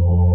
Lord.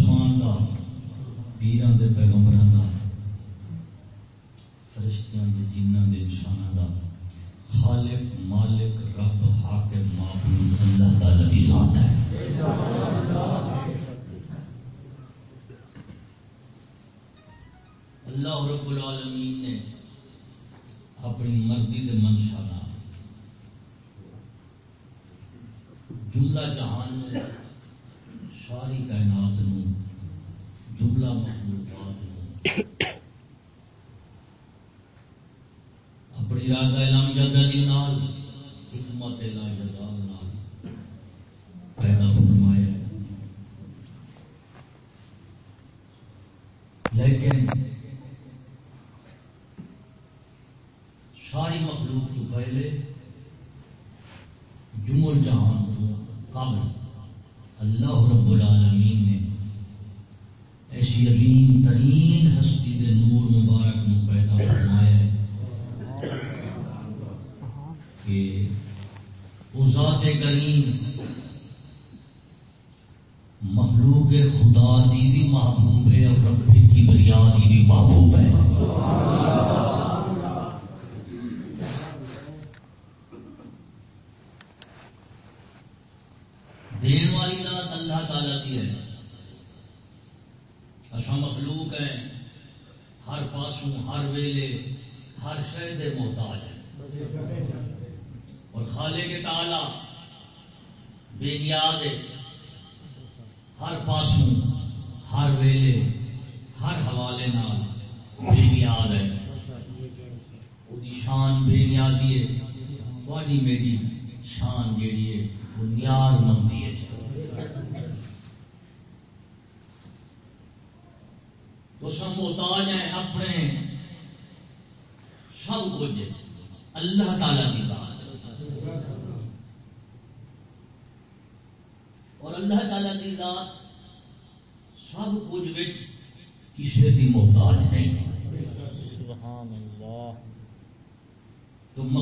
زمین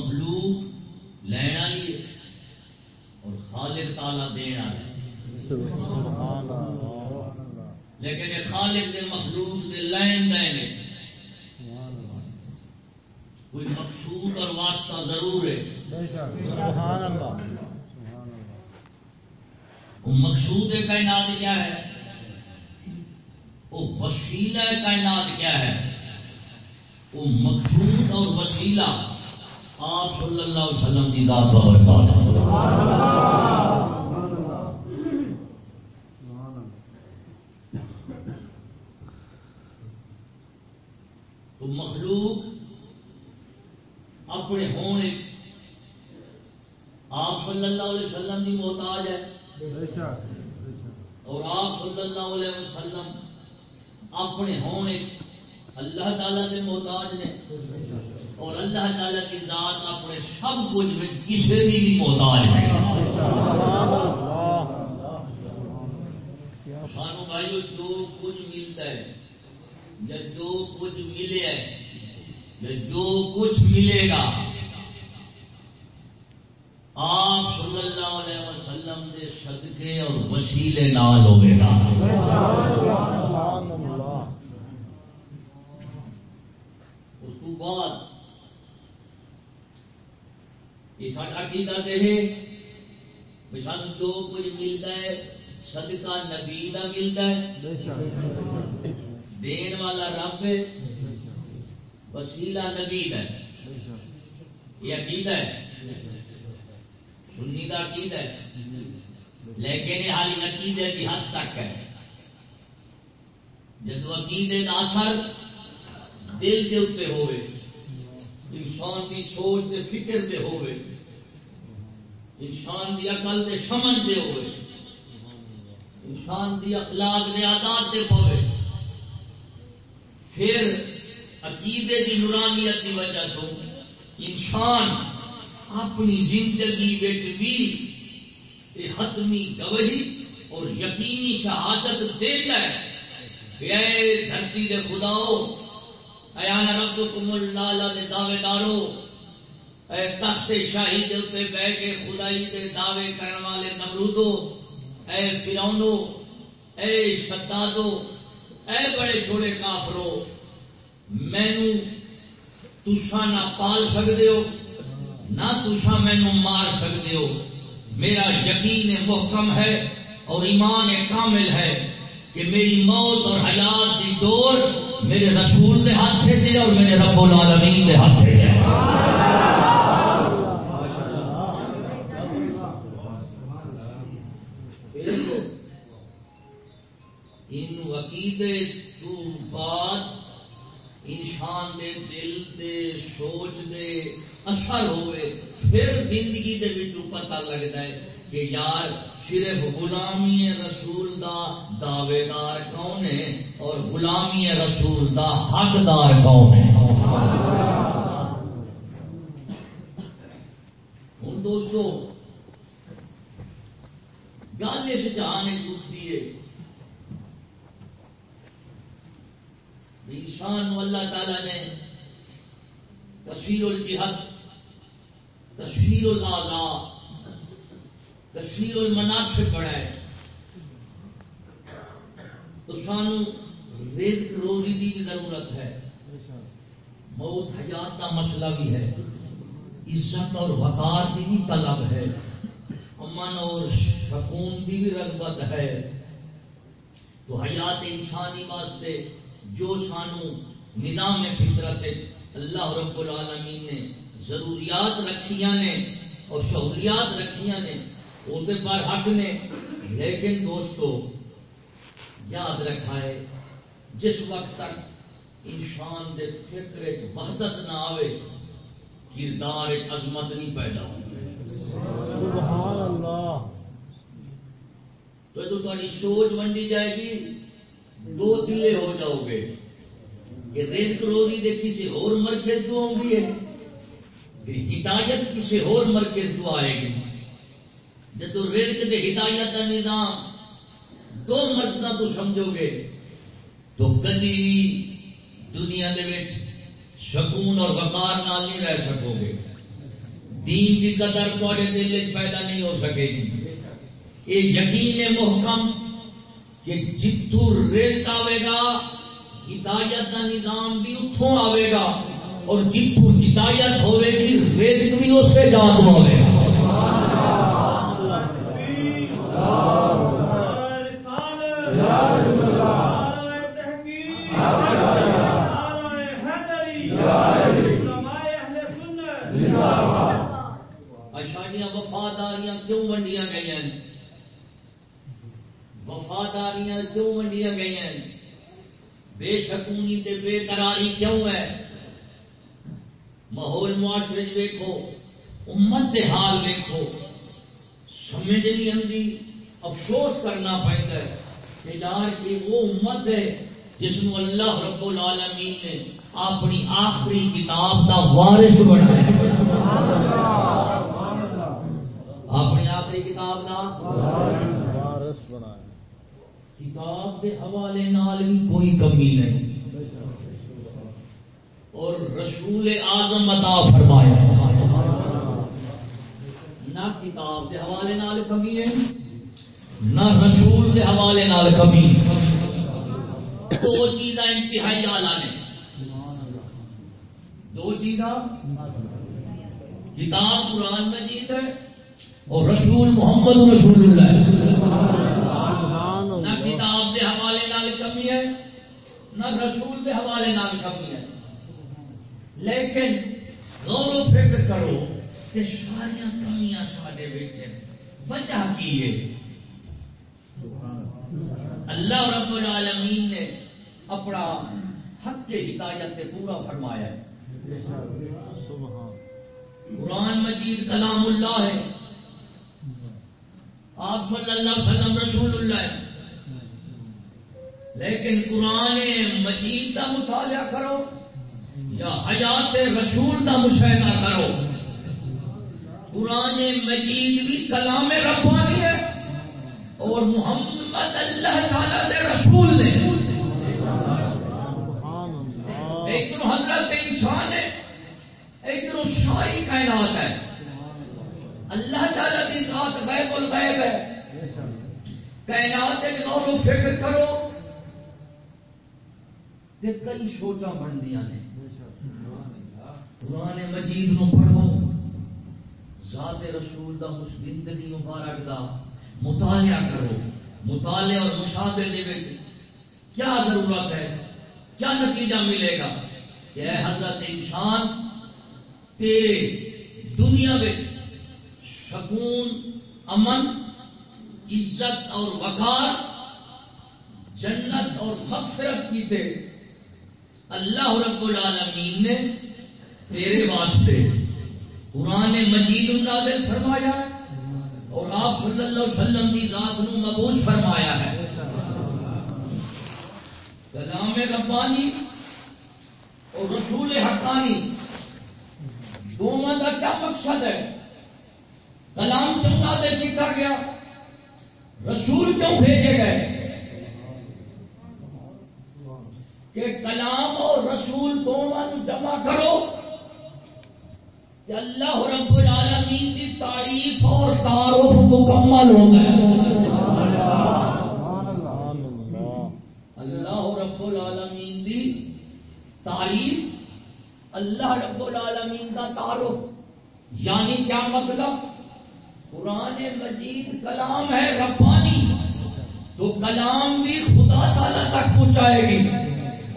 تو مخلوق لینا ہی اور خالق تعالی دینا ہے۔ سبحان اللہ لیکن یہ خالق دے مخلوق دے لین دین ہے۔ کوئی مقصود اور واسطہ ضرور ہے۔ سبحان اللہ وہ مقصود کائنات کیا ہے؟ وہ وسیلہ کائنات کیا ہے؟ وہ مقصود اور وسیلہ آپ صلی اللہ علیہ وسلم کی ذات بہت برکات ہے تو مخلوق اپنے ہونے آپ صلی اللہ علیہ وسلم کی محتاج ہے اور آپ صلی اللہ علیہ وسلم اپنے ہونے اللہ تعالی کے محتاج نے اور اللہ تعالی کی ذات اپنے سب میں کسی کی بھی محتاج ہے سانو بھائی جو کچھ ملتا ہے، یا جو کچھ ملے ہے، یا جو کچھ ملے گا، آپ صلی اللہ علیہ وسلم دے صدقے اور وسیلے نال ہوئے گا سبحان اللہ اس کو بعد یہ ساڈا عقیدہ تے ہے بھی سانو جو کچھ ملتا ہے، صدقہ نبی دا ملتا ہے۔ دین والا رب ہے، وسیلہ نبی دا ہے۔ یہ عقیدہ ہے۔ سنی کا عقیدہ ہے۔ لیکن یہ حالی عقیدے کی حد تک ہے۔ جب عقیدے کا اثر دل کے اتنے ہوئے، انسان کی سوچ دے فکر دے ہوئے انسان دی عقل دے سمجھ دے ہوئے۔ انسان دی اخلاق دے آداد دے پوے۔ پھر عقیدے دی نورانیت کی وجہ تو انسان اپنی زندگی بچ بھی حتمی گوہی اور یقینی شہادت دیتا ہے۔ کہ اے دھرتی دے خداؤ ایان ربکم اللہ دے دعوے دارو تخت شاہی دے اتنے بہ کے خدائی دے دعوے کرنے والے نمرودو اے فرونو اے شدادو، اے بڑے چھوڑے کافرو، مینو تسا نہ پال سکتے ہو، نہ تسا مینو مار سکتے ہو۔ میرا یقین محکم ہے اور ایمان کامل ہے کہ میری موت اور حیات کی ڈور میرے رسول کے ہاتھ سے اور میرے رب العالمین کے ہاتھ سے ان عقیدے تو بعد انسان دے دل دے سوچ دے اثر ہوئے، پھر زندگی دے وچوں پتہ لگتا ہے کہ یار صرف غلامی رسول دا دعوے دار کون ہے اور غلامی رسول دا حقدار کون ہے؟ ہوں دوستو، گل اس جہان پوچھتی ہے انسان اللہ تعالی نے کثیر الجہد کثیر الاضاء کثیر المناسب بڑا ہے۔ تو سانو رزق روزی کی بھی ضرورت ہے۔ موت حیات کا مسئلہ بھی ہے۔ عزت اور وقار کی بھی طلب ہے۔ امن اور سکون کی بھی رغبت ہے۔ تو حیات انسانی واسطے جو سانو نظام فطرت اللہ رب العالمین نے ضروریات رکھیاں نے اور سہولیات رکھیاں نے وہ تو پر حق نے۔ لیکن دوستو یاد رکھا ہے جس وقت تک انسان دے فکر وحدت نہ آئے کردار عظمت نہیں پیدا سبحان اللہ۔ تو تاری سوچ ونڈی جائے گی۔ دو دلے ہو جاؤ گے۔ کہ رزق روزی دے کسی اور مرکز تو آؤں گی ہدایت کسی اور مرکز تو آئے گی۔ جب رزق دے ہدایت کا نظام دو مرکز تو سمجھو گے، تو کدی بھی دنیا دے وچ سکون اور وقار نال نہیں رہ سکو گے۔ دین کی قدر تھوڑے دل پیدا نہیں ہو سکے گی۔ یہ یقین محکم کہ جتوں رزق آئے گا ہدایت کا نظام بھی اتوں آئے گا اور جتوں ہدایت ہوے گی رزق بھی اس سے جات ہوے گا۔ اشاڑیاں وفاداریاں کیوں ونڈیاں گئی ہیں وفاداریاں کیوں ونڈیاں گئی ہیں؟ بے شکونی تے بے قراری کیوں ہے؟ ماحول معاشرے ویکو امت دے حال ویکو سمجھ نہیں آتی افسوس کرنا پڑتا ہے کہ یار کہ وہ امت ہے جس نو اللہ رب العالمین نے اپنی آخری کتاب دا وارث بنایا اپنی آخری کتاب دا وارث بنایا کتاب کے حوالے نال بھی کوئی کمی نہیں۔ اور رسول آزم عطا فرمایا۔ نہ کتاب کے حوالے نال کمی ہے، نہ رسول کے حوالے نال کمی۔ دو چیزاں انتہائی آلہ نے۔ دو چیزاں، کتاب قرآن مجید ہے اور رسول محمد رسول اللہ۔ ہے نہ کتاب دے حوالے نال کمی ہے نہ رسول دے حوالے نال کمی ہے۔ لیکن غور و فکر کرو کہ ساریا کمیاں سارے وجہ کی ہے؟ اللہ رب العالمین نے اپنا حق کے ہدایت سے پورا فرمایا ہے۔ قرآن مجید کلام اللہ ہے۔ آپ صلی اللہ علیہ وسلم رسول اللہ ہے۔ لیکن قرآن مجید کا مطالعہ کرو یا حیات رسول کا مشاہدہ کرو۔ قرآن مجید بھی کلام ربانی ہے اور محمد اللہ تعالی دے رسول نے۔ ایک تو حضرت انسان ہے، ایک تو ساری کائنات ہے۔ اللہ تعالی کی ذات غیب الغیب ہے۔ کائنات ایک غور و فکر کرو۔ تے کئی سوچا بندیاں نے۔ قرآن مجید نو پڑھو۔ ذات رسول دا اس زندگی مبارک دا مطالعہ کرو۔ مطالعے اور مشاہدے دے وچ کیا ضرورت ہے؟ کیا نتیجہ ملے گا؟ کہ اے حضرت انسان، تیرے دنیا میں سکون، امن، عزت اور وقار جنت اور مغفرت کی تے اللہ رب العالمین نے تیرے واسطے قرآن مجید نازل فرمایا ہے اور آپ صلی اللہ علیہ وسلم کی ذات نو مبوج فرمایا ہے۔ کلام ربانی اور رسول حقانی دونوں کا کیا مقصد ہے؟ کلام کیوں نازل کی کر گیا، رسول کیوں بھیجے گئے؟ کہ کلام اور رسول دونوں جمع کرو، کہ اللہ رب العالمین کی تعریف اور تعارف مکمل ہو گئے۔ اللہ رب العالمین دی تعریف، اللہ رب العالمین کا تعارف۔ یعنی کیا مطلب؟ قرآن مجید کلام ہے ربانی، تو کلام بھی خدا تعالی تک پہنچائے گی۔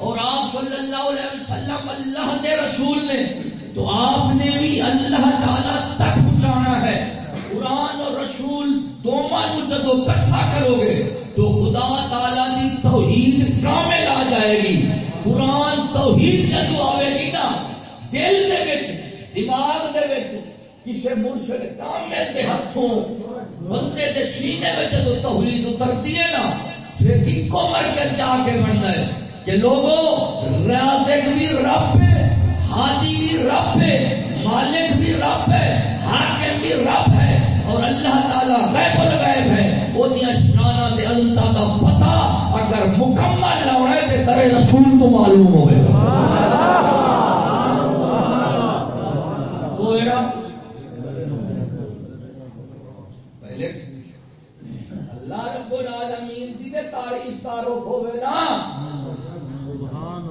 اور آپ صلی اللہ علیہ وسلم اللہ کے رسول نے تو آپ نے بھی اللہ تعالی تک پہنچانا ہے۔ قرآن اور رسول دونوں جب کٹھا کرو گے تو خدا تعالی کی توحید کامل آ جائے گی۔ قرآن توحید جب آئے گی نا، دل دے وچ، دماغ دے وچ کسی مرشد کامل دے ہاتھوں بندے دے سینے میں جب توحید اترتی ہے نا، پھر ایک مرکز جا کے بنتا ہے۔ کہ لوگوں رازق بھی رب ہے، ہادی بھی رب ہے، مالک بھی رب ہے، حاکم بھی رب ہے، اور اللہ تعالیٰ غیب الغیب ہے۔ وہ شانہ دے اللہ کا پتہ اگر مکمل نہ ہوئے تو ترے رسول تو معلوم ہوئے پہلے اللہ رب العالمین دی تعریف تعارف ہوئے نا۔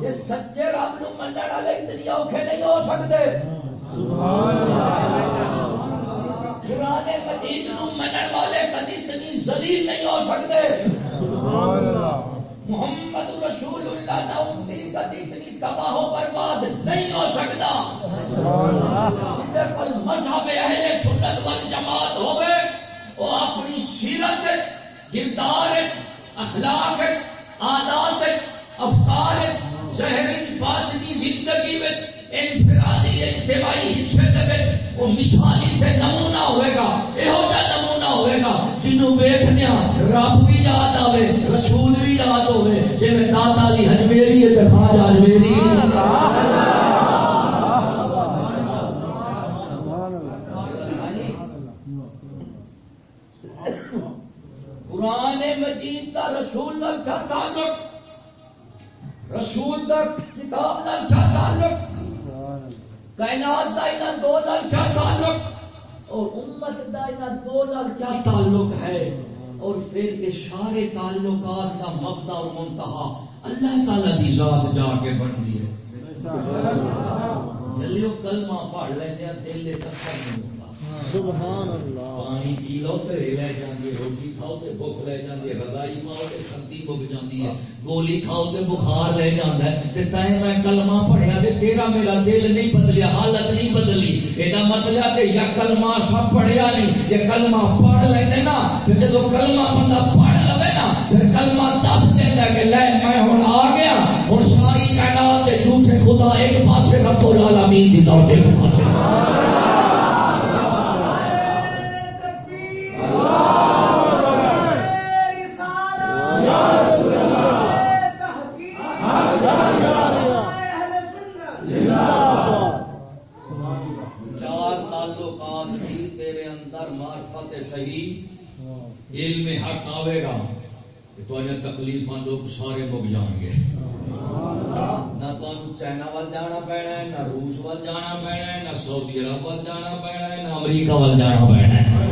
یہ سچے رب نو من والے اتنی اوکھے نہیں ہو سکتے۔ پرانے مجید نو من والے کدی اتنی زلیل نہیں ہو سکتے۔ محمد رسول اللہ کا امتی کدی اتنی تباہ و برباد نہیں ہو سکتا۔ مذہب اہل سنت وال جماعت ہوئے، وہ اپنی سیرت، کردار، اخلاق، عادات، افکار ظاہری باطنی زندگی میں انفرادی اجتماعی حصے دے وہ مثالی سے نمونہ ہوئے گا یہو جا نمونہ ہوئے گا، جنوں ویکھدیا رب بھی یاد آوے، رسول بھی یاد ہوے جے میں داتا علی ہجمیری ہے تے خواجہ ہجمیری قرآن مجید کا رسول نال کیا تعلق رسول تک کتاب نال کیا تعلق؟ کائنات کا یہاں دو نال کیا تعلق؟ اور امت کا یہاں دو نال کیا تعلق ہے؟ اور پھر یہ سارے تعلقات کا مبدا اور منتہا اللہ تعالی کی ذات جا کے بنتی ہے۔ جلو کلمہ پڑھ لینے دل تک نہیں ہوتا سبحان اللہ. پانی پی لو تو لے جاندی روٹی کھاؤ تو بھوک لے جاندی ہے رضائی پاؤ تو سنتی بک جاندی ہے، گولی کھاؤ تو بخار لے جاندہ ہے۔ تے تائیں میں کلمہ پڑھیا تے تیرا میرا دل نہیں بدلیا، حالت نہیں بدلی۔ ایدا مطلب تے یا کلمہ سب پڑھیا نہیں یہ کلمہ پڑھ لیندے نا پھر جدو کلمہ بندہ پڑھ لوے نا، پھر کلمہ دس دیندا کہ لے میں ہن آ گیا۔ ہن ساری کائنات تے جھوٹے خدا ایک پاسے رب العالمین دی ذات ایک پاسے۔ علم حق آئے گا تھوڑی تکلیف لوگ سارے مک جان گے۔ نہ چائنا وال جانا پینا ہے نہ روس وال جانا پینا ہے نہ سعودی عرب وال جانا پینا ہے نہ امریکہ وال جانا پینا ہے۔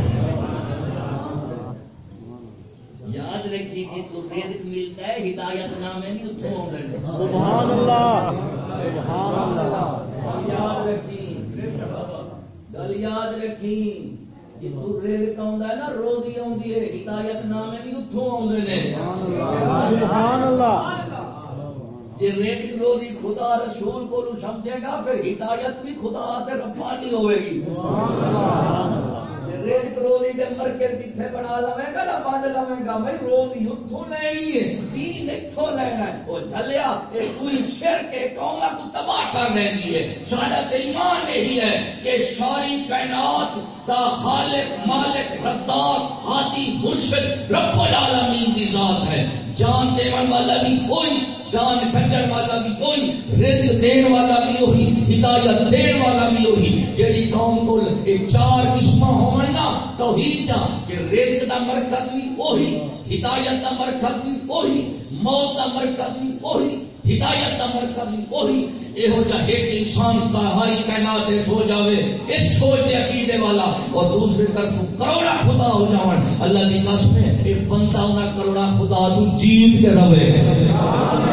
یاد رکھی جی تو رزق ملتا ہے ہدایت نامے نہیں اتوں آتے ہیں سبحان اللہ۔ سبحان اللہ۔ یاد رکھی گل یاد رکھی جتوں ریت روزی آتی نامے بھی اتوں آدھے جی ریت روزی خدا رسول کو سمجھے گا پھر ہدایت بھی خدا ربانی ہوئے گی۔ سبحان اللہ رزق روزی دے مرکز جتھے بنا لویں گا نہ بن لویں گا، بھائی روزی اتوں لینی ہے دین اتوں لینا ہے۔ وہ چلیا یہ کوئی شر کے قوم کو تباہ کر لینی ہے۔ سارا تو ایمان یہی ہے کہ ساری کائنات کا خالق، مالک رفتار ہاتھی مرشد رب العالمین کی ذات ہے۔ جان دیون والا بھی کوئی جان کھجن والا بھی وہی رزق دین والا بھی وہی، ہدایت دین والا بھی وہی۔ جیڑی قوم کو چار قسم ہونا توحید دا، کہ رزق دا مرکز بھی وہی، ہدایت دا مرکز بھی وہی، موت دا مرکز بھی وہی۔ ہدایت دا مرکز وہی یہو جا ایک انسان کا ہاری کائنات ہو جاوے، اس سوچ دے عقیدے والا اور دوسری طرف کروڑا خدا ہو جاون۔ اللہ دی قسم ہے، ایک بندہ انہاں کروڑا خدا تو جیت کے رہے۔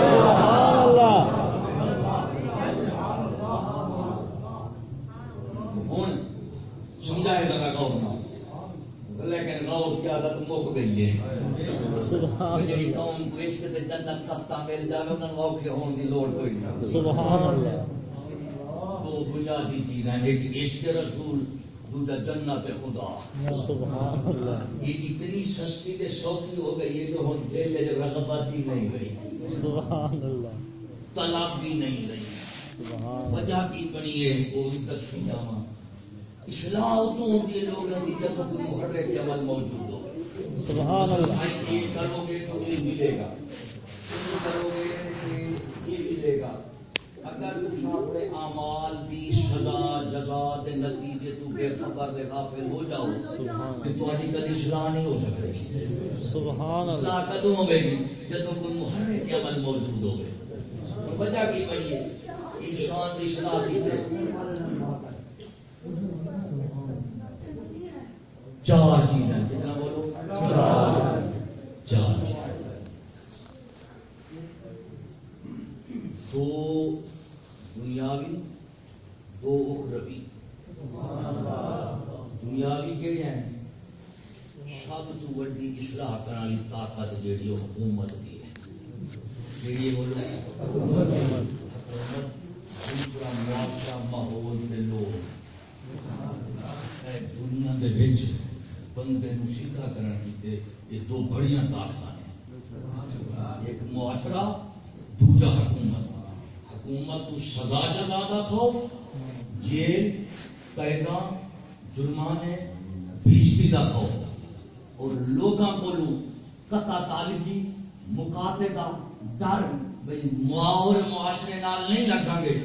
سبحان اللہ۔ ہوں سمجھائے ذرا غور لیکن غور کی عادت مک گئی ہے۔ سبحان جی قوم کو عشق تے جنت سستا مل جائے انہاں نوں اوکھے ہون دی لوڑ کوئی نہیں سبحان اللہ۔ دو بنیادی چیزیں ایک عشق رسول دوسرا جنت خدا۔ سبحان اللہ۔ یہ اتنی سستی تے سوکھی ہو گئی ہے کہ ہن دل وچ رغبت ہی نہیں رہی۔ سبحان اللہ۔ طلب بھی نہیں رہی۔ سبحان وجہ کی بنی ہے وہ بھی دسی جاواں اصلاح اتوں ہوتی ہے لوگوں کی جب کوئی محرک عمل موجود ہو۔ سبحان اللہ۔ یہ کرو گے تو یہ ملے گا۔ یہ کرو گے تو یہ ملے گا۔ اگر تم اپنے اعمال دی سزا جزا دے نتیجے تو بے خبر دے غافل ہو جاؤ۔ کہ تہاڈی کدی اصلاح نہیں ہو سکتی سبحان اللہ۔ اصلاح کدوں ہوے گی؟ جدوں کوئی محرک عمل موجود ہوے۔ وجہ کی بڑی ہے؟ انسان دی اصلاح کی چار چیزیں کتنا بولو چار چار دو دنیاوی دو اخروی دنیاوی کہڑے ہیں سب تو وڈی اصلاح کرنے والی طاقت جیڑی وہ حکومت کی ہے جیڑی بولو حکومت دوسرا معاشرہ ماحول کے لوگ اے دنیا دے وچ بندے نو سیدھا کرن کی یہ دو بڑیاں طاقتاں ہیں ایک معاشرہ دوجا حکومت حکومت تو سزا جزا دا خوف جیل قیداں جرمانے بیشتی دا خوف اور لوگاں کو قطع تعلقی مقاطع دا ڈر بھئی معاور معاشرے نال نہیں لگاں گے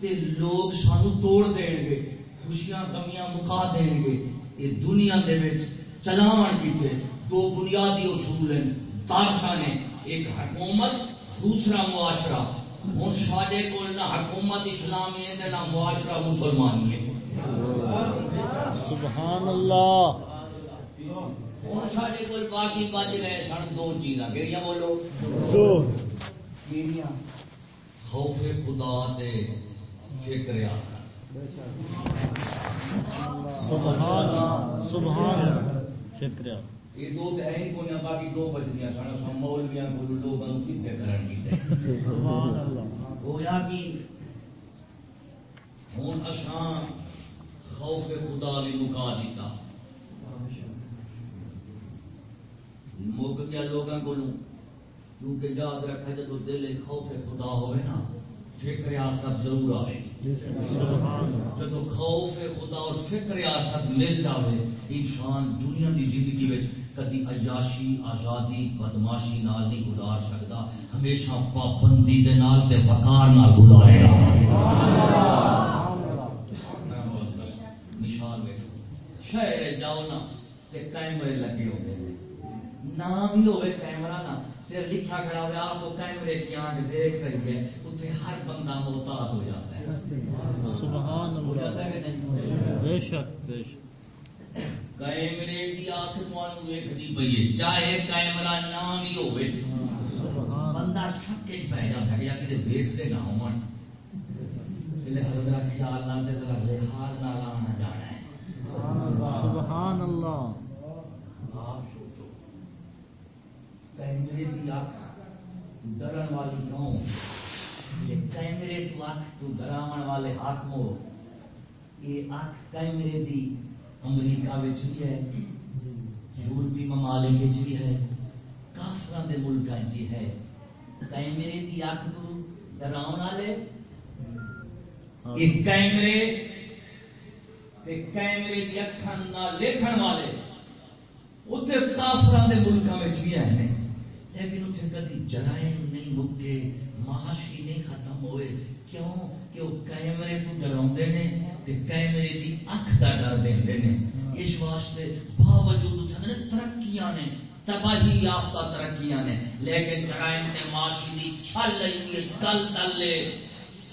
تے لوگ سانو توڑ دین گے خوشیاں کمیاں مکا دین گے۔ یہ دنیا دے وچ چلاون کیتے دو بنیادی اصول ہیں۔ طاقتاں نے ایک حکومت دوسرا معاشرہ۔ ہوں سارے کول نہ حکومت اسلامی ہے نہ معاشرہ مسلمانی ہے۔ سبحان اللہ۔ کول باقی بچ گئے سن دو چیزاں بولو؟ دو۔ کیڑیاں۔ خوف خدا دے۔ فکر آخر سبحان سبحان شکریہ۔ یہ دو تو ہے ہی کوئی نہ باقی دو بچنیاں سن سن مولویاں کو لوگوں کو سیدھے کرن کی سبحان اللہ۔ ہویا کہ ہوں اساں خوف خدا نے مکا دیتا۔ مک گیا لوگوں کو کیونکہ یاد رکھا جب دل خوف خدا ہوئے نا فکر آخر ضرور آئے جب خوف خدا اور فکر آخر مل جاوے، انسان دنیا کی زندگی میں کدی عیاشی، آزادی، بدماشی نال نہیں گزار سکتا ہمیشہ پابندی دے نال تے وقار نال گزارے۔ گا مثال ویکھو۔ شہر جاؤ نا تے کیمرے لگے ہوتے ہیں نام ہی ہوئے کیمرہ نا۔ پھر لکھا کھڑا ہوا آپ وہ کیمرے کی آنکھ دیکھ رہی ہے اتنے ہر بندہ محتاط ہو جاتا۔ ہے سبحان ہو اللہ۔ کہ بے شک بے شک۔ کیمرے کی آنکھ تمہوں ویکتی پی ہے۔ چاہے کیمرہ نام ہی سبحان بندہ شک چ پی جاتا ہے یا کتنے ویچتے نہ ہو حضرت خیال نہ ذرا لحاظ نہ آنا جانا ہے۔ سبحان اللہ۔ آپ سوچو۔ کیمرے کی اکھ ڈرن والی قوم یہ کیمرے تو اکھ تو ڈراون والے حاکمو یہ اکھ کیمرے دی امریکہ وچ بھی ہے، یورپی ممالک وچ بھی ہے، کافراں دے ملکاں وچ بھی ہے۔ کیمرے دی اکھ تو ڈراون والے، ایک کیمرے تے کیمرے دی اکھاں نال لکھن والے۔ اتنے کافران دے ملکوں میں بھی آئے ہیں۔ لیکن اتنے کدی جرائم نہیں مکے معاش ہی نہیں ختم ہوئے۔ کیوں؟ کہ وہ کیمرے تو ڈراؤندے نے تے کیمرے دی اکھ دا ڈر دیندے نے۔ اس واسطے باوجود اتنے ترقیاں نے تباہی یافتہ ترقیاں نے۔ لیکن جرائم تے معاشی دی چھل لئی ہوئی دل دل لے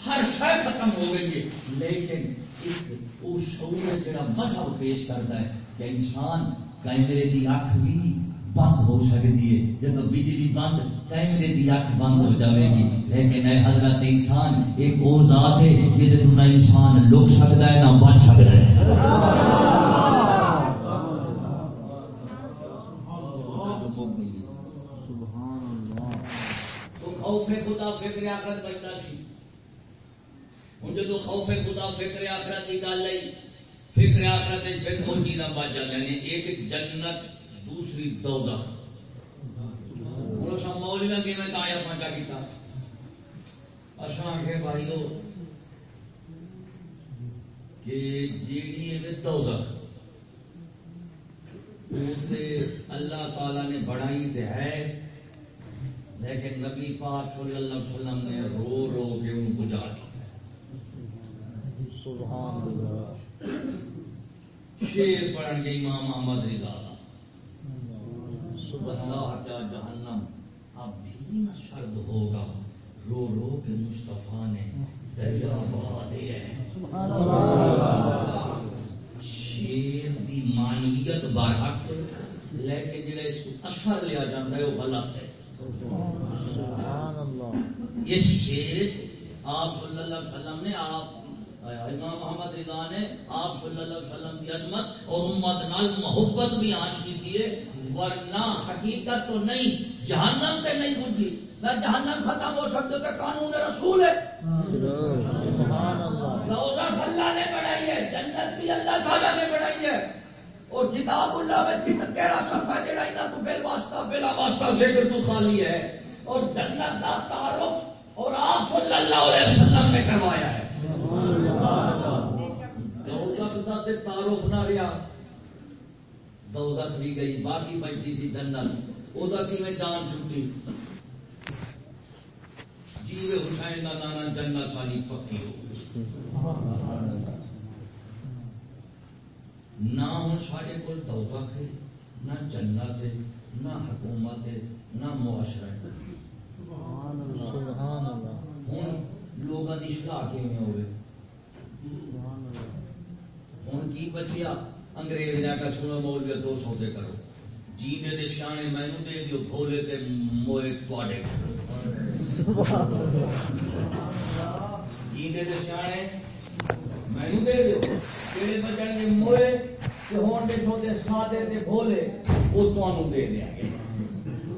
ہر شے ختم ہو گئی ہے۔ لیکن ایک وہ شعور جڑا مذہب پیش کرتا ہے کہ انسان کیمرے دی اکھ بھی بند ہو سکتی ہے۔ جب بجلی بند کیمرے دی اکھ بند ہو جائے گی۔ لیکن اے حضرت انسان، ایک وہ ذات ہے جہد نہ انسان لک سکتا ہے، نہ بچ سکتا ہے۔ خوف خدا، فکر آخرت بچتا سی ہوں جدو خوف خدا، فکر آخرت کی گل آئی، فکر آخرت وچ پھر دو چیزاں بچ جاتے ہیں یعنی ایک جنت، دوسری دوزخ اصا مولویاں کی میں تایا پہنچا کیتا؟ اصا آخے بھائیو۔ کہ جیڑی ہے دوزخ اللہ تعالی نے بڑائی تے ہے لیکن نبی پاک صلی اللہ علیہ وسلم نے رو رو کے ان بجا دیا سبحان اللہ۔ شیر پڑھن گے امام محمد رضا۔ اللہ۔ کا جہنم سرد ہوگا۔ رو رو کے مصطفیٰ نے دریا بہا دیا ہے شیر دی مانویت برحق لیکن جڑا اس کو اثر لیا جاتا ہے، وہ غلط ہے۔ اس شیر آپ صلی اللہ علیہ وسلم نے، آپ، امام محمد رضا نے، آپ صلی اللہ علیہ وسلم کی عظمت اور امت نال محبت بھی آن کی دیے ورنہ حقیقت تو نہیں جہنم تے نہیں پہنچی نہ جہنم ختم ہو سکتے تو قانون رسول ہے۔ دوزخ اللہ نے بنائی ہے جنت بھی اللہ تعالیٰ نے بنائی ہے۔ اور کتاب اللہ میں کتنا کیڑا صفحہ جڑا انہاں تو بل واسطہ بلا واسطہ ذکر تو خالی ہے۔ اور جنت دا تعارف اور آپ صلی اللہ علیہ وسلم نے کروایا ہے۔ دوزخ دا تے تعارف نہ رہا۔ دوزخ بھی گئی، باقی بچتی سی جنت۔ او دا جان چھٹی جیوے حسین دا نانا جنت ساری پکی ہو نہ ہوں سارے کو دوزخ ہے نہ جنت ہے، نہ حکومت ہے، نہ معاشرہ ہے۔ ہوں لوگوں کی اصلاح کیویں ہوئے؟ ہوں کی بچیا؟ انگریز نے آخر سنو مولوی دو سودے کرو۔ جینے دے سیانے مینو دے دیو، بھولے تے موئے تواڈے جینے دے سیانے مینو دے دیو بچن دے موئے تے ہون دے سودے، سادے تے بھولے او تانوں دے دیاں گے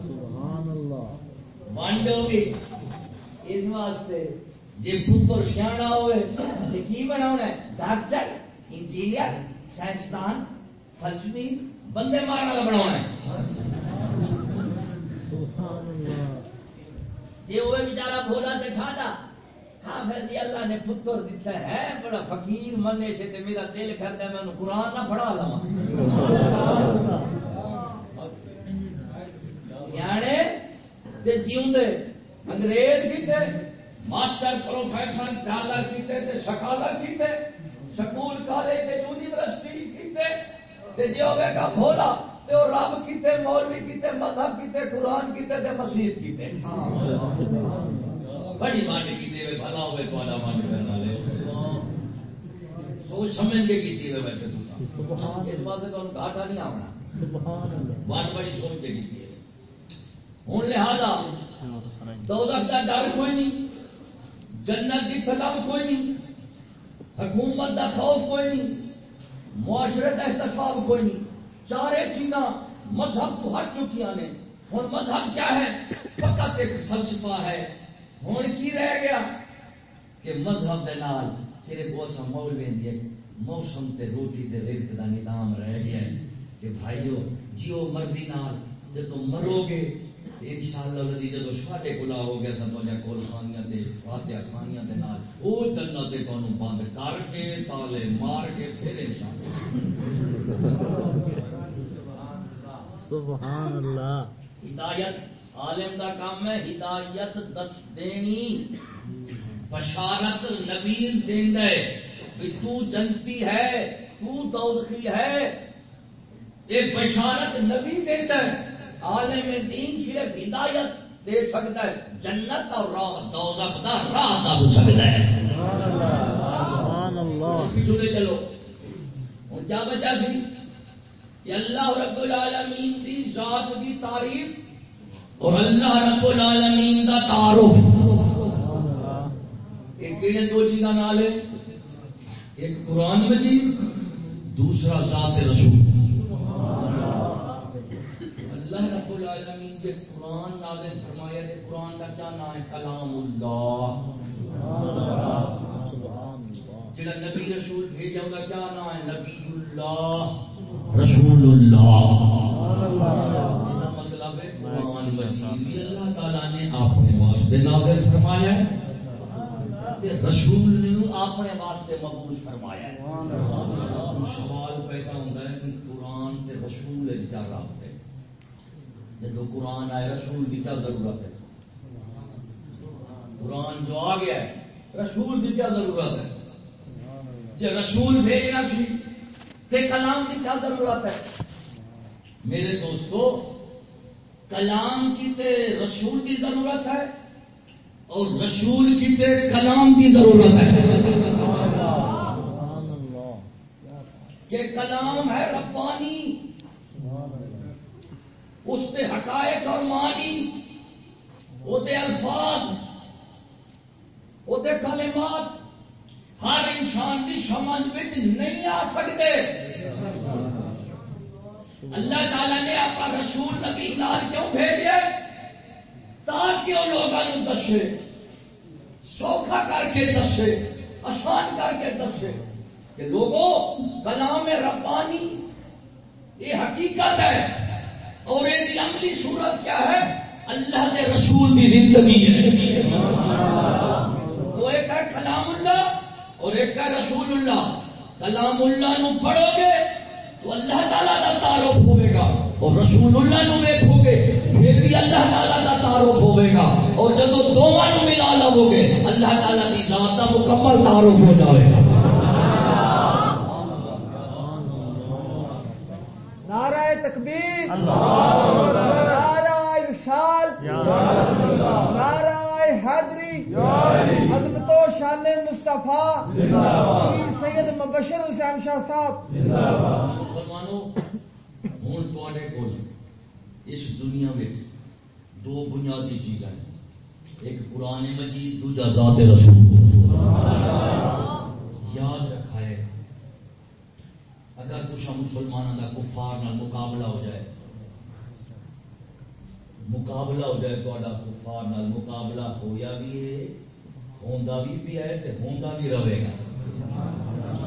سبحان اللہ اس واسطے جی پتر سیاح ہوئے کی ہے؟ Doctor engineer. سائنسدان، فلسفی، بندے مارنے والا بنا جی وہ بچارا بولا تو ساڈا ہاں پھر جی اللہ نے پتر دیتا ہے، بڑا فقیر منے سے تے میرا دل کرتا ہے، میں قرآن نہ پڑھا لوا سیانے تے جیوندے، انگریز کیتے، ماسٹر پروفیسر، ڈالر کیتے تے سکالر کیتے۔ سکول کالج تے یونیورسٹی کیتے تے جی ہوے گا بھولا تے وہ رب کیتے مولوی کیتے مذہب کیتے قرآن کیتے تے مسیح کیتے۔ بڑی مانڈ کیتے ہوئے بھلا ہوئے تھوڑا مانڈ کرنے والے۔ سوچ سمجھ کے کیتی ہوئے بیٹھے تو۔ اس بات سے تو گھاٹا نہیں آنا سبحان اللہ۔ بات بڑی سوچ کے کیتی ہے ہوں لہذا دولت کا ڈر کوئی نہیں جنت کی طلب کوئی نہیں۔ حکومت کا خوف کوئی نہیں معاشرے کا احتساب کوئی نہیں۔ چارے چیزاں مذہب تو ہٹ چکی نے۔ ہوں مذہب کیا ہے؟ فقط ایک فلسفہ ہے۔ ہوں کی رہ گیا؟ کہ مذہب دے نال صرف وہ سمول ہے موسم تے روٹی تے رزق دا نظام رہ گیا ہے کہ بھائیو، جیو مرضی نال جب مرو گے ان شاء اللہ لدی جب ساڈے کلا ہو گیا سب تو کول خانیاں فاتحہ خانیاں دے نال او جنت تانوں بند کر کے تالے مار کے پھر انشاءاللہ۔ سبحان اللہ ہدایت عالم دا کام ہے ہدایت دس دینی بشارت نبی دین ہے بھی تو جنتی ہے تو دوزخی ہے۔ یہ بشارت نبی دیتا ہے عالم دین صرف ہدایت دے سکتا ہے جنت اور راہ دوزخ دا راہ دس سکتا ہے۔ سبحان اللہ۔ پیچھو دے چلو۔ ہوں کیا بچا سی۔ کہ اللہ رب العالمین دی ذات دی تعریف اور اللہ رب العالمین دا تعارف۔ ایک کہنے دو چیزاں نال ہے؟ ایک قرآن مجید دوسرا ذات رسول اللہ رب العالمین کے قرآن نازل فرمایا کہ قرآن کا کیا نام ہے؟ کلام اللہ جڑا نبی رسول بھیجا ان کا کیا نام ہے؟ نبی اللہ رسول اللہ مطلب ہے قرآن مجید اللہ تعالیٰ نے اپنے واسطے نازل فرمایا ہے۔ رسول نے اپنے واسطے مقبول فرمایا ہے۔ سوال پیدا ہوتا ہے کہ قرآن تے رسول کیا رابطہ۔ جب قرآن آئے رسول کی کیا ضرورت ہے؟ قرآن جو آ گیا ہے رسول کی کیا ضرورت ہے؟ جو رسول بھیجنا سی تے کلام کی کیا ضرورت ہے؟ میرے دوستو کلام کی تے رسول کی ضرورت ہے اور رسول کی تے کلام کی ضرورت ہے۔ کہ کلام ہے ربانی اس کے حقائق اور معنی، وہ دے الفاظ، وہ دے کلمات، ہر انسان کی سمجھ وچ نہیں آ سکتے۔ اللہ تعالیٰ نے اپنا رسول نبی نال کیوں بھیجے؟ تاکہ وہ لوگوں دسے، سوکھا کر کے دسے، آسان کر کے دسے کہ لوگوں کلام ربانی، یہ حقیقت ہے۔ اور یہ عملی صورت کیا ہے؟ اللہ کے رسول کی زندگی ہے۔ وہ ایک ہے کلام اللہ اور ایک ہے رسول اللہ۔ کلام اللہ نو پڑھو گے تو اللہ تعالیٰ کا تعارف ہوئے گا اور رسول اللہ نو دیکھو گے، پھر بھی اللہ تعالیٰ کا تعارف ہوئے گا۔ اور جب دونوں ملا لو گے، اللہ تعالیٰ کی ذات کا مکمل تعارف ہو جائے گا نعرہ تکبیر نعرہ ارسال نعرہ حیدری عظمت و شان مصطفیٰ سید مبشر حسین شاہ صاحب۔ مسلمانوں ہوں تے کو اس دنیا میں دو بنیادی چیزیں ہیں۔ ایک قرآن مجید دوجا ذات رسول۔ یاد رکھا ہے اگر کچھ مسلمانوں کا کفار نال مقابلہ ہو جائے مقابلہ ہو جائے تو کفار نال مقابلہ ہویا بھی ہے، ہوندا بھی بھی ہے تے ہوندا بھی رہے گا۔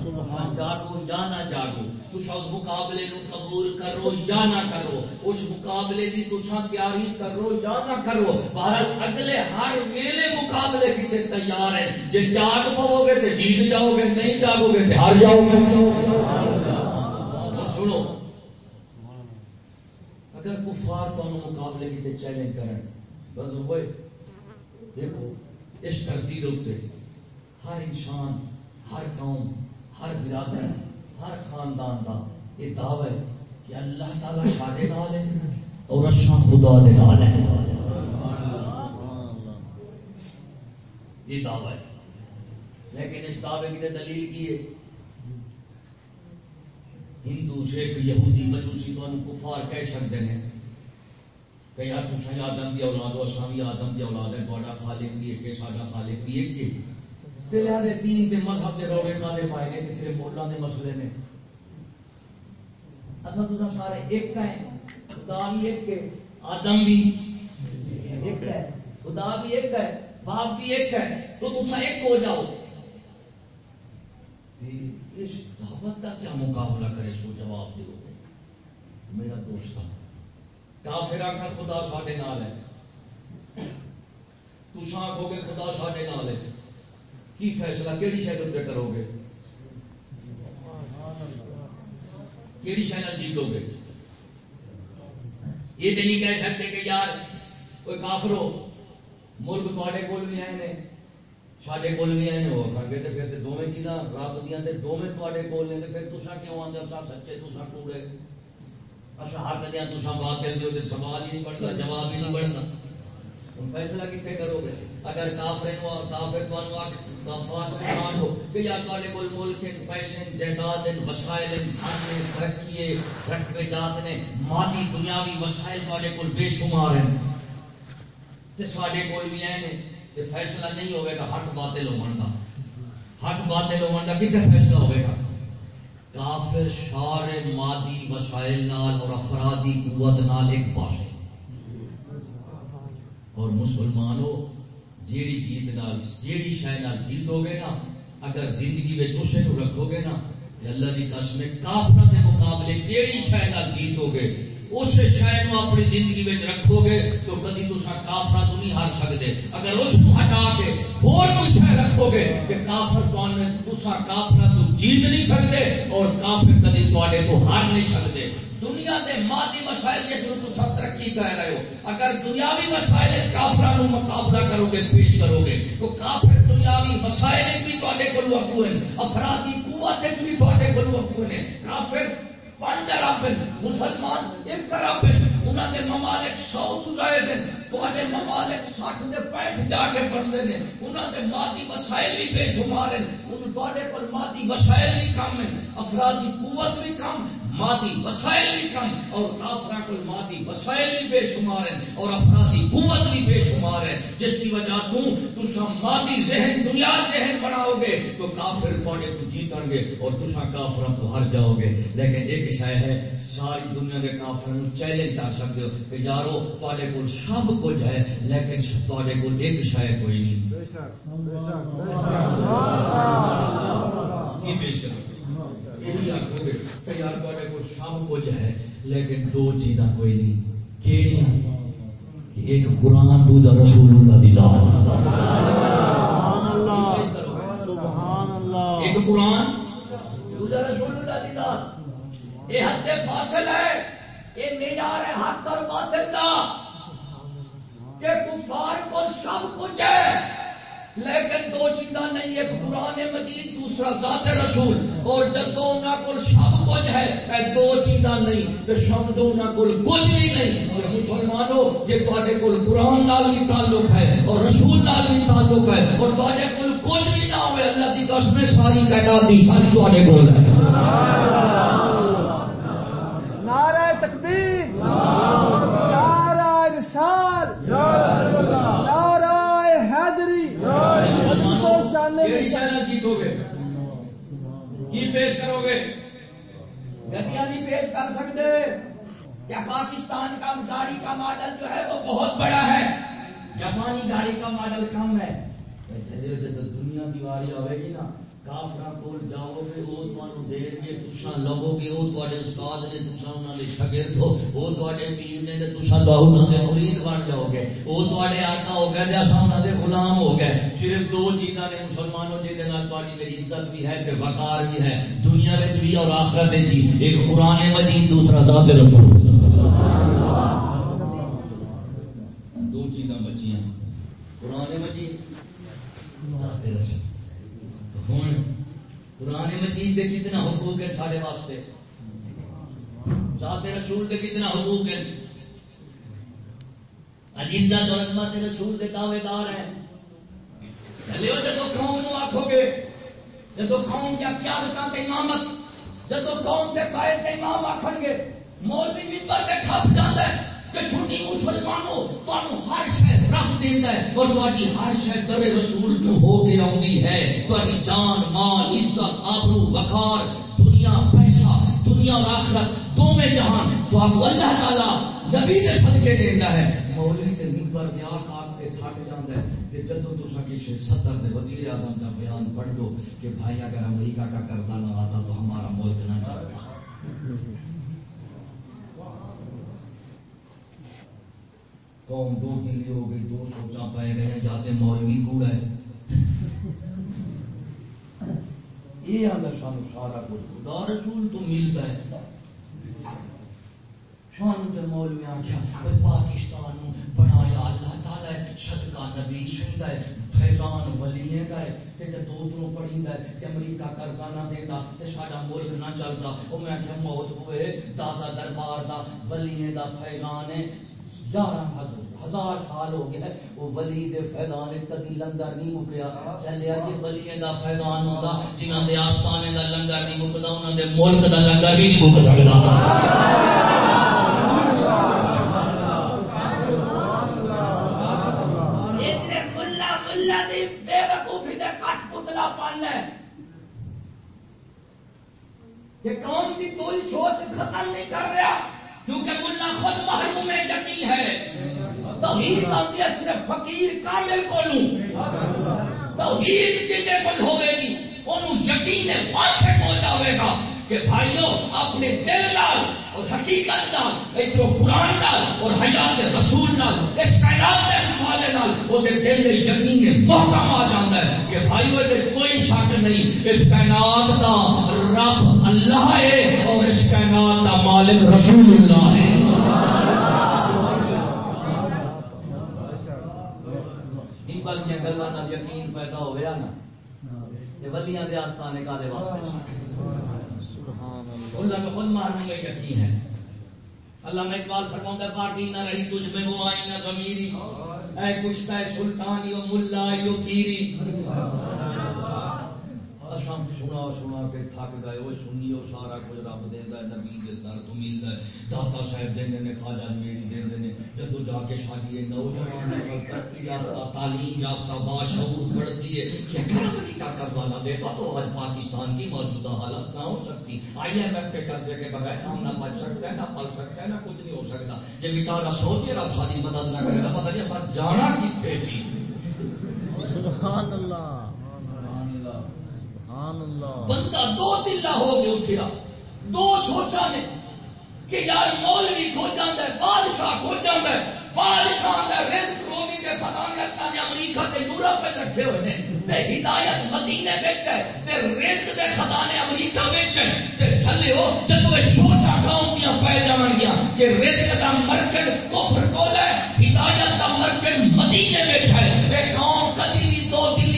سبحان جاگو یا نہ جاگو تسا اس مقابلے نو قبول کرو یا نہ کرو، اس مقابلے دی تسا تیاری کرو یا نہ کرو۔ بہرحال اگلے ہر ویلے مقابلے کی تیار ہے۔ جے جاگ پاو گے تے جیت جاؤ گے نہیں جاگو گے تے ہار جاؤ گے ہن سنو اگر کفار تو مقابلے کی چیلنج کرن بس ہوئے۔ دیکھو، اس دھرتی دے ہر انسان، ہر قوم، ہر برادر، ہر خاندان کا یہ دعوی ہے کہ اللہ تعالیٰ سارے نال ہے اور اچھا خدا دے نال ہے۔ یہ دعوی ہے۔ لیکن اس دعوے کی دلیل کی ہے؟ ہندو سکھ یہودی مجوسی تو کفار کہہ سکتے ہیں۔ کہ یار تصا آدم کی اولاد ہو اصا بھی آدم کی اولاد ہے تا خالق بھی ایک ساڈا خالق بھی ایک دلیا دے دین دے مذہب دے روڑے کالے پائے گئے صرف مولا دے مسئلے نے۔ اصل تو سارے ایک ہیں۔ خدا بھی ایک ہے، آدم بھی ایک ہے۔ خدا بھی ایک ہے، باپ بھی ایک ہے۔ تو تم ایک ہو جاؤ۔ اس دعوت کا کیا مقابلہ کرے سو جواب دو۔ میرا دوست کافر آخر خدا ساڈے نال ہے۔ تسا آخو گے، خدا ساڈے نال ہے۔ کی فیصلہ؟ کہڑی شہر اتنے کرو گے؟ کہڑی شہر جیتو گے؟ یہ تو نہیں کہہ سکتے کہ یار، کوئی کافرو ملک تے کول بھی آئے سارے کول بھی آئے وہ کر کے پھر دونوں چیزاں رب دیا دونوں تے کول نے پھر تصا کیوں آتے سچے تصا کوڑے اچھا ہر دیا تصا بات کر دو سوال ہی نہیں بڑھتا جواب ہی نہیں بڑھتا فیصلہ کتنے کرو گے اگر کافر کافر ہو کہ یا تے کول ملک پیسے جائیداد وسائل کھانے ترقی رقبے جات نے مادی دنیاوی وسائل تے کول بے شمار ہیں سارے کول بھی ہیں کہ فیصلہ نہیں ہوئے گا، حق باطل ہو کا حق باطل ہو کا کتنے فیصلہ ہوئے گا؟ کافر سارے مادی وسائل نال اور افرادی قوت نال ایک پاس۔ اور مسلمانوں، جیڑی جیت نال، جیڑی شہ نال جیتو گے نا، اگر زندگی میں اسے رکھو گے نا اللہ کی قسم کافر کے مقابلے جیڑی شہ نال جیتو گے اس شہر اپنی زندگی میں رکھو گے تو کدی تصا کافر تو نہیں ہار سکتے اگر اس کو ہٹا کے اور کوئی شہ رکھو گے کہ کافر تسا کافر تو جیت نہیں سکتے اور کافر کدی تے کو ہار نہیں سکتے دنیا کے مادی مسائل کے جو تصا ترقی کر رہے ہو، اگر دنیاوی مسائل کافر مقابلہ کرو گے، پیش کرو گے، تو کافر دنیاوی مسائل بھی تے کو اگو ہیں، افرادی قوت بھی تے کو اگو ہیں۔ کافر پانچ رب مسلمان ایک رب انہوں نے ممالک سو گزارے دن تے ممالک سٹھ کے پینٹ جا کے بنتے ہیں۔ انہوں نے مادی وسائل بھی بے شمار ہیں۔ تے کو مادی وسائل بھی کم ہیں، افرادی قوت بھی کم، مادی وسائل بھی کم، اور کافر کو مادی وسائل بھی بے شمار ہیں، اور افرادی قوت بھی بے شمار ہے جس کی وجہ تم مادی ذہن، دنیا ذہن بناؤ گے، تو کافر پوڑے کو جیتن گے، اور تسا کافر کو ہر جاؤ گے۔ لیکن ایک شہ ہے ساری دنیا کے کافر چیلنج کر سکتے ہو کہ یارو تے کو سب کچھ ہے لیکن تے کو ایک شہ کوئی نہیں۔ پیش کرو؟ یہی آخو گے کہ یار تے کو سب کچھ ہے لیکن دو چیزاں کوئی نہیں۔ کیڑیاں؟ ایک قرآن دوجا رسول اللہ دی ذات۔ ایک قرآن دوجا رسول اللہ دی ذات۔ یہ حد فاصل ہے، یہ معیار ہے حق اور باطل دا کہ کفار کو سب کچھ ہے، لیکن دو چیزاں نہیں، ایک پرانے مجید، دوسرا ذات رسول، اور جب انہوں کو سب کچھ ہے، اے دو چیزاں نہیں، تو سمجھو انہوں کو کچھ بھی نہیں۔ اور مسلمانوں جی تے کو قرآن نال بھی تعلق ہے، اور رسول نال بھی تعلق ہے، اور تے کو کچھ بھی نہ ہوئے، اللہ کی قسم ساری کائنات دی ساری تے کو ہے نعرہ تکبیر نعرہ رسال نعرہ حیدری جیتو گے؟ کی پیش کرو گے؟ گدیا نہیں پیش کر سکتے۔ کیا پاکستان کا گاڑی کا ماڈل جو ہے وہ بہت بڑا ہے؟ جاپانی گاڑی کا ماڈل کم ہے۔ دنیا دیواری آئے گی نا کافر کول جاؤ گے، وہ تمہیں گے تسا گے، وہ تے استاد نے تسا انہوں نے شگرد ہو، وہ تے پیر نے تسا انہوں مرید بن جاؤ گے۔ وہ تے آقا ہو گئے انہوں غلام ہو گئے۔ صرف دو چیزاں نے مسلمانوں جی میری عزت بھی ہے پھر وقار بھی ہے۔ دنیا میں بھی اور آخرت جی ایک قرآن مجید، دوسرا ذات رسول۔ دو چیزاں بچیاں۔ قرآن مجید، ذات رسول۔ ہوں قرآن مجید کے کتنا حقوق ہے سارے واسطے۔ ذات رسول کے کتنا حقوق ہے عزت اور عظمت رسول کے دعوے دار ہیں۔ چلے جب قوم نو آخو گے۔ جب قوم کیا قیادت کے امامت جب قوم کے قائد کے امام آخر گے، مولوی ممبر کے کھپ جاتا ہے کہ چھٹی مسلمانوں تمہیں ہر رب ہے اور تاری ہر در رسول ہو کے ہے۔ تاری جان، مال، عزت، آبرو، وقار، دنیا، پیسہ، دنیا اور آخرت دونوں جہان تو آپ اللہ تعالیٰ نبی سے صدقے ہے۔ مولوی کے ممبر آپ کے ہے کہ جدو کسی صدر نے وزیر اعظم کا بیان پڑھ دو کہ بھائی اگر امریکہ کا قرضہ نہ آتا تو ہمارا ملک نہ چلتا قوم دو دلی ہو گئی، دو سوچا پائے گئے جاتے مولوی کوڑا ہے یہ اندر سانو سارا کچھ خدا رسول تو ملتا ہے۔ شان کے مولوی آخیا پاکستان بنایا، اللہ تعالی صدقہ نبی سنتا ہے، فیضان ولی ہے تے دو دنوں پڑھی ہے، تے امریکہ قرضہ نہ دیتا تے ساڈا ملک نہ چلتا او میں آخیا موت ہوئے، دادا دربار دا ولی دا، فیضان ہے گیارہ ہزار سال ہو گیا وہ ولی دے فیضان کدی لنگر نہیں مکیا۔ چلیا کہ جی، ولی دا فیضان ہوتا جنہوں دے آستانے دا لنگر نہیں مکتا انہوں دے ملک دا لنگر بھی نہیں مک سکتا کہ قوم کی کوئی سوچ ختم نہیں کر رہا۔ کیونکہ ملا خود محروم یقین ہے۔ توحید آتی ہے صرف فقیر کامل کو لوں۔ توحید جنہیں کو ہوے گی، انہوں یقین واضح ہو جاوے گا۔ کہ بھائیوں، اپنے دل نال اور حقیقت نال ادھر قرآن نال اور حیات رسول نال، اس کائنات کے مسالے نال، وہ دل میں یقین محکم آ جاتا ہے کہ بھائیوں کوئی شک نہیں، اس کائنات کا رب اللہ ہے اور اس کائنات کا مالک رسول اللہ ہے۔ گلوں یقین پیدا ہوا نا ولیاں دے آستانے کا دے واسطے۔ اللہ۔ کا خود ماروں گا یقین ہے۔ اللہ میں اقبال فرماؤں گا پارٹی نہ رہی تجھ میں، وہ آئی نہ غمیری۔ اے کشتہ سلطانی و ملا، یو پیری۔ شام سنا سنا کے تھک گئے۔ وہ سنی وہ سارا کچھ رب دینا نبی دیتا تو ملتا ہے۔ داتا صاحب دیں نے، خواجہ میری دیں نے۔ جب جا کے شادی ہے نوجوان ترقی یافتہ، تعلیم یافتہ، باشعور بڑھتی ہے کہ اگر امریکہ قرضہ دیتا تو آج پاکستان کی موجودہ حالت نہ ہو سکتی؟ آئی ایم ایف کے قرضے کے بغیر ہم نہ بچ سکتے ہیں نہ پل سکتے ہیں نہ کچھ نہیں ہو سکتا۔ یہ بیچارہ سوچے رب ساری مدد نہ کرے گا، پتہ نہیں سر جانا کتنے تھی جی؟ سبحان اللہ۔ بندہ دو دلہ ہو کے اٹھیا دو سوچا نے کہ یار مولوی کھو جانا ہے، بادشاہ کھو جانا ہے، بادشاہ کا رزق، رومی کے خزانے اللہ نے امریکہ تے یورپ میں رکھے ہوئے نے، تے ہدایت مدینے وچ ہے، تے رزق دے خزانے امریکہ وچ ہے، تے تھلے ہو جدوں اے سوچا قوم دیاں پے جان گیا کہ رزق دا مرکز کفر کول ہے، ہدایت دا مرکز مدینے وچ ہے اے قوم کدی بھی دو دلی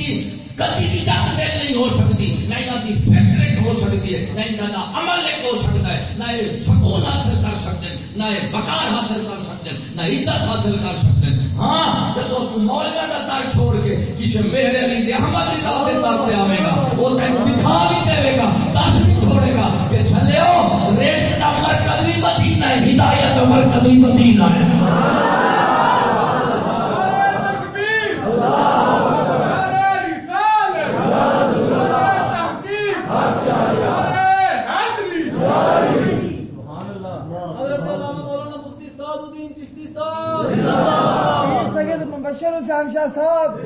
کدی بھی جات نہیں ہو سکتی، نہ یہاں کی فکر ایک ہو سکتی ہے، نہ یہاں کا عمل ایک ہو سکتا ہے، نہ یہ سکون حاصل کر سکتے ہیں، نہ یہ بکار حاصل کر سکتے ہیں، نہ عزت حاصل کر سکتے ہیں۔ ہاں جب تو مولوی کا در چھوڑ کے کسی میرے علی دے احمد علی دا دے در پہ آئے گا۔ وہ تین دکھا بھی دے گا دس بھی چھوڑے گا کہ چلے ہو، ریت کا مرکز بھی مدینہ ہے، ہدایت کا مرکز بھی مدینہ ہے۔ اللہ مبشر حسین شاہ صاحب۔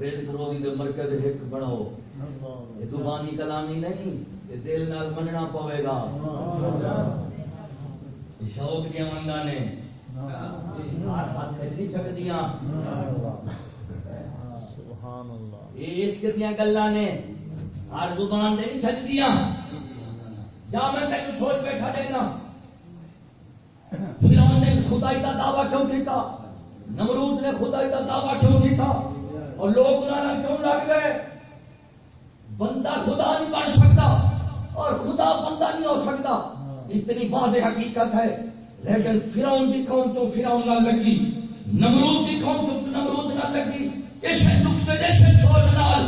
ریت کروی دے مرکز ایک بناؤ۔ یہ زبانی کلامی نہیں، یہ دل نال مننا پوے گا۔ شوق دیا منگا نے۔ عشق دیا گلا نے۔ ہر زبان دے نہیں چج دیا جا میں تین سوچ بیٹھا دینا فرعون نے خدائی کا دعویٰ کیوں کیتا؟ نمرود نے خدائی کا دعویٰ کیوں کیتا؟ اور لوگ انہوں نے کیوں لگ گئے؟ بندہ خدا نہیں بن سکتا اور خدا بندہ نہیں ہو سکتا۔ اتنی واضح حقیقت ہے۔ لیکن فرعون کی قوم تو فرعون نہ لگی۔ نمرود کی قوم تو نمرود نہ لگی۔ اس نقطے جیسے سوچ نال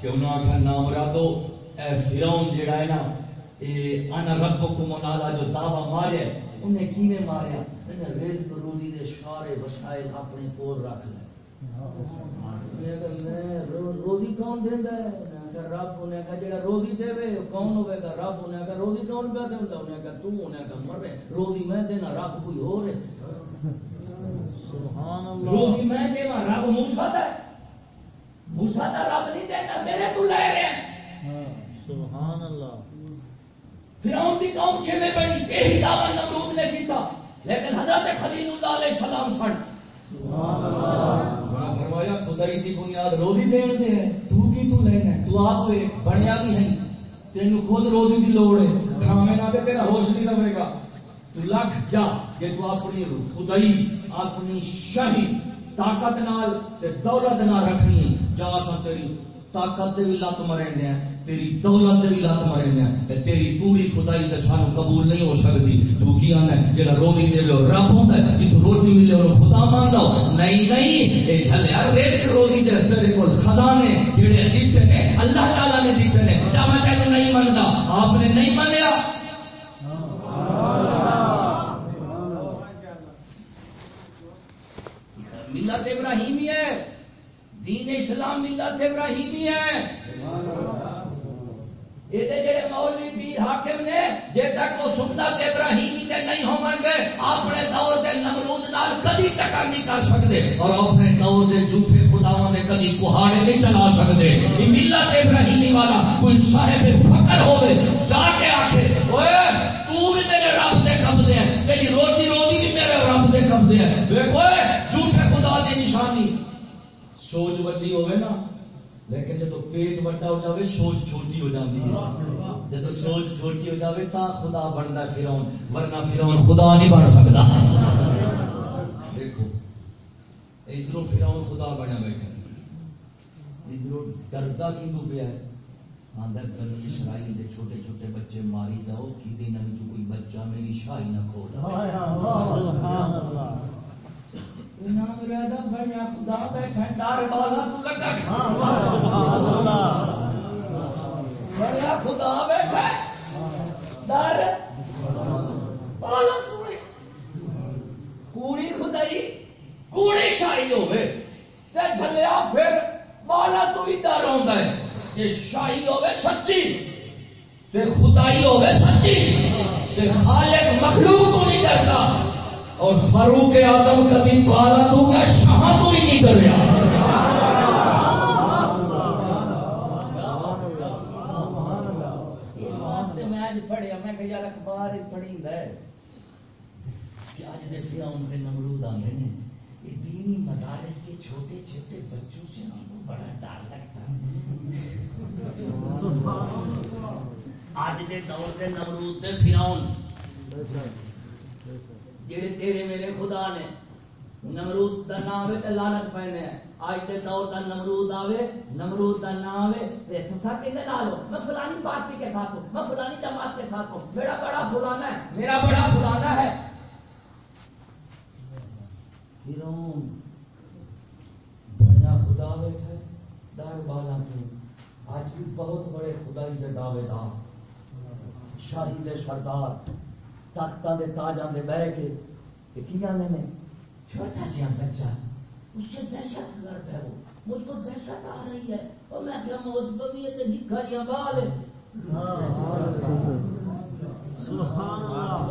کہ انہوں آخر نام مرادو اے فرعون جڑا ہے نا اے انا ربکم الاعلی جو دعوی ماریا ہے، انہیں کیویں ماریا؟ انہیں رزق روزی دے سارے وسائل اپنے کول رکھ لے۔ روزی کون دیندا ہے؟ رب انہیں کہا جڑا روزی دے کون ہوے گا؟ رب انہیں کہا روزی کون پہ دیندا؟ انہیں کہا تو انہیں کہا مرے روزی میں دینا رب کوئی اور ہے؟ سبحان اللہ۔ روزی میں دینا رب موسی دا ہے۔ موسی دا رب نہیں دینا میرے تو لے رہے ہیں ہاں، سبحان اللہ فرعون کی قوم کھے میں بنی یہی دعویٰ نمرود نے کیتا۔ لیکن حضرت خلیل اللہ علیہ السلام سن۔ فرمایا، خدائی کی بنیاد روزی دین دے ہے۔ تو کی تو لینا ہے تو آپ بنیا بھی ہے خود روزی دی لوڑ ہے۔ کھاوے نہ تے تیرا ہوش نہیں گا۔ تو لکھ جا کہ تو اپنی خدائی اپنی طاقت نال تے دولت رکھنی جا سا تیری طاقت دے بھی لت مریں دے ہیں تیری دولت دے بھی لت مریں دے ہیں تے تیری پوری خدائی تے سانو قبول نہیں ہو سکتی۔ تو کی آنا ہے؟ جڑا روزی دے لو رب ہوندا ہے کہ تو روٹی ملے اور خدا مان لو نہیں نہیں، اے جھلیا رزق روزی دے تیرے کول خزانے جڑے دیتے نے، اللہ تعالی نے دیتے نے۔ جا میں تینوں نہیں مندا آپ نے نہیں منیا ملت ابراہیمی ہے۔ دین اسلام ملت ابراہیمی ہے۔ یہ جڑے مولوی پیر حاکم نے، جے تک وہ سنت ابراہیمی نہیں ہون گے اپنے دور دے نمرود نال کدی ٹکر نہیں کر اور اپنے دور دے جھوٹے خداواں نے کدی کوہاڑے نہیں چلا سکتے۔ ملت ابراہیمی والا کوئی صاحب فقر ہوے جا کے آکھے، اوئے، تو بھی میرے رب دے قبضے ہے تیری روٹی روزی بھی میرے رب دے قبضے ہے جھوٹے خدا دی نشانی سوچ وڈی ہوے نا، لیکن جب پیٹ وڈا ہو جاوے، سوچ چھوٹی ہو جاتی ہے۔ جب سوچ چھوٹی ہو جاوے تا خدا بنتا فرعون، ورنہ فرعون خدا نہیں بن سکتا دیکھو ادھر فرعون خدا بنیا بیٹھا۔ ادھر ڈردا کی تو پیا ہے آندر بنی اسرائیل دے چھوٹے چھوٹے بچے ماری جاؤ کی دن کوئی بچہ میری شاہی نہ کھول سبحان اللہ نام رہدا بنیا خدا بیٹھا ڈر۔ کوڑی خدائی کوڑی شاہی ہوے تے جھلیا پھر والا تو بھی ڈر آਉਂدا ہے۔ کہ شاہی ہوے سچی تے خدائی ہوے سچی تے خالق مخلوق تو نہیں ڈرتا۔ اور فاروق اعظم کبھی بالا تو کا شاہ تو ہی نہیں ڈریا اس واسطے میں آج پڑھیا میں کہ یار اخبار پڑھی ہے۔ کہ آج نمرود آندے نے یہ دینی مدارس کے چھوٹے چھوٹے بچوں سے ہم کو بڑا ڈر لگتا ہے۔ آج دے دور دے نمرود فرعون۔ جڑے تیرے میرے خدا نے نمرود دا نام ہے تے لعنت پینے آج تے دور دا نمرود آوے، نمرود دا نام ہے تے سنسا کہندے نالو میں فلانی پارٹی کے ساتھ ہوں، میں فلانی جماعت کے ساتھ ہوں۔ میرا بڑا فلانا ہے، میرا بڑا فلانا ہے۔ فرعون بڑا خدا بیٹھا ہے ڈر بالا تو آج بھی بہت بڑے خدائی دے دعوے دار، شاہی دے سردار تختاں دے تاجاں دے بہ کے کہ کی جانے نے چھوٹا سا بچہ اس سے دہشت گرد ہے وہ۔ مجھ کو دہشت آ رہی ہے۔ اور میں کیا موت تو بھی ہے نکھا جیا بال ہے۔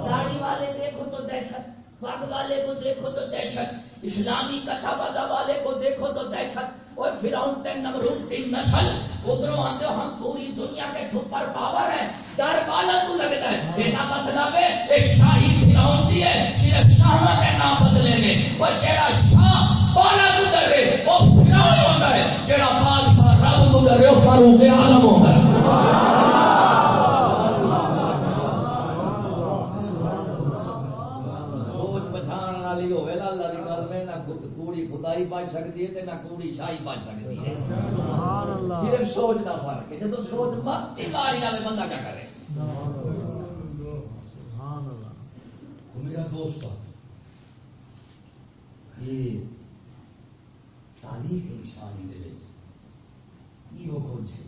داڑھی والے دیکھو تو دہشت پگ والے کو دیکھو تو دہشت اسلامی کتھا والا والے کو دیکھو تو دہشت۔ اور فراؤن تے نمرود کی نسل ادھر آتے ہم پوری دنیا کے سپر پاور ہیں۔ ڈر والا تو لگتا ہے، بیٹا مطلب ہے ایک شاہی فراؤن دی ہے، صرف شاہمت ہے نہ بدلے گے۔ اور جیڑا شاہ بالا تو ڈرے وہ فراؤن ہوتا ہے، جیڑا بادشاہ رب تو ڈرے وہ فاروق عالم ہوتا ہے۔ خدائی بچ سکتی ہے نہ کوڑی شاہی بچ سکتی ہے۔ صرف سوچ کا فرق ہے۔ جب سوچ مت ماری آئے بندہ کیا کرے؟ میرا دوست تاریخ انسانی یہ کچھ ہے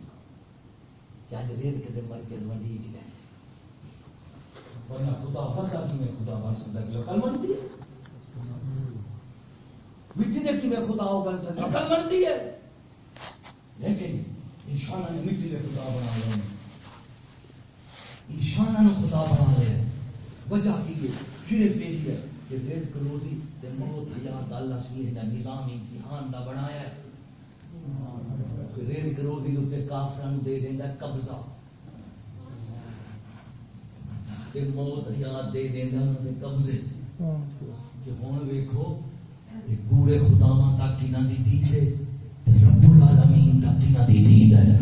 کہ اج ریت کے مر کے منڈی جی چ خدا پتا کہ میں خدا بن سکتا کلو کل منڈی مٹی دے کہ میں خدا ہو بن سکتا عقل منتی ہے۔ لیکن انسان نے مٹی دے خدا بنا لے انسان نے خدا بنا لے وجہ کی ہے؟ صرف یہ ہے کہ وید کروڑی تے موت حیات اللہ سی ہے نظام امتحان دا بنایا ہے۔ ریل کروڑی تے کافران دے دیندا قبضہ۔ تے موت حیات دے دیندا قبضے۔ کہ ہن ویکھو پورے خداواں تک کنا دی دید ہے تے رب العالمین تک کنہ دی دید ہے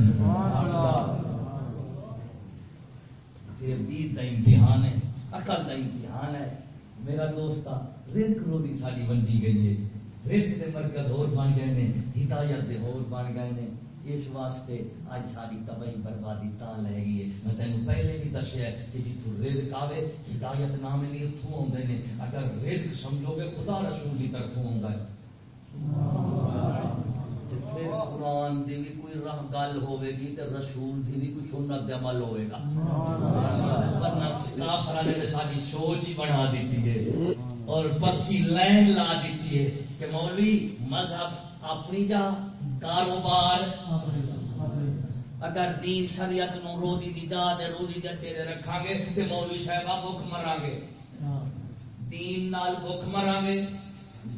صرف دید کا امتحان ہے، عقل کا امتحان ہے۔ میرا دوست رزق روزی ساری بنتی گئی ہے۔ رزق دے مرکز اور بن گئے نے، ہدایت دے اور بن گئے نے۔ اس واسطے اج ساری تباہی بربادی تان لے گئی ہے۔ میں تین پہلے بھی دسیا ہے کہ جتوں رزق آوے، ہدایت نامے بھی اتوں آتے نے۔ اگر رزق سمجھو گے، خدا رسول کی طرفوں آتا ہے۔ قرآن دی بھی کوئی راہ گل ہوے گی تو رسول دی بھی کوئی سنت دے عمل ہوے گا۔ ورنہ کافراں نے ساری سوچ ہی بنا دیتی ہے۔ اور پکی لائن لا دیتی ہے کہ مولوی، مذہب اپنی جا کاروبار۔ اگر دین شریعت نو روزی دی جا دے، روزی دے اڈے دے رکھا گے تے مولوی صاحبہ بھوک مرا گے دین نال بھوک مرا گے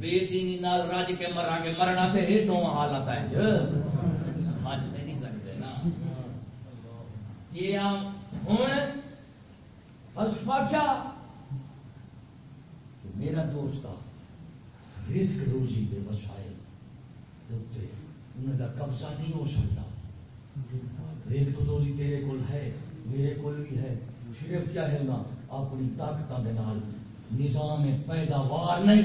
بے دینی نال رج کے مرا گے مرنا تے ہے دو حالت ہے جو حج تے نہیں سکتے نا۔ یہ ہم ہن فلسفہ کیا؟ میرا دوست رزق روزی دے وسائل دے اوتے انہاں دا قبضہ نہیں ہو سکتا؟ رزق روزی تیرے کول ہے، میرے کول بھی ہے۔ صرف کیا ہے نا اپنی طاقتوں کے نال نظام پیداوار نہیں،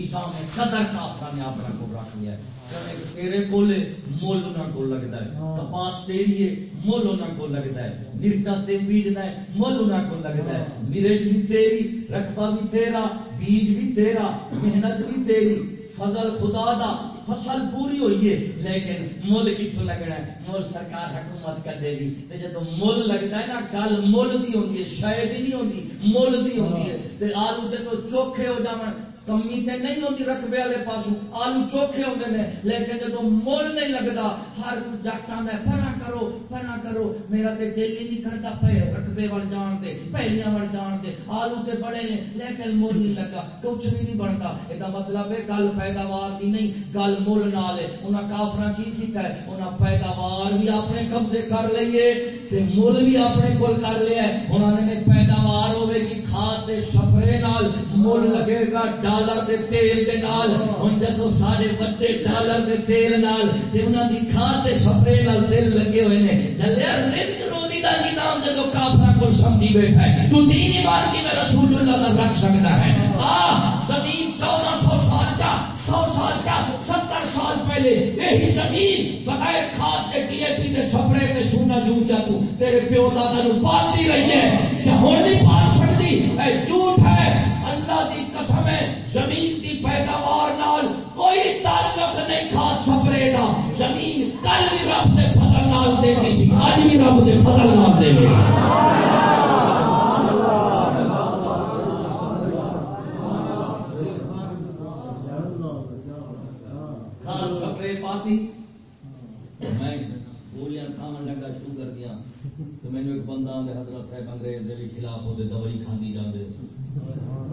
نظام قدر کافر نے اپنا کو رکھ لیا ہے۔ تیرے کول مول انہاں کو لگتا ہے۔ کپاس تیری ہے مول انہاں کو لگتا ہے۔ مرچا تے بیجنا ہے مول انہاں کو لگتا ہے۔ مرچ بھی تیری، رقبہ بھی تیرا، بیج بھی تیرا، محنت بھی تیری۔ فضل خدا دا فصل پوری ہوئی ہے لیکن مل کتوں لگنا ہے؟ مل سرکار حکومت کر دے گی۔ جب مل لگتا ہے نا گل مل دی ہوتی ہے شاید ہی نہیں ہوتی مل دی ہوتی ہے تے آلو تے تو چوکھے ہو جاون کمی تے نہیں ہوتی رقبے والے پاسوں۔ آلو چوکھے ہوتے ہیں لیکن جب مل نہیں لگتا ہر جٹ آتا پرا کرو پرا کرو۔ میرا تے دل ہی نہیں کرتا پہ رقبے وال جان تے، پہلیاں وال جان تے۔ آلو تے بڑے نے، لیکن مل نہیں لگا، کچھ بھی نہیں بنتا۔ یہ مطلب ہے گل پیداوار کی نہیں، گل مل نال ہے۔ انہاں کافراں کی کیتا ہے؟ انہاں پیداوار بھی اپنے قبضے کر لئیے تے مل بھی اپنے کول کر لیا ہے۔ انہوں نے پیداوار ہوے گی کھاد دے سفرے نال مل لگے گا ڈالر دے تیل دے نال۔ ہن جدوں سارے بڑے ڈالر دے تیل نال، تے انہاں دی کھاد دے سفرے نال دل لگے ہوئے نے۔ چلیا رزق روزی دا نظام سمجھی بیٹھا ہے، تو دین ایمان کی میں رسول اللہ رکھ سکتا ہے؟ آ زمین چودہ سو سال کا سو سال کا ستر سال پہلے یہی زمین بغیر کھاد کے پی سپرے سونا یوریا تو تیرے پیو دادا نو پالتی رہی ہے۔ ہوں نہیں پال سکتی؟ اے جھوٹ ہے۔ اللہ دی قسم ہے، زمین دی پیداوار نال کوئی تعلق نال دے دی سی اج بھی رب دے فضل نال دے گی کھان سپرے پاتی۔ میں گولیاں کھان لگا شروع کر دیا۔ تو میں نے ایک بندہ آدھے حضرت صاحب انگریز دے خلاف ہوتے دوائی کھاندی جاندے۔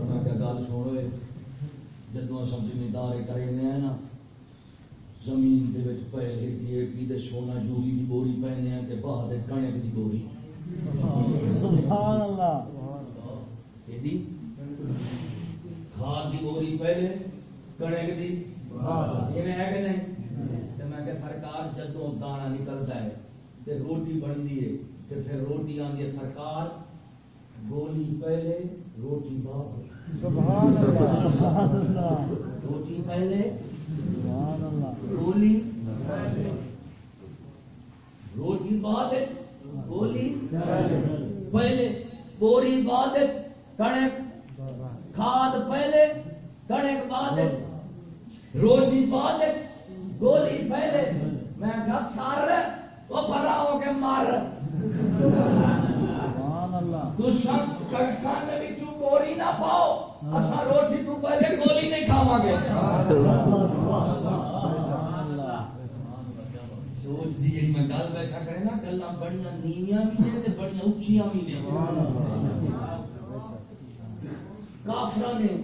میں کیا گل چھوڑے جدو سب زمیندار کرے ہیں نا زمین دے وچ ڈی اے پی دے سونا جوری دی بوری پہنے ہیں تے بعد وچ کਣک دی بوری سبحان اللہ ایدی کھاد دی بوری پہلے کڑک دی۔ ایویں ہے کہ نہیں؟ تے میں کہ سرکار جدوں دانا نکلدا ہے تے روٹی بنتی ہے تے پھر روٹی آندی ہے سرکار گولی پہلے روٹی بعد۔ سبحان اللہ سبحان اللہ روٹی پہلے گولی روٹی بعد گولی پہلے بوری بعد کڑک کھاد پہلے۔ کڑک بعد روٹی بعد گولی پہلے۔ میں کہا سار وہ بھرا ہو کے مار۔ تو شک کڑکانے بھی تو گولی نہ پاؤ؟ روٹی تو پہلے گولی نہیں کھاوا گے سوچ دی جی میں گل بیٹھا کرے نا گلا بڑی نیویاں بھی نے بڑی اچیا بھی نے کافر نے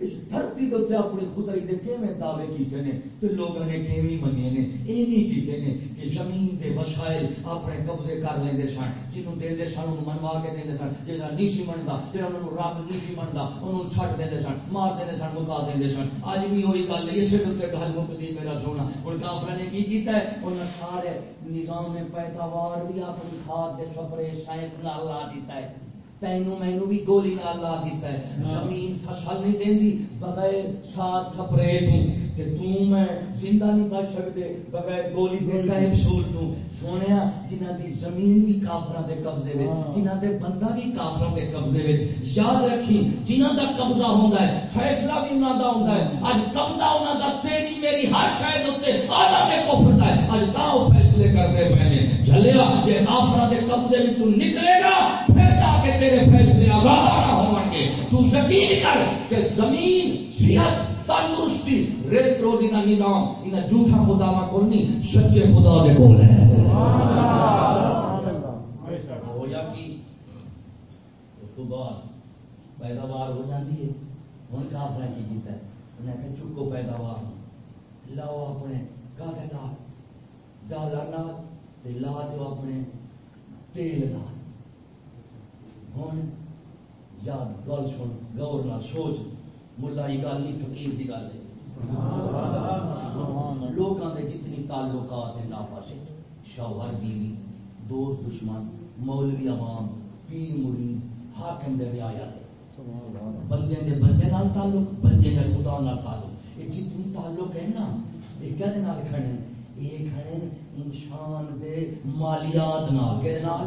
اس دھرتی کے اتنے اپنی خدائی دے کیویں دعوے کیتے نے تے لوگوں نے کیویں مننے نے؟ ایویں کیتے نے کہ زمین دے وسائل اپنے قبضے کر لیندے سن جنوں دیندے سن، انہوں منوا کے دیندے سن جہاں نہیں سی مندا جہاں انہوں رب نہیں سی مندا انہوں چھڈ دیندے سن، مار دیندے سن، مکا دیندے سن۔ اج بھی وہی گل ہے اسے تے گل مکدی میرا سونا۔ ہن کافر نے کی کیتا ہے؟ انہاں سارے نظام پیداوار بھی اپنی کھاد دے سپرے سائنس نال لا دیتا ہے۔ تینوں مینو بھی گولی نال لا دیتا ہے۔ زمین فصل نہیں دیندی بغیر ساتھ سپرے تو کہ تو میں زندہ نہیں بغیر گولی دیتا ہے تو۔ سونیا دی زمین بھی کافراں دے قبضے وچ جنہ دے بندہ بھی کافراں دے قبضے وچ۔ یاد رکھی جنہ دا قبضہ ہوندا ہے فیصلہ بھی انہاں دا ہوندا ہے۔ اج قبضہ انہاں دا تیری میری ہر شے دے اعلی دے کفر دا ہے۔ اج تا وہ فیصلے کرنے پے نے جھلیا کافراں دے قبضے وچ تو نکلے گا۔ تیرے فیصلے آزاد ہون گے تو یقین کر کہ زمین صحت، تندرستی، ریت روزی کا نظام انہیں جھوٹا خدا میں کول نہیں سچے خدا دے کول ہے۔ ہو یا کی؟ اس تو بعد پیداوار ہو جاتی ہے۔ ہوں کافر کی کیتا ہے۔ انہیں کہ چکو پیداوار۔ لاؤ اپنے کادے نال ڈالر نال لا جو اپنے تیل نال۔ ہوں یاد گل سن گور نال سوچ ملا گل نہیں فقیر کی گل ہے۔ لوگوں کے جتنی تعلقات ہیں آپس شوہر بیوی دوست دشمن مولوی عوام پیر مرید حاکم دے رعایا دے بندے دے بندے نال تعلق بندے دے خدا نال تعلق۔ یہ جتنی تعلق ہے نا یہ کہدے نال کھڑے؟ یہ کھڑے انسان دے مالیات نال کہ نال؟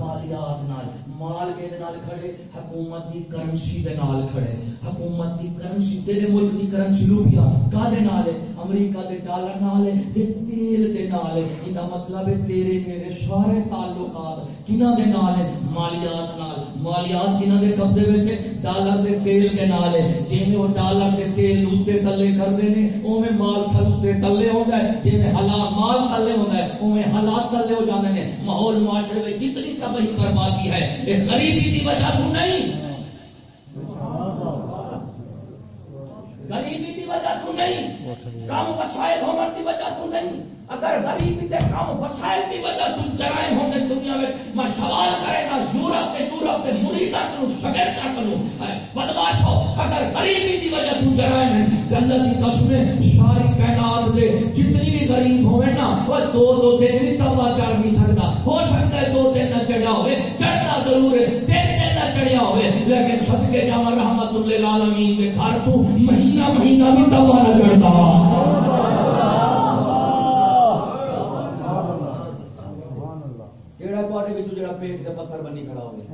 مالیات نال۔ مال کے نال کھڑے، حکومت دی کرنسی دے نال کھڑے۔ حکومت دی کرنسی تیرے ملک دی کرنسی روپیہ کا دے نال ہے؟ امریکہ دے ڈالر نال ہے تے تیل دے نال ہے۔ ایندا مطلب ہے تیرے میرے سارے تعلقات کنا دے نال ہے؟ مالیات نال۔ مالیات کنا دے قبضے وچ ہے؟ ڈالر دے تیل دے نال ہے۔ جویں وہ ڈالر دے تیل اوتے تلے کردے نے، اوویں مال تھل تے تلے ہوندا ہے۔ جویں حلال مال تلے ہوندا ہے، اوویں حالات تلے ہو جاندے نے۔ ماحول معاشرے وچ جتنی تباہی بربادی ہے۔ یہ غریبی دی وجہ تو نہیں۔ غریبی دی وجہ تو نہیں۔ کم وسائل ہونے دی وجہ تو نہیں۔ اگر غریبی دے کم وسائل دی وجہ تو جرائم ہونے دنیا میں میں سوال کرے گا، یورپ کے یورپ کے مریدا کروں شگر کر کروں بدماش ہو، اگر غریبی دی وجہ تو جرائم ہے کہ اللہ کی قسم ساری کائنات دے جتنی بھی غریب ہوئے نا، وہ دو دو دن بھی تبا چڑھ نہیں سکتا۔ ہو سکتا ہے دو دن نہ چڑھا ہوئے، چڑھنا ضرور ہے، تین دن نہ چڑھیا ہوئے۔ لیکن صدقے جامع رحمت اللہ العالمین کے گھر تو مہینہ مہینہ بھی تبا نہ چڑھتا۔ کیڑا کوٹے کے جڑا پیٹ سے پتھر بنی کھڑا ہو گیا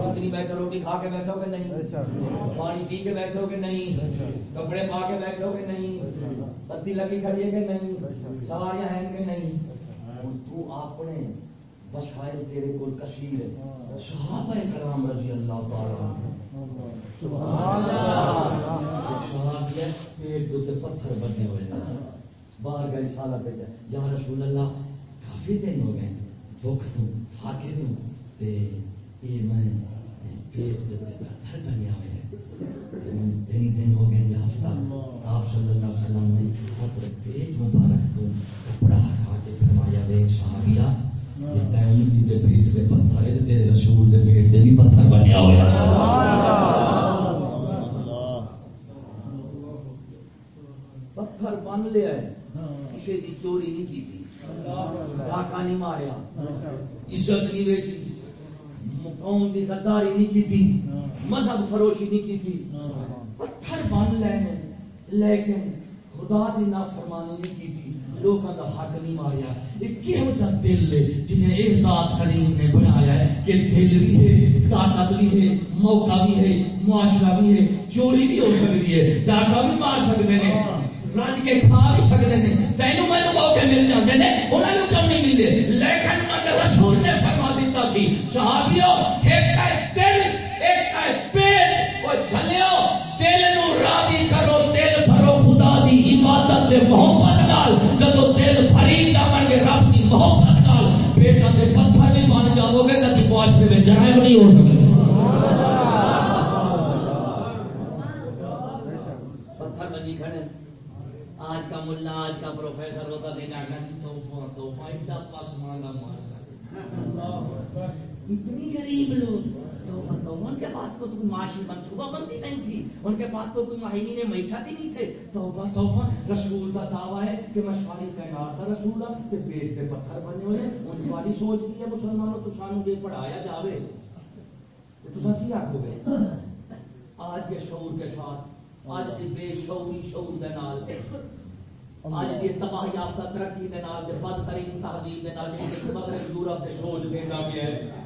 اتنی بیٹھو روٹی کھا کے بیٹھو گے نہیں پانی پی کے بیٹھو گے نہیں کپڑے پا کے بیٹھو گے نہیں پتی لگی کھڑی ہے کہ نہیں سواریاں ہیں کہ نہیں تو اپنے وسائل تیرے کو کثیر ہے صحابہ کرام رضی اللہ تعالی صحابہ پیٹ کے پتھر بنے ہوئے باہر گئے سالہ پہ یا رسول اللہ کافی دن ہو گئے بھوک تو تھاکے دوں تے یہ میں پیٹ دے پتھر بنیا ہوئے دن دن ہو گئے ہفتہ آپ صلی اللہ علیہ وسلم نے اپنے پیٹ مبارک کو کپڑا ہٹا کے فرمایا وے صحابیہ یہ دے پیٹ دے پتھر ہے تیرے رسول دے پیٹ دے بھی پتھر بنیا ہوا پتھر بن لیا ہے، کسی دی چوری نہیں کی تھی۔ ڈاکہ نہیں ماریا۔ عزت نہیں بیچی قوم کی غداری نہیں کی مذہب فروشی نہیں کی تھی پتھر بن لینے لیکن خدا دی نافرمانی نہیں کی تھی لوگوں کا حق نہیں ماریا۔ یہ کہو جا دل ہے؟ جنہیں ایک ذات کریم نے بنایا ہے کہ دل بھی ہے، طاقت بھی ہے، موقع بھی ہے، معاشرہ بھی ہے، چوری بھی ہو سکتی ہے ڈاکہ بھی مار سکتے ہیں، رج کے کھا بھی سکتے ہیں۔ تینوں میں موقع مل جاتے ہیں انہوں نے کم نہیں ملے غریب لوگ۔ تو ان کے پاس تو کوئی معاشی منصوبہ بندی نہیں تھی۔ ان کے پاس تو کوئی مہینے نے معیشت ہی نہیں تھے توبہ توبہ رسول کا دعویٰ ہے کہ میں ساری کائنات کا رسول ہوں کہ پیٹ کے پتھر بنے ہوئے ان ساری سوچ کی ہے مسلمانوں تو سانو یہ پڑھایا جاوے۔ تو سب کی آنکھو گے آج کے شعور کے ساتھ، آج کی بے شعوری شعور کے نال، آج کی تباہ یافتہ ترقی کے نال، کے بدترین تہذیب کے نال کے مغرب یورپ کے سوچ دیکھا گیا ہے۔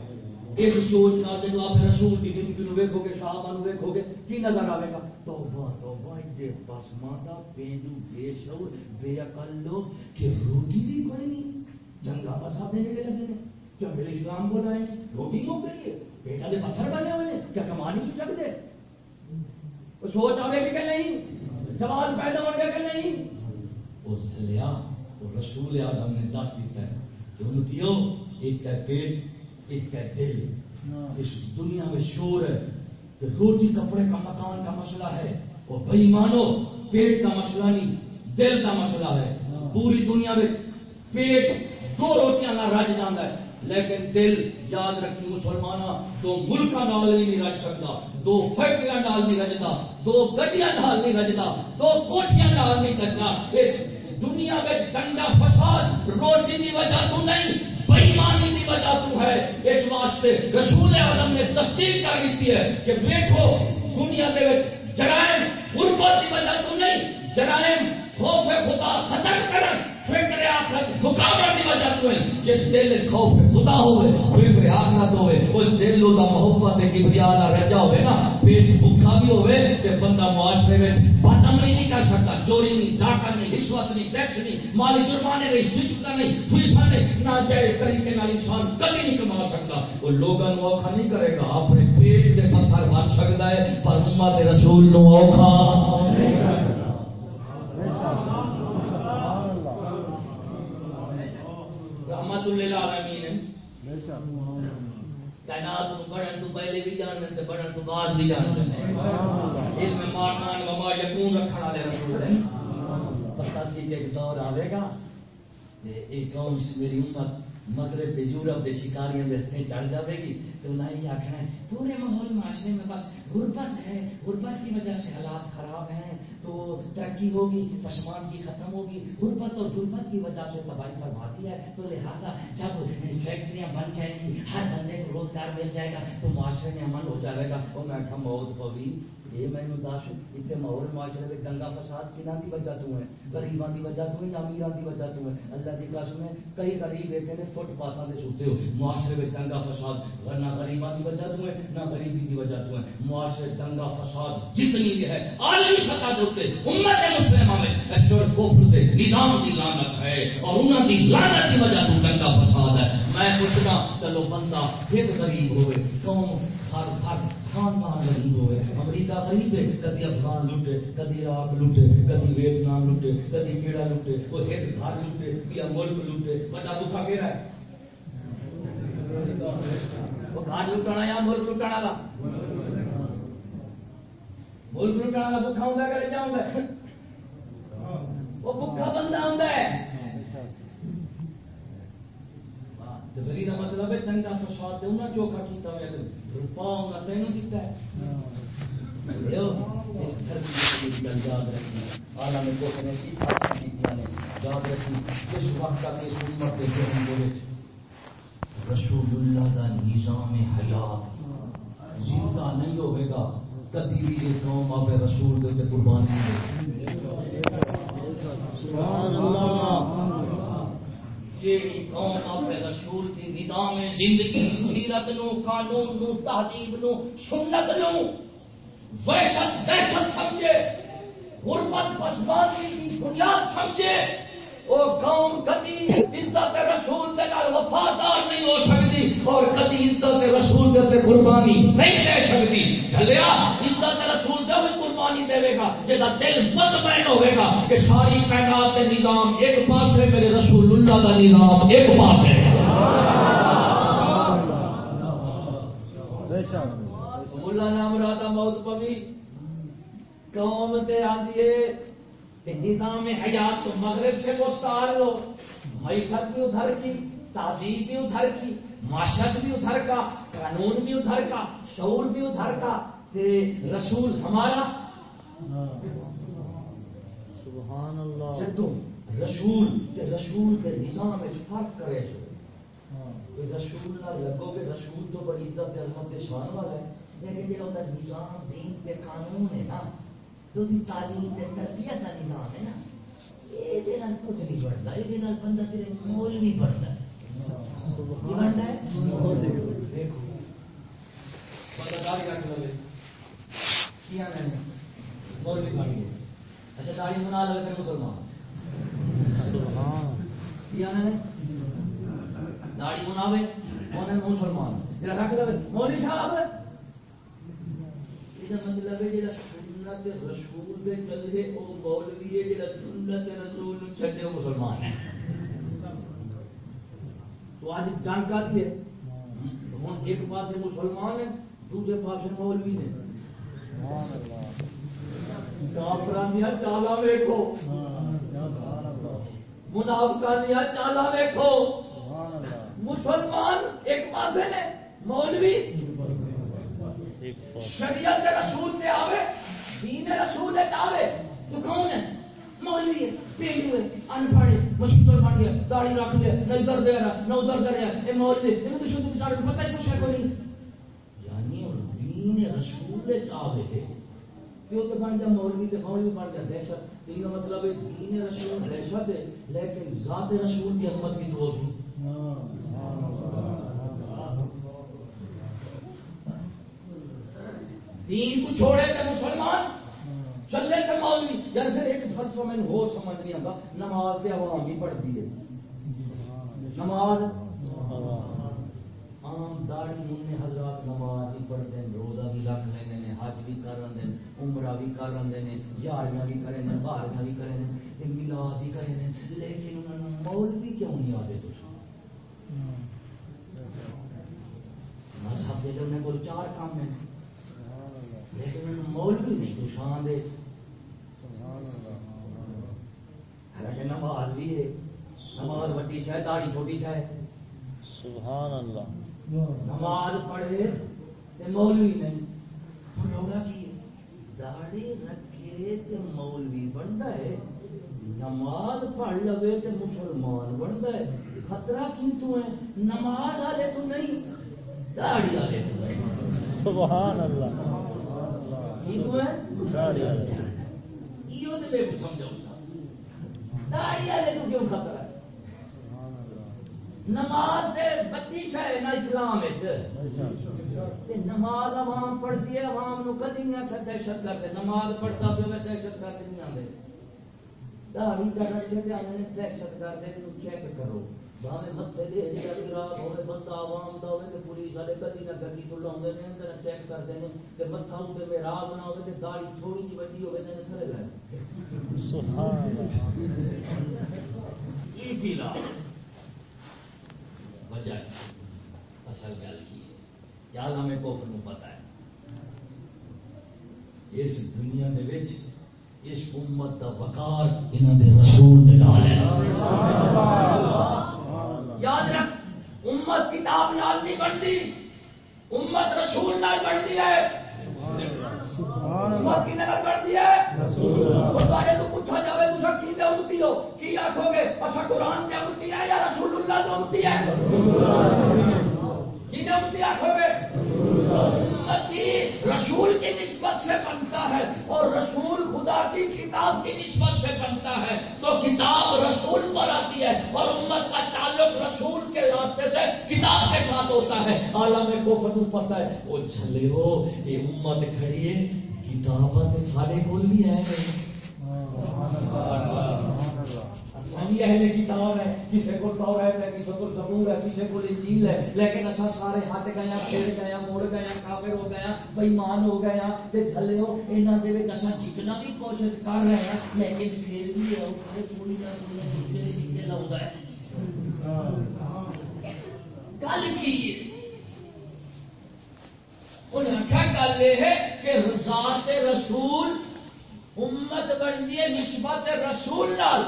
اس سوچ نال جب آپ رسول کی زندگی نو ویکھو گے صحابہ نو ویکھو گے، کی نظر آئے گا؟ توبہ توبہ دے پس مادا پینڈو بے شعور، بے عقل لوگ، کہ روٹی بھی کوئی نہیں۔ جنگا پسا دینے کے لگے ہیں۔ جنگل اسلام کو لائیں روٹی ہو گئی ہے؟ بیٹا دے پتھر بنے ہوئے ہیں۔ کیا کمانی سے چک دے سوچ آئے گی کہ نہیں؟ سوال پیدا ہو گیا کہ نہیں؟ اس لیا وہ رسول اعظم نے دس دیتا ہے کہ امتیو ایک کا پیٹ ایک کا دل۔ اس دنیا میں شور ہے کہ روٹی کپڑے کا مکان کا مسئلہ ہے۔ وہ بھائی مانو پیٹ کا مسئلہ نہیں دل کا مسئلہ ہے۔ پوری دنیا میں پیٹ دو روٹیاں نہ رج جانا ہے۔ لیکن دل یاد رکھی مسلمان دو ملک نال نہیں رج سکتا دو فیکٹریاں نال نہیں رجتا دو گڈیاں نال نہیں رجتا دو کوٹیاں نال نہیں رجتا۔ دنیا میں دنگا فساد روٹی کی وجہ تو نہیں بےمانی کی وجہ تو ہے۔ اس واسطے رسول عالم نے تصدیق کر دیتی ہے کہ دیکھو، دنیا کے جرائم، غربت کی وجہ تو نہیں، جرائم خوف خدا ختم کرن۔ فکر آخرت مقابلہ کی وجہ تو ہے جس دل خوف خدا ہوئے فکر آخرت ہوئے اس دل دا محبت کبریا نہ رجا ہوئے نا، پیٹ بھوکا بھی ہوئے تے بندہ معاشرے میں بدعملی نہیں کر سکتا، چوری نہیں، ڈاکہ نہیں، رشوت نہیں، ٹیکس نہیں، مالی جرمانے نہیں فیصدہ نہیں فیصد نہیں نہ جائز طریقے نال انسان کبھی نہیں کما سکتا۔ وہ لوگوں کو اوکھا نہیں کرے گا، اپنے پیٹ دے پتھر بن سکتا ہے، پر امت رسول نو اوکھا۔ نہیں کرے گا رحمت للعالمین کائنات کو بڑھن تو پہلے بھی جانتے ہیں بڑھن تو بعد بھی جانتے ہیں۔ علم مارکان وما یکون رکھنا لے رسول ہے پتہ سی کہ ایک دور آئے گا ایک قوم میری امت مغرب دے یورپ دے شکاریاں دے چڑھ جاوے گی۔ تو انہیں یہ آخنا ہے پورے ماحول معاشرے میں بس غربت ہے غربت کی وجہ سے حالات خراب ہیں۔ تو ترقی ہوگی پسماندگی ختم ہوگی۔ غربت اور غربت کی وجہ سے تباہی فرماتی ہے۔ تو لہٰذا جب فیکٹریاں بن جائیں گی، ہر بندے کو روزگار مل جائے گا، تو معاشرے میں امن ہو جائے گا۔ اور میں کہا موت پوی یہ میں دس اتنے ماحول معاشرے میں دنگا فساد کنہ کی وجہ تو ہے، غریباں کی وجہ تو ہے یا امیران کی وجہ تو ہے۔ اللہ کی قسم ہے، کئی غریب ایک نے فٹ پاتھاں دے سوتے ہو۔ معاشرے میں دنگا فساد ورنہ غریباں کی وجہ تو ہے نہ غریبی کی وجہ تو ہے۔ معاشرے دنگا فساد جتنی بھی ہے، عالمی سطح جو دے امت مسلمہ میں اشور کفر دے۔ نظام دی لعنت ہے اور انہاں دی لعنت کی وجہ تو دنگا فساد ہے۔ میں پوچھنا، چلو بندہ ایک غریب ہوئے قوم ہر ہر خاندان غریب ہوئے؟ امریکہ غریب ہے، کدی افغان لوٹے، کدی عراق لوٹے، کدی ویتنام لوٹے، کدی کیڑا لوٹے، وہ ایک گھر لوٹے، یا ملک لوٹے۔ بڑا بکھا کہڑا ہے۔ وہ گھر لٹانا یا ملک لٹانا لا؟ ملک لٹانا لا بکھا ہوں کہ جاؤں وہ بکھا بندہ ہوں غریب کا مطلب ہے دنگا فساد دے انہاں چوکا کیتا ہویا روپا انہاں تینوں دیتا ہے دیو اس دھرتی کی گل یاد رکھنا عالم کو نے کی ساتھ کیتیاں نے یاد رکھنی وقت اس امت ذہن دے وچ رسول اللہ دا نظام حیات زندہ نہیں ہوئے گا کدی بھی یہ قوم آپ رسول دے تے قربانی نہیں سبحان اللہ جیڑی قوم اپنے رسول کی نظام زندگی سیرت نو، قانون نو، تہذیب نو، سنت نو، وحشت، دہشت سمجھے، غربت پسماندگی کی بنیاد سمجھے۔ وہ قوم کدی عزت رسول دے نال وفادار نہیں ہو سکتی اور کدی عزت رسول دے قربانی نہیں دے سکتی۔ چلیا، عزت رسول دے ہوئی قربانی دے گا جہاں دل مطمئن ہوے گا کہ ساری کائنات دے نظام ایک پاس ہے میرے رسول اللہ دا نظام ایک پاس ہے بے ملا نام رادا موت پوی قوم تے آندی ہے نظام حیات تو مغرب سے مستعار لو معیشت بھی ادھر کی تہذیب بھی ادھر کی معاشرت بھی ادھر کا قانون بھی ادھر کا شعور بھی ادھر کا تے رسول ہمارا سبحان اللہ۔ جدو رسول تے رسول کے نظام میں فرق کرے جو۔ کوئی رسول نہ لگو کہ رسول تو بڑی عزت عظمت کے شان والا ہے لیکن ہوتا نظام دین تے قانون ہے نا۔ تو تعلیم تربیت کا نظام ہے نا۔ یہ کچھ نہیں بڑھتا، یہ بڑھتا۔ ہے بڑھتا ہے؟ دیکھو۔ اچھا داڑھی بنا مسلمان۔ داڑھی بناوے انہیں مسلمان۔ جڑا رکھ لے مولوی صاحب۔ یہ مطلب ہے جڑا سنت رسول دے چلے او مولوی ہے جڑا سنت رسول نو چھڈے مسلمان ہے۔ تو آج جنگ آتی ہے۔ ہن ایک پاسے مسلمان ہے دوسرے پاسے مولوی نے سبحان اللہ کافراں دیا چالا ویکھو۔ سبحان منافقاں دیا چالا ویکھو۔ مسلمان ایک پاسے نے، مولوی۔ شریعت رسول تے آوے۔ دین رسول تے تو کون ہے؟ مولوی ہے ہے ان مشکل بن گیا، داڑھی رکھ لیا نہ ادھر دے رہا، نہ ادھر دے رہا۔ مولوی تو بیچارے کو پتہ ہی کچھ ہے کوئی نہیں۔ یعنی دین رسول کیوں تو بن گیا مولوی تے مولوی بن گیا دہشت۔ مطلب ہے، دین رسول دہشت ہے، لیکن ذات رسول کی عظمت کی تو ہو دین کو چھوڑے تے مسلمان؟ چلے تے مولوی۔ یار پھر ایک فلسفہ میں ہو سمجھ نہیں آتا۔ نماز تے عوام بھی پڑھتی ہے نماز؟ عام داڑھی مننے حضرات نماز بھی پڑھتے ہیں روزہ بھی رکھ لیندے نے حج بھی کر رہے ہیں، عمرہ بھی کر رہے ہیں، یاریاں بھی کریں ہیں باریاں بھی کریں ہیں تے میلاد بھی کریں ہیں۔ لیکن انہوں نے مولوی کیوں نہیں آتے تو مذہب دے انہیں کوئی چار کام ہیں۔ لیکن مولوی نہیں شان دے۔ حالانکہ نماز بھی ہے۔ نماز وڈی شاید داڑھی چھوٹی شاید سبحان اللہ نماز پڑھے تے مولوی نہیں۔ ہوگا کی داڑھی رکھے تے مولوی بنتا ہے۔ نماز پڑھ لوے تے مسلمان بنتا ہے۔ خطرہ کی تو ہے؟ نماز والے تو نہیں داڑھی والے تو نہیں۔ سبحان اللہ کی تو ہے داڑھی والے ایو تے بے سمجھاؤں داڑھی والے تو کیوں خطرہ ہے نماز دے بتیش ہے نہ اسلام وچ تے نماز عوام پڑھتی ہے عوام نو کدی نہیں آخر دہشت گرد نماز پڑھتا پہ میں دہشت گرد نہیں آتے داڑھی کا رکھے آنے دہشت گرد چیک کرو بھاوے متھے دے جڑا گراف ہوے بندہ عوام دا ہوے تے پولیس والے کدی نہ گڈی تو لاوندے نے تے چیک کردے نے تے متھا اونتے میں راہ بنا ہوے تے داڑھی تھوڑی جی وڈی ہوے تے تھلے لے سبحان اللہ یہ کی لا وجہ ہے اصل گل کی ہے یاد ہمیں کوفر نو پتا ہے اس دنیا دے وچ اس امت دا وقار انہاں دے رسول دے نال ہے یاد رکھ، امت کتاب نال نہیں بنتی امت رسول نال بنتی ہے۔ امت کی نال بنتی ہے۔ تو پوچھا جاوے کی دے امتی ہو؟ کی آخو گے؟ اچھا قرآن دے امتی ہے یا رسول اللہ دے امتی ہے؟ کی رسول کی نسبت سے بنتا ہے اور رسول خدا کی کتاب کی نسبت سے بنتا ہے۔ تو کتاب رسول پر آتی ہے اور امت کا تعلق رسول کے راستے سے کتاب کے ساتھ ہوتا ہے۔ عالم کو فتو پتہ ہے، وہ چلے ہو، یہ امت کھڑی ہے کتاب سارے کول بھی ہے ساری اہل کتاب ہے کسی کو تورات ہے کسی کو زبور ہے کسی کو انجیل ہے، لیکن اصا سارے ہٹ گئے پھر گئے مڑ گئے کافر ہو گئے بےمان ہو گئے تے چلے ہو، انہاں دے وچ اسا جتنا بھی کوشش کر رہے ہیں، لیکن پھر بھی ہے اوپر کوئی نہ کوئی جتنے جتنے لاؤندا ہے گل کی انہیں آخیا گل یہ ہے کہ ذات رسول، امت بنتی ہے نسبت رسول نال۔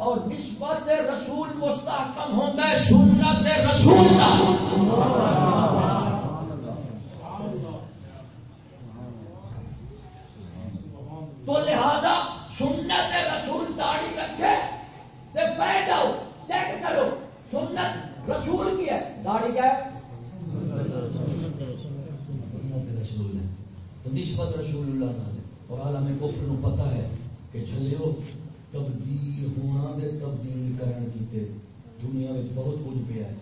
اور نسبت رسول مستحکم ہوتا ہے سنت رسول نال تو لہذا سنت رسول داڑھی رکھے تے پہ جاؤ، چیک کرو، سنت رسول کی ہے۔ داڑھی کیا ہے؟ رسول ہے تو نسبت رسول اللہ اور عالم کفر نو پتہ ہے کہ چلو تبدیل ہونا دے تبدیل کرن کیتے دنیا میں بہت کچھ پیا ہے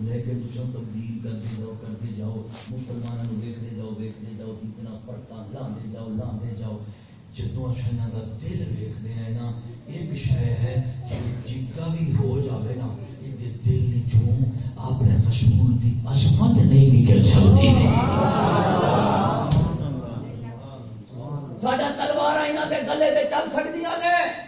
لیکن تم تبدیل کرتے جاؤ کرتے جاؤ مسلمانوں دیکھتے جاؤ دیکھتے جاؤ کتنا پڑتا لاندے جاؤ لاندے جاؤ جدو شہر کا دل ویختے ہیں نا ایک شہ ہے کہ جگہ بھی ہو جاوے نا یہ دل چوں اپنے رسول کی عظمت نہیں نکل سکتی دے گلے سے چل سکتی نے۔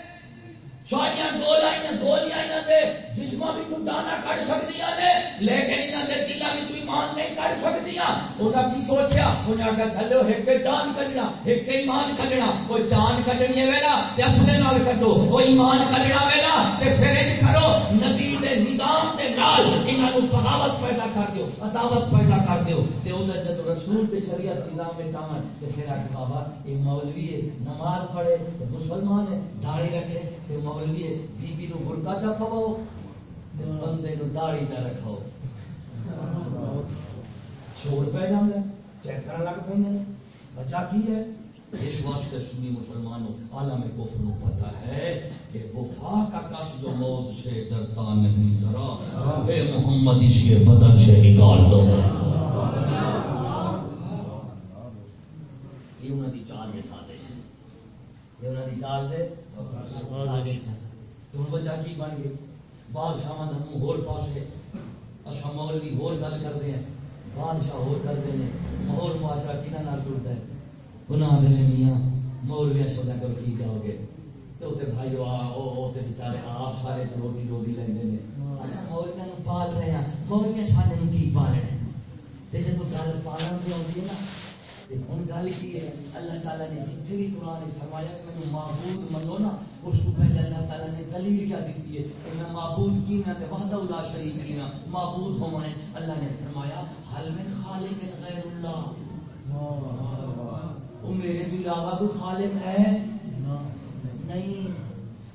ساڑیاں گولیاں گولیاں یہاں کے جسموں میں دانا کٹ سکتی نے لیکن یہاں کے دلوں میں ایمان نہیں کٹ سکتی انہیں کی سوچا انہیں آگے تھلو ایک جان کھڈنا ایک ایمان کھڈنا وہ جان کھڈنی ہے نا اصلے نال کڈو، وہ ایمان کھڈنا نا تے پھر یہ کرو، نبی دے نظام دے نال انہاں بغاوت پیدا کر دیو، عداوت پیدا کر دیو۔ تے انہیں جب رسول دے شریعت نظام میں چاہن، تے پھر آ بابا یہ مولوی ہے، نماز پڑھے، تے مسلمان ہے، داڑھی رکھے، تے مولوی نو برقع چا پواؤ بندے نو داڑھی چا رکھاؤ پہ جانا چیک کرنے لگ پہ کی ہے اس واسطے سنی مسلمانوں عالم کفر کو پتا ہے کہ وفا کا جو موت سے ڈرتا نہیں ذرا اے محمد اس کے بدن سے نکال دو یہ انہوں دے سازش یہ انہوں کی چال دے سازش تم بچا کی بن گئے بادشاہ منہ ہور پاسے اچھا مولوی ہور گل کرتے ہیں۔ بادشاہ ہور کرتے ہیں۔ ماحول معاشرہ کنہ نال جڑتا ہے؟ گناہ دے میاں مولوی سودا کر کی جاؤ گے؟ تو تے بھائی او تے بیچارے آپ سارے تو روٹی روٹی لیندے نے اساں مولویاں پال رہے ہیں۔ مولوی ساڈے نو کی پالنے تے جے تو گل پالن دی ہوندی ہے نا تے گل کی ہے اللہ تعالی نے جتھے بھی قرآن فرمایا کہ میں معبود منو نا، اس کو پہلے اللہ تعالی نے دلیل کیا دیتی ہے کہ میں معبود کی نہ وحدہ لا شریک کی نہ معبود ہوں میں اللہ نے فرمایا، حل میں خالق غیر اللہ۔ وہ میرے علاوہ کوئی خالق ہے؟ نہیں،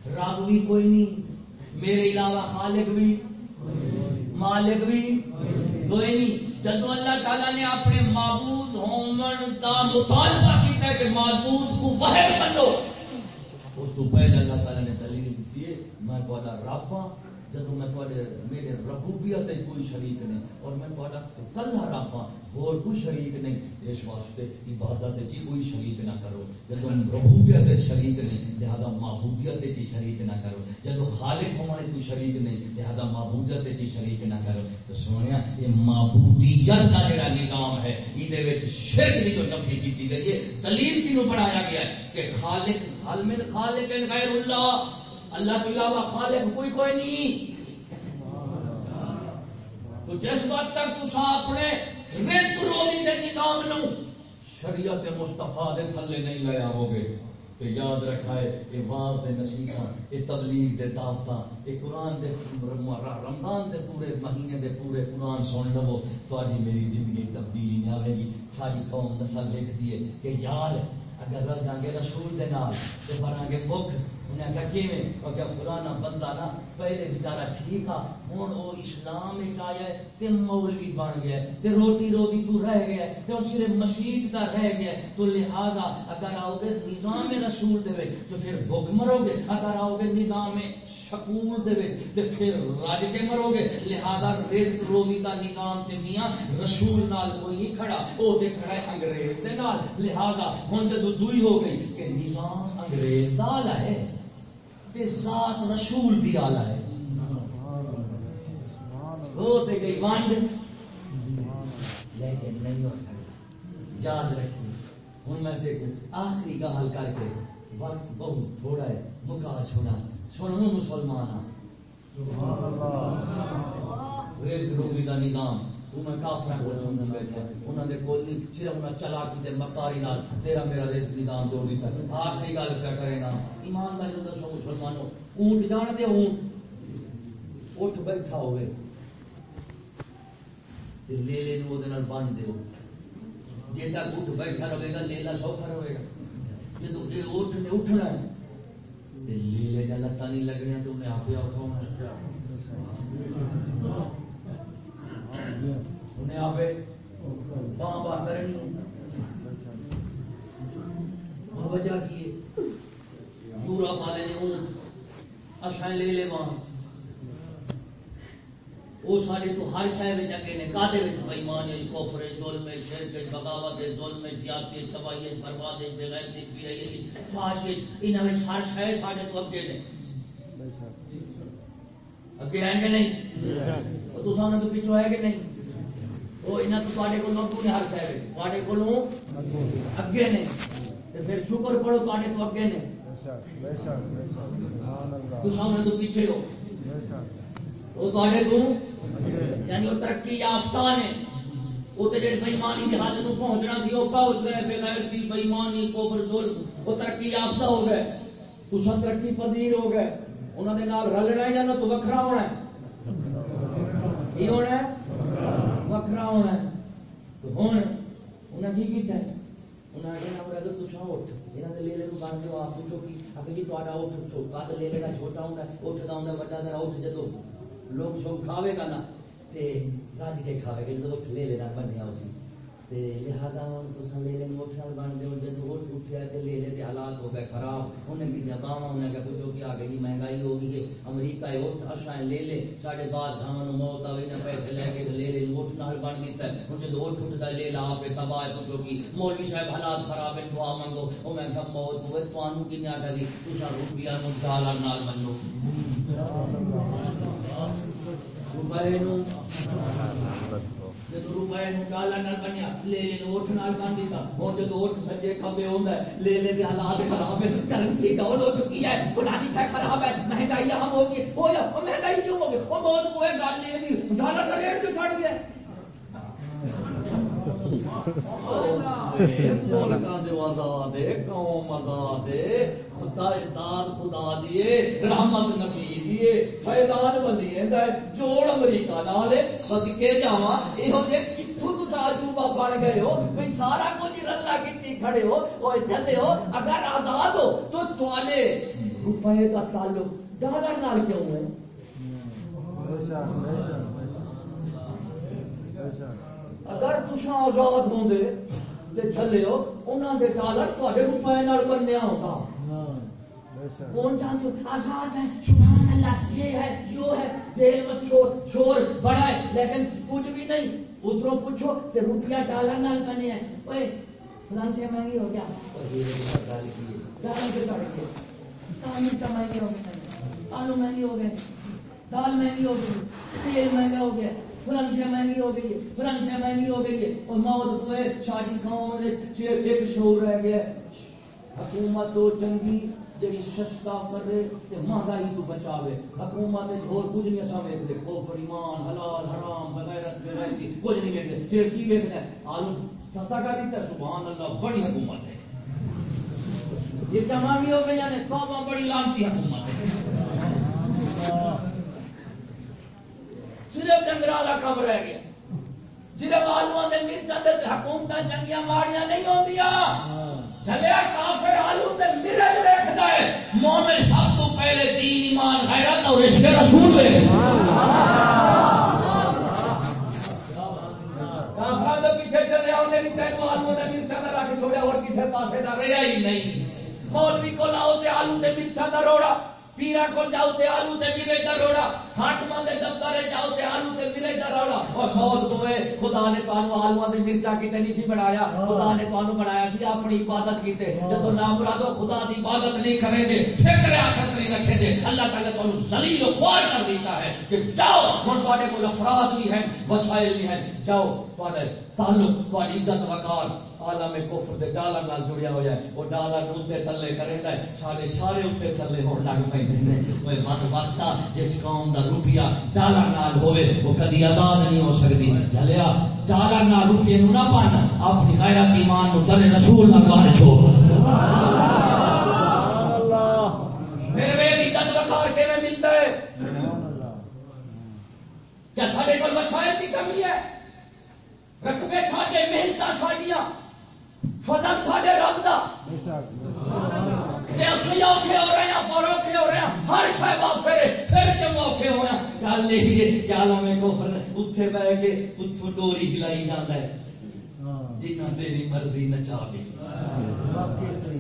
رب بھی کوئی نہیں۔ میرے علاوہ خالق بھی، مالک بھی، کوئی نہیں۔ جدو اللہ تعالیٰ نے اپنے معبود ہومن دا مطالبہ کیتا ہے کہ معبود کو واحد بنو، اس تو پہلے اللہ تعالیٰ نے دلیل دیتی ہے، میں تھوڑا رب ہاں جب میں تھوڑے میرے ربوبیت کوئی شریک نہیں اور میں تھوڑا کلہ رب اور کوئی شریک نہیں اس واسطے عبادت جی کوئی شریک نہ کرو۔ جب ربوبیت شریک نہیں، لہذا معبودیت جی شریک نہ کرو۔ جب خالق ہونے کوئی شریک نہیں، لہذا معبودیت جی شریک نہ کرو۔ تو سونے یہ معبودیت کا جڑا نظام ہے یہ شرک کی جو نفی کی گئی ہے، دلیل کی بنایا گیا ہے کہ خالق حل من خالق غیر اللہ۔ اللہ کے علاوہ خالق کوئی کوئی نہیں۔ تو جس وقت تک تصا اپنے رت رولی دے نظام نو شریعت مستفا دے تھلے نہیں لے آو گے تو یاد رکھا ہے یہ واز دے نصیحہ یہ تبلیغ دے دعوت یہ قرآن دے رمضان دے پورے مہینے دے پورے قرآن سن لو تو آج میری زندگی تبدیلی نہیں آئے گی۔ ساری قوم نسل لکھتی ہے کہ یار، اگر رہ جائیں گے رسول دے نال، تو بنا گے مکھ۔ انہیں کہا کیویں اور کیا فلانا بندہ نا پہلے بیچارہ ٹھیک آ ہوں وہ اسلام آیا ہے، تے مولوی بن گیا ہے، تے روٹی روٹی تو رہ گیا ہے، تے صرف مسجد دا رہ گیا ہے۔ تو لہذا اگر آؤ گے نظام رسول دے وچ، تو پھر بھوک مرو گے۔ اگر آؤ گے نظام شکول دے وچ، تے پھر رج کے مرو گے۔ لہذا رزق روزی دا نظام تے میاں رسول نال کوئی نہیں کھڑا، او تے کھڑا ہے انگریز دے نال۔ لہذا ہن جدو دوئی ہو گئی کہ نظام انگریز دا ہے۔ تے ذات رسول دی آلہ ہے۔ گئی ونڈ لیکن نہیں ہو سکتا۔ یاد رکھیں ہوں میں دیکھوں آخری گال کر کے وقت بہت تھوڑا ہے مکا چھوڑا۔ سنو مسلمان رزق روزی کا نظام۔ تو سمجھ نہیں صرف چلا کی دے مکاری نال، تیرا میرا نظام جوڑ دیتا۔ آخری گل کیا کرے نا؟ ایمانداری دسو مسلمانوں، اونٹ جان دے اونٹ اٹھ بیٹھا ہوئے۔ تے لیلے نو دے نال بن دیو۔ جے اٹھ بیٹھا رہے گا لیلا سوکھا رہے گا۔ جدو اے اٹھ نے اٹھنا ہے۔ تے لیلے دا نہیں لگنا تو انہیں آپ اٹھاؤنا انہیں آپ وجہ پورا پالے نے لے لے ماں۔ وہ سارے تو ہر شہر میں اگے نے کادے وچ بےمان ہے کفر ظلم ہے شرک ہے بغاوت ہے ظلم ہے زیادتی ہے تباہی ہے برباد ہے بے غیرتی ہے بے رہی ہے۔ فحش ہے انہاں وچ ہر شہر سارے تو اگے نے۔ اگے ہیں کہ نہیں؟ وہ تو سامنے تو پیچھے ہے کہ نہیں؟ وہ ہر اگے نے۔ پھر شکر پڑھو تو اگے نے۔ تو سامنے تو پیچھے ہو۔ وہ تو یعنی وہ ترقی یافتہ نے۔ وہ تو جڑے بےمانی کی حد کو پہنچنا سی، وہ پہنچ گئے بےمانی ظلم۔ وہ ترقی یافتہ ہو گئے۔ تو سب ترقی پذیر ہو گئے۔ انہوں نے رلنا ہے یا تو وکھرا ہونا ہے؟ ہونا ہے؟ وکھرا ہونا ہے تو ہوں انہیں کی کیتا ہے انہیں آگے تو اٹھ لے لے بن جو آپ پوچھو کہ اگر جی اٹھ لے چھوٹا بڑا اٹھ لوگ کھاوے گا نا تے رج کے کھاوے گا جدو اٹھ لے لینا بنیا اسی لہذا ہوں لے اٹھ نال بن دے جدو اٹھ اٹھیا تے لے لے تے حالات ہو گئے خراب۔ انہیں بھی جباوا انہیں کہا پوچھو کہ آگے مہنگائی ہو گئی ہے۔ امریکہ اٹھ اشائیں لے لے ساڈے بعد سامن موت آوی نہ پیسے لے کے لے لے اٹھ نال بن دیتا ہے ہوں جدو اٹھ اٹھتا لے لا آپ تباہ پوچھو کہ مولوی صاحب حالات خراب ہیں دعا منگو وہ میں کہا موت ہوئے توانوں کی نیا کہا دی۔ تسا روپیہ نو ڈالر نال منو۔ روپئے نو جدو ڈالر بنیا لے لے نال بن دیتا ہوں جدو اٹھ سجے کھبے ہوندا ہے لے لے دے حالات خراب کرنسی ڈاؤن ہو چکی ہے فلانی سے خراب ہے مہنگائی ہم ہو گئی ہو یا مہنگائی کیوں کوئی گل نہیں ڈالر کا ریٹ جو گیا ملکاں دے آزاد ہے قوم آزاد ہے خدا خدا دیے رحمت نبی دیے فیضان بندی ہے جوڑ امریکہ نال صدقے جاواں ایہو جے کتھوں تو تاجوبہ بن گئے ہو بھئی سارا کچھ رلا کیتی کھڑے ہو اوے چلے ہو اگر آزاد ہو تو تواڈے روپے کا تعلق ڈالر نال کیوں ہے اگر تسا آزاد ہوں تے چلے ہو دے ڈالر نال بنیا ہوتا۔ کون جانتے ہو آزاد ہے سبحان اللہ یہ ہے جو ہے شور شور بڑا ہے لیکن کچھ بھی نہیں۔ ادھروں پوچھو روپیہ ڈالر نال بنے ہیں۔ اوے فلان سے مہنگی ہو گیا۔ ڈالر تعمیر کا مہنگی ہو گئے آلو مہنگی ہو گئے دال مہنگی ہو گئی۔ تیل مہنگا ہو گیا۔ فلان شہ مہنگی ہو گئی ہے فلان شہ مہنگی ہو گئی ہے اور موت ہوئے شادی کھاؤں میں صرف ایک شعور رہ گیا. حکومت تو چنگی جی سستا کرے تے مہنگائی تو بچاوے حکومت اور کچھ نہیں اچھا اساں ویکھدے کفر، ایمان، حلال، حرام، بغیرت بے غیرتی کچھ نہیں ویکھدے صرف کی ویکھدا ہے آلو سستا کر دیتا سبحان اللہ، بڑی حکومت ہے. یہ تمامی ہو گئی یعنی توبہ بڑی لانتی حکومت ہے. صرف ڈنگر والا کم رہ گیا۔ صرف آلو کے مرچ حکومت چنگیا ماڑیاں نہیں آدیا چلیا کافر آلو تے مرچ ویکد ہے۔ مومن سب تو پہلے تین ایمان، غیرت اور رسول پیچھے چلے تین آلو مرچا رکھ اور کسی پاسے کا رہا ہی نہیں۔ مولوی کو لاؤ آلو مرچا کا روڑا۔ پیرا کو جاؤ تے آلو تے میرے کا روڑا ہاٹما دے دفتر جاؤ تے آلو تے میرے کا روڑا۔ اور موت ہوئے خدا نے تانوں آلو دے مرچا کیتے نہیں سی بنایا۔ خدا نے تانوں بنایا سی، اپنی عبادت کیتے۔ جب نام مرادو خدا دی عبادت نہیں کریں گے فکر آخرت نہیں رکھیں گے۔ اللہ تعالیٰ تانوں ذلیل و خوار کر دیتا ہے کہ جاؤ، ہن تواڈے کول افراد بھی ہیں، وسائل بھی ہیں۔ جاؤ، تواڈے تعلق، تواڈی عزت وقار۔ عالم کفر دے ڈالر نال جڑیا ہوا ہے، وہ ڈالر اتنے تھلے کریندا ہے سارے سارے اتنے تھلے ہون لگ پیندے نے اوے وقت وقتا جس قوم دا روپیہ ڈالر نال ہوے وہ کدی آزاد نہیں ہو سکتی جلیا ڈالر نال روپیے نو نہ پانا، اپنی غیرت ایمان نو در رسول نال بان چھوڑ۔ سبحان اللہ میرے بے عزت وقار کے میں ملتا ہے؟ کیا سارے کول وسائل کی کمی ہے؟ رقبے ساڈے محنت ساڈیاں فضل ساڈے رب دا۔ تے اسی اوکھے ہو رہے ہیں پر اوکھے ہو رہے ہیں، ہر شے واپے پھر کیوں اوکھے گل یہی ہے کہ عالم کفر بیٹھ کے ڈوری ہلائی جاندا ہے۔ جنہ تیری مرضی نچاوے واقعی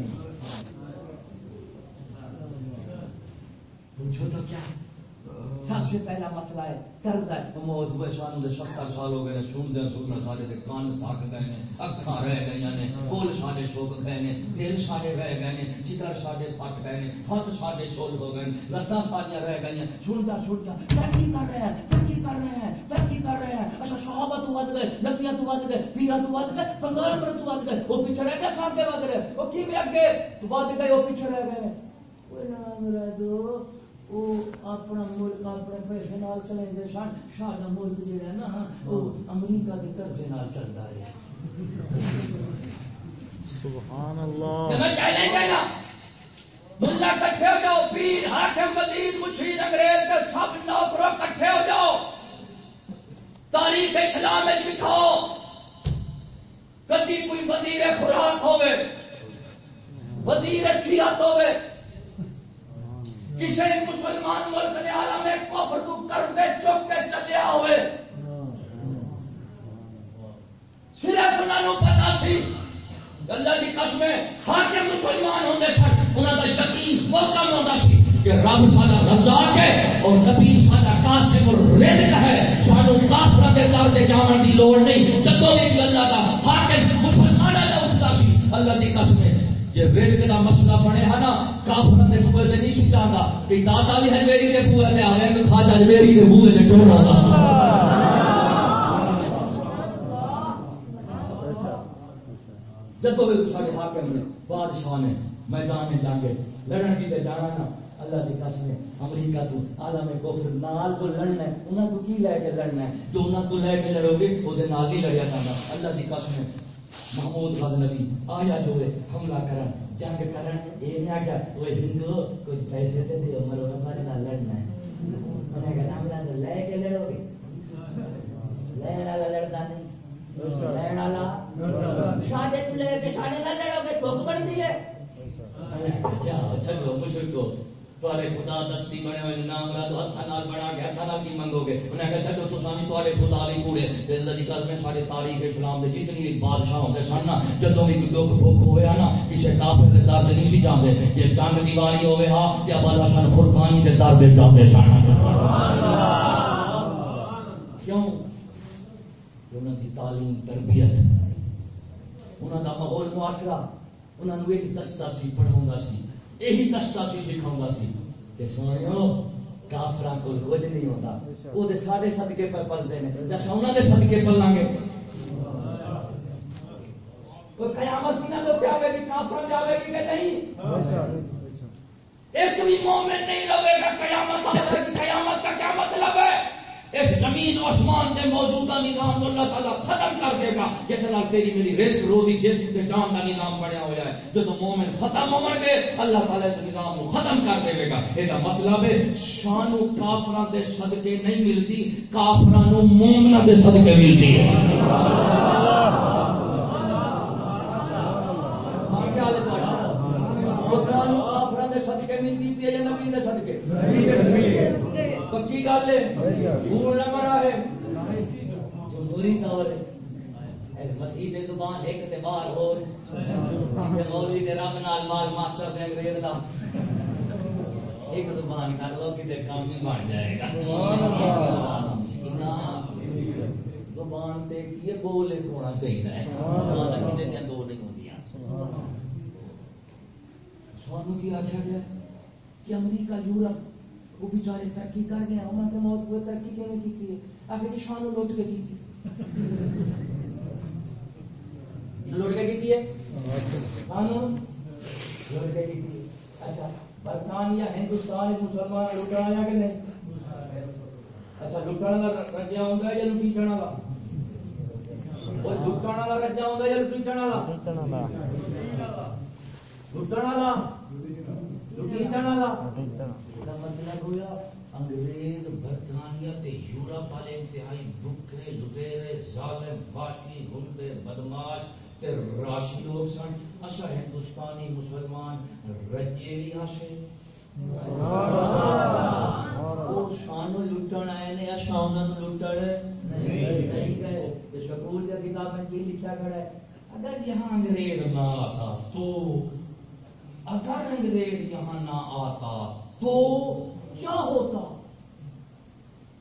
پوچھو تو کیا؟ سب سے پہلا مسئلہ ہے قرض ہے۔ موت ہوئے سانو دے ستر سال ہو گئے نے سن دے سننا سارے دے کان تھک گئے نے اکھاں رہ گئی نے کول سارے سوک گئے نے دل سارے رہ گئے نے جگر سارے پھٹ گئے نے ہاتھ سارے سول ہو گئے نے لتاں ساریاں رہ گئی سنتا سنتا ترقی کر رہے ہیں، ترقی کر رہے ہیں، ترقی کر رہے ہیں۔ اچھا صحابہ تو ود گئے، نبیاں تو ود گئے پیرا تو ود گئے پیغمبر تو ود گئے، وہ پیچھے رہ گئے، ساڈے ود رہے وہ کی بھی اگے؟ تو ود گئے، وہ پیچھے رہ گئے۔ کوئی نام رہ دو۔ وہ اپنا ملک اپنے پیسے نال چلے گئے سن سارا ملک جہا نا وہ امریکہ کے قرضے نال چلتا رہا سبحان اللہ۔ ملا کٹھے ہو جاؤ پیر حاکم وزیر مشیر انگریز کے سب نوکروں کٹھے ہو جاؤ۔ تاریخ اسلام میں کدی کوئی وزیر خوراک ہوے وزیر سیاحت ہوے کسی مسلمان ملک نے عالم کفر تو کرتے چک کے چلیا ہوئے صرف انہوں نے پتا سی، اللہ کی قسم حاکم مسلمان ہوتے سن انہوں کا یقین وہ کم ہوتا سی کہ رب سارا رزاق ہے اور نبی سارا قاسم الرزق ہے۔ سانو کافر کے در دے جان کی لوڑ نہیں جدو بھی اللہ کا حاکم مسلمان کا اٹھتا سی، اللہ کی قسم ہے جی رزق کا مسئلہ بنے ہے نا کافر کے بوئے سے نہیں سکھاتا کہ دادا بھی ہے میری کے بوئے سے آ رہے ہیں کھاجا میری کے بوئے سے ٹوڑا جدو بھی سارے حاکم نے، بادشاہ نے، میدان میں جانگے لڑن کی تے جانا نا۔ اللہ کی قسم ہے، امریکہ تو عالم کفر نال کو لڑنا ہے۔ انہاں تو کی لے کے لڑنا ہے؟ جو انہاں تو لے کے لڑو گے، وہ دے نال ہی لڑیا جانا۔ اللہ کی قسم ہے۔ محمود غزنوی آیا جو ہے، حملہ کرن، جنگ کرن اے نہیں آگیا، وہ ہندو، کچھ پیسے تے دے، عمر انہاں پر نال لڑنا ہے۔ انہاں کہا حملہ تو لے کے لڑو گے۔ لڑنا والا لڑتا نہیں۔ لڑنا والا ساڈے تو لے کے ساڈے نال لڑو گے تو بنتی ہے۔ جاؤ چلو، مشرکو۔ تھوڑے خدا دستی بنے ہوئے نام ہاتھ نال بنا کے ہاتھ نال کی منگو گے انہیں کہا چلو تو سانی تھوڑے خدا بھی کوڑے دی سارے تاریخ اسلام دے جتنی بھی بادشاہ ہوندے سن نا، جدوں بھی کوئی دکھ بھوک ہویا نا، کسے کافر دے نہیں سی جاندے۔ جے جنگ دیواری ہوے ہا تے ابا دے در تے جاندے سن۔ کیوں؟ انہاں دی تعلیم، تربیت، انہاں دا ماحول، معاشرہ، انہاں نو ایک دستا سی پڑھاوندا سی۔ یہی دستا سی سکھاوندا سی کہ سونیو کافراں کول کچھ نہیں ہوندا او دے سارے صدقے پر پلدے نے جس انہاں دے صدقے پلاں گے قیامت کی نہ تو کیا ہوے گی کافر جاوے گی کہ نہیں ایک بھی مومن نہیں رہے گا قیامت قیامت کا کیا مطلب ہے اس زمین آسمان کے موجودہ نظام اللہ تعالیٰ ختم کر دے گا۔ جتنا تیری میری ریت روزی جسم کے جان کا نظام بنیا ہوا ہے۔ جب مومن ختم ہو گے اللہ تعالیٰ اس نظام کو ختم کر دے گا۔ یہ مطلب ہے شانو کافران دے صدقے نہیں ملتی کافران مومنا دے صدقے ملتی ہاں، ہے ہاں، کافران دے صدقے ملتی پی یا نبی دے صدقے۔ پکی گل ہے بھول نہ مرا ہے۔ جمہوری طور ہے۔ دے زبان ایک تے بار ہو مولوی دے رب نال مال ماسٹر دے انگریز دا۔ ایک زبان کر لو کہ کام ہی بن جائے گا۔ زبان تے کی بول ہونا چاہیے۔ زبان کتے دیا دو نہیں ہوندیاں۔ سانو کی آخیا گیا کہ امریکہ، یورپ وہ بیچارے ترقی کر گئے انہوں نے موت ہوئے ترقی کیوں نہیں کی آخر شانو لوٹ کے کی لوٹ کے کی ہے شانو لوٹ کے کی اچھا برطانیہ ہندوستان مسلمان لٹنا یا کہ نہیں اچھا لٹن والا رجا ہوں یا وہ لٹن والا رجا ہوں یا لٹیچن والا؟ لٹن والا۔ لٹیچن والا۔ کا مطلب ہوا انگریز برطانیہ تے یورپ والے انتہائی بکھے لٹیرے ظالم واشی گنڈے بدماش تے راشی لوگ سن۔ اسا ہندوستانی مسلمان رجے بھی آشے شانو لٹن آئے نے شان لٹن نہیں گئے۔ سکول کا کتاب میں کی لکھا کھڑا ہے؟ اگر یہاں انگریز نہ آتا تو اگر انگریز یہاں نہ آتا تو کیا ہوتا؟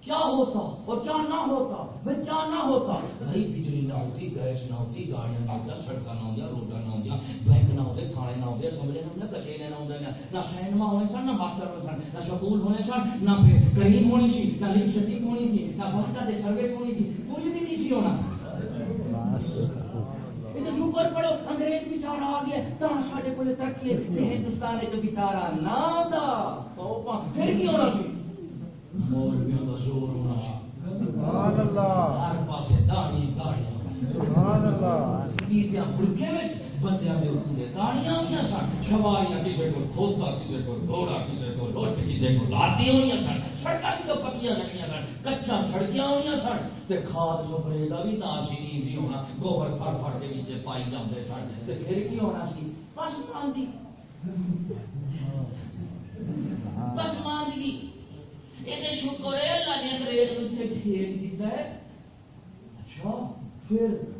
کیا ہوتا؟ اور کیا نہ ہوتا؟ بھائی کیا نہ ہوتا؟ بھائی بجلی نہ ہوتی، گیس نہ ہوتی، گاڑیاں نہ ہوتا سڑکیں نہ ہوتی روڈ نہ ہوتی، بینک نہ ہوتے، تھانے نہ ہوتے اسمبلی نہ ہوتے کچہرے نہ ہوتے، نہ سینما ہونے سن، نہ ماسٹر ہونے سن، نہ سکول ہونے سن، نہ کریم ہونی سی، نہ لنک شٹنگ ہونی سی، نہ واٹا سروس ہونی سی، کچھ بھی نہیں سی ہونا۔ شکر پڑو انگریز بچارا آ گیا تو سارے کو ترقی ہندوستان بچارا نہ پھر کی ہونا سی؟ مولویوں کا زور ہونا ہر پاسے داڑی داڑیاں۔ بندیاں ہوئی سن سواریاں کسی کو، کھوتا کسی کو کسی کو لوٹ کسی کو لاتی ہوئی سن بھی تو پکیاں لگی سن کچا سڑکیاں ہوئی سن تے کھاد سپرے کا بھی نہیں ہونا، گوبر فڑ فڑ کے نیچے پائی جاتے سن، تے پھر کی ہونا سی؟ پسماندی جی۔ پسماندگی جی۔ یہ شکر ہے، اللہ نے انگریز اتنے دیتا ہے۔ اچھا پھر؟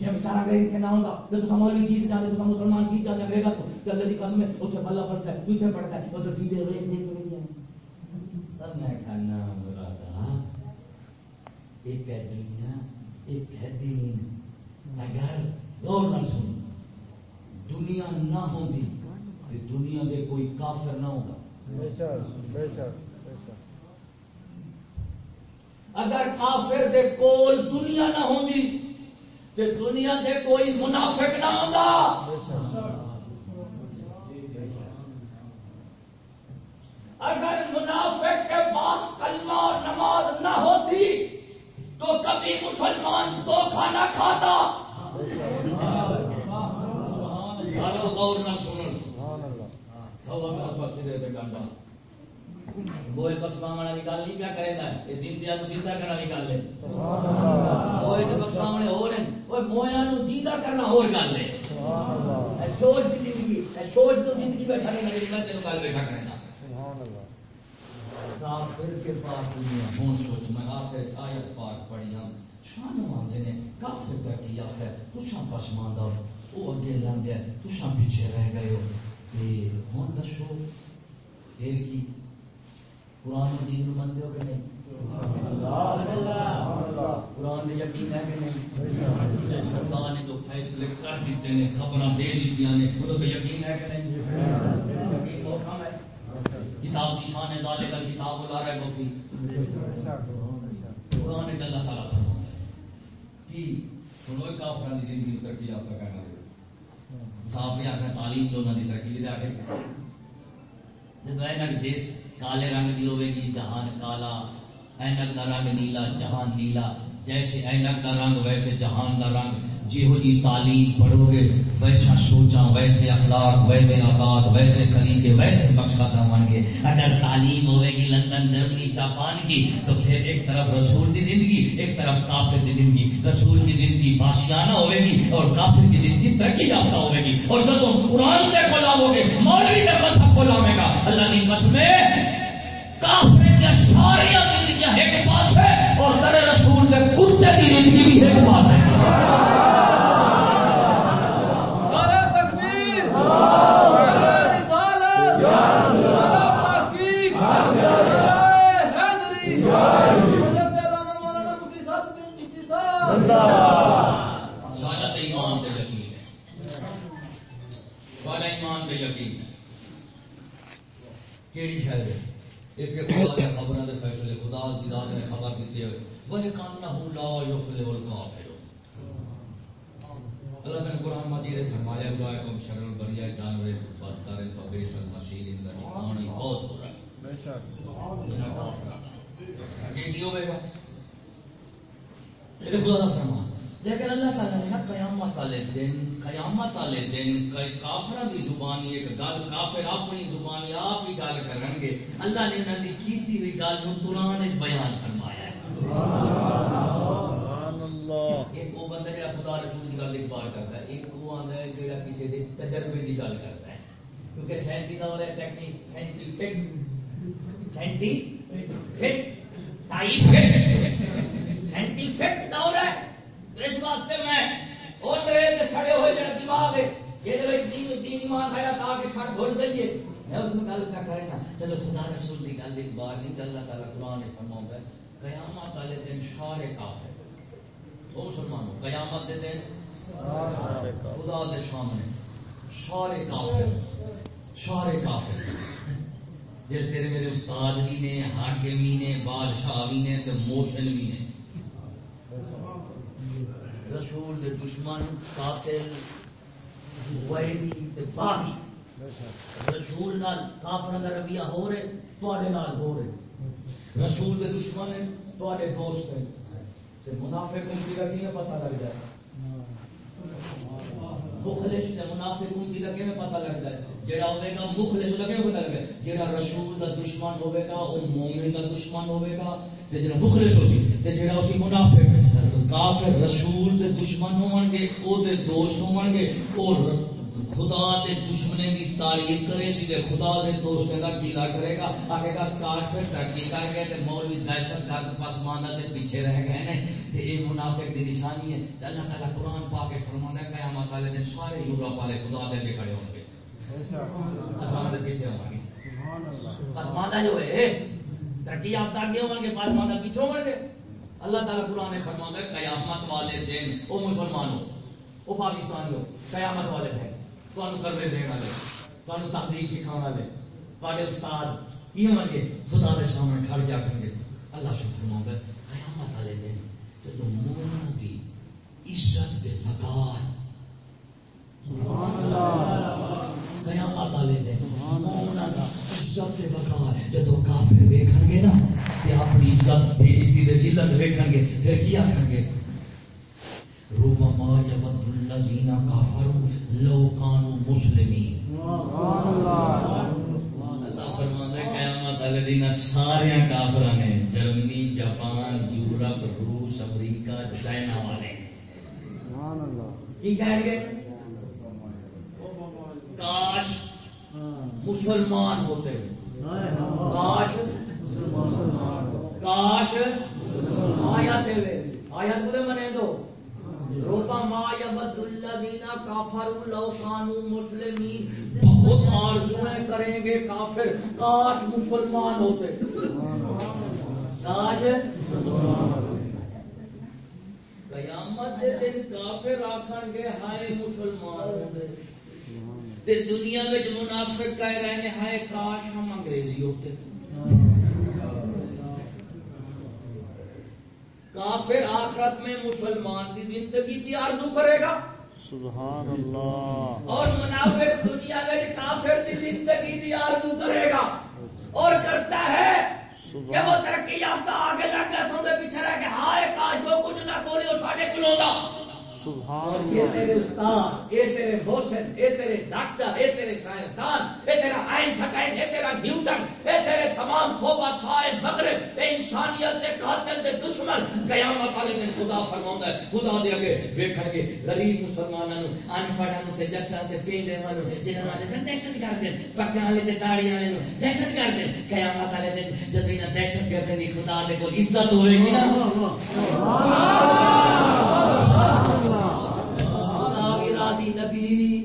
جب بیچارہ تھے نہ ہوگا جو تو مولوی جیت جاتے تو مسلمان جیت جاتے انگریز تو کہ اللہ کی قسم ہے اتنے بلہ پڑتا ہے تو اتنے پڑتا ہے وہ تو نہیں تب میں کھانا مرادا ایک ہے دنیا ایک ہے دین۔ اگر غور نہ سن دنیا نہ ہوتی تو دنیا دے کوئی کافر نہ ہوگا۔ بے شک بے شک بے شک۔ اگر کافر دے کول دنیا نہ ہوندی تے دنیا دے کوئی منافق نہ ہوندا اگر منافق کے پاس کلمہ اور نماز نہ ہوتی تو کبھی مسلمان دو کھانا کھاتا غور نہ سنن سبحان اللہ گوئے بخشواو والی گل نہیں پیا کرے گا یہ زندہ نو زندہ کرنے والی گل ہے۔ گوئے تو بخشواونے ہو رہے ہیں مویا نو زندہ کرنا اور گل ہے۔ سوچ کی زندگی اے سوچ تو زندگی بیٹھا نہیں لگے میں تینوں گل بیٹھا کرنا سبحان اللہ کافر کے پاس دنیا ہوں سوچ میں آخر آیت پاک پڑھی ہم۔ شان ماندے نے کافر ترقی یافتہ ہے تساں پسماندہ ہو وہ اگے لنگے تساں پیچھے رہ گئے ہو۔ ہن دسو پھر کی؟ قرآن مجید نو منتے ہو کہ نہیں؟ قرآن میں یقین ہے کہ نہیں؟ خدا نے جو فیصلے کر دیتے ہیں خبر دے دیتی یقین ہے کہ نہیں؟ کتاب کی شان لا ریب قرآن نے اللہ تعالیٰ فرمایا ہے کہ سنو کافران کی زندگی ترقی یافتہ کرنا نے آخر تعلیم جو انہوں نے ترقی جب دیس کالے رنگ کی ہوے گی، جہان کالا اینک کا رنگ نیلا، جہان نیلا۔ جیسے اینک کا رنگ، ویسے جہان کا رنگ۔ جہو جی تعلیم پڑھو گے، ویسا سوچا ویسے اخلاق، ویسے آباد ویسے طریقے ویسے مقصد بن گے۔ اگر تعلیم ہوئے گی لندن، جرمنی، جاپان کی، تو پھر ایک طرف رسول کی زندگی، ایک طرف کافر کی زندگی۔ رسول کی زندگی بادشاہانہ ہوئے گی اور کافر کی زندگی ترقی یافتہ ہوئے گی۔ اور جب تم قرآن کے کو لاؤ گے، مولوی کے مذہب کو لاؤے گا۔ اللہ کی قسمیں کافر ساری زندگیاں ایک پاس ہے اور در رسول کے کتے کی زندگی بھی ایک پاس ہے نعرہ تکبیر نعرہ رسالت نعرہ تحقیق نعرہ حیدری حضرت علامہ مولانا مفتی صاحب بن چشتی صاحب سارا تو ایمان پہ یقین ہے سارا ایمان پہ یقین ہے کیڑی شاید ہے ایک ایک خدا نے خبروں کے فیصلے خدا کی ذات نے خبر دیتے ہوئے وہ کاننا ہو لا یفلح الکافر اللہ نے قرآن مجید میں فرمایا ہوا ہے کہ شر البریہ جانور بدتر فبیش المشیر اندر پانی بہت برا ہے بے شک حقیقی ہوئے گا یہ خدا کا فرمان لیکن اللہ تعالیٰ نے قیامت والے دن قیامت والے دن کافر کی زبانی ایک گل کافر اپنی زبانی آپ ہی گل کرن گے۔ اللہ نے انہوں نے کیتی ہوئی گل قرآن بیان فرمایا ہے۔ ایک وہ بندہ جڑا خدا رسول کی گل اخبار کرتا ہے ایک وہ آندا ہے جڑا کسی دے تجربے کی گل کرتا ہے۔ کیونکہ سائنسی دور ہے technique scientific scientific scientific scientific دور ہے۔ اس واسطے میں اور تیرے ہوئے جڑا دماغ ہے یہ دین دین ایمان ہے بھول گئی میں اس میں گل کرے نا ہاں۔ چلو خدا رسول کی گل ایک بار نہیں اللہ قرآن قیامت والے دن سارے کافر۔ وہ مسلمانوں، قیامت دے دن خدا دے سامنے سارے کافر۔ سارے کافر۔ جی تیرے میرے استاد بھی نے حاکم بھی نے، بادشاہ بھی نے، تے موشن بھی نے۔ رسول دے دشمن، قاتل، ویری تے باغی۔ رسول نال کافر دا رویہ ہو رہے، تواڈے نال ہو رہے۔ رسول دے دشمن ہیں، تواڈے دوست ہیں۔ تے منافق ان کی کیویں پتہ لگ جائے۔ مخلص تے منافق ان کی کیویں پتہ لگ جائے۔ جڑا ہوے گا، مخلص دا کیویں پتہ لگ جائے۔ جڑا رسول دا دشمن ہوے گا، او مومن دا دشمن ہوے گا۔ تے جڑا مخلص ہوسی تے جڑا اسی منافق کافر رسول دے دشمن ہون گے او دے دوست ہون گے اور خدا دے دشمنے دی تعریف کرے سی تے خدا دے دوستے دا کیلا کرے گا۔ آگے گا کافر ترقی کر گئے تے مولوی دہشت گرد پسماندہ دے پیچھے رہ گئے نے۔ تے اے منافق دی نشانی ہے۔ تے اللہ تعالی قرآن پاک فرماندا ہے قیامت والے دن سارے یورپ والے خدا دے دے کھڑے ہون گے اسمان دے پیچھے ہون گے اللہ۔ پسماندہ جو ہے ترقی یافتہ آگے ہوں گے پسماندہ پیچھے ہوں گے۔ اللہ تعالیٰ قرآن نے فرمایا ہے قیامت والے دن او مسلمان ہو او پاکستانی ہو قیامت والے دن تمہیں قرضے دین والے تمہیں تحقیق سکھانے والے تھوڑے استاد کی ہوں گے؟ خدا کے سامنے کھڑ جا کر گے۔ اللہ سے فرمایا ہے قیامت والے دن جب مومنوں کی عزت دے وقار قیامت والے دن عزت دے وقار جدو کافر ویکھن گے نا تے اپنی عزت بےزتی دے ذلت ویکھن گے پھر کی آکھن گے ربما یود الذین کفروا لو کانوا مسلمین سبحان اللہ۔ اللہ فرماتا ہے۔ قیامت والے دن سارے کافراں نے جرمنی جاپان یورپ روس امریکہ چائنا والے سبحان اللہ کی کہیں گے کاش مسلمان ہوتے کاش کاش آیات دے وے۔ آیات منے دو۔ روپا ما یبد الذین کافروا لو کانوا مسلمین۔ بہت آرزویں کریں گے کافر۔ کاش مسلمان ہوتے۔ کاش قیامت دے دن کافر آکھن گے، ہائے مسلمان ہوتے۔ تے دنیا میں منافق کہہ رہے ہیں ہائے کاش ہم انگریزی ہوتے۔ کافر آخرت میں مسلمان کی زندگی کی آرزو کرے گا۔ سبحان اللہ۔ اور منافق دنیا میں کافر کی زندگی کی آرزو کرے گا۔ اور کرتا ہے کہ وہ ترقی یافتہ آگے لگ گیا سو پیچھے رہ کے ہائے کاش جو کچھ نہ بولے وہ ساڈے کو لوگا سبحان یہ اللہ۔ تیرے استاد یہ تیرے محسن یہ تیرے ڈاکٹر یہ تیرے سائنسدان یہ تیرا آئنسٹائن یہ تیرا نیوٹن یہ تیرے تمام خوبا صاحب مغرب اے انسانیت دے قاتل دے دشمن۔ قیامت والے دن خدا فرماؤں ہے خدا دے اگے ویکھن گے غریب مسلماناں نو ان پڑھاں نو تے جٹاں تے پیندے ونو جنہاں والے دہشت گرد دین پکاں والے تے داڑھی والے نو دہشت گرد دین قیامت والے دن جدوں انہاں دہشت گردی دی خدا دے کول عزت ہوے گی نا۔ خدا بھی راضی نبی بھی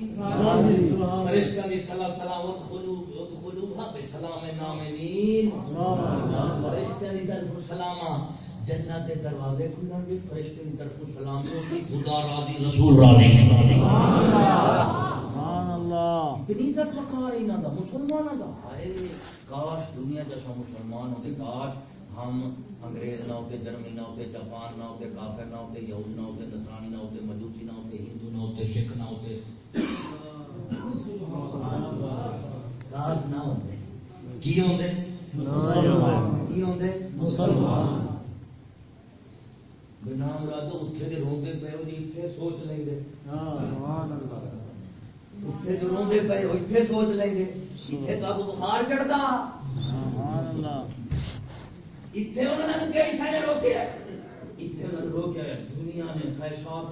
فرشتہ دی سلام سلام ادخلوا ادخلوها بسلام نامین فرشتہ دی طرف سلام جنت دے دروازے کھلن گے فرشتے دی طرف سلام ہوگی خدا راضی رسول راضی سبحان اللہ اتنی عزت وقار انہاں دا مسلماناں دا ہائے کاش دنیا جیسا مسلمان ہوتے کاش ہم انگریز نہ ہوتے جرمنی نہ ہوتے، جاپان نہ ہوتے، کافر نہ ہوتے، یہود نہ ہوتے، نصرانی نہ ہوتے، مجوسی نہ ہوتے، ہندو نہ ہوتے، سکھ نہ ہوتے کاش نہ ہوتے۔ کی ہوتے؟ کی ہوتے؟ مسلمان۔ بنا مراد اتنے دے روندے پے ہو جی اتنے سوچ لیں گے۔ اتنے جو روندے پے ہو اتنے سوچ لیں گے۔ اتنے تو بخار چڑھتا۔ اتنے انہوں نے کئی شاید روکے اتنے انہوں نے روکے دنیا نے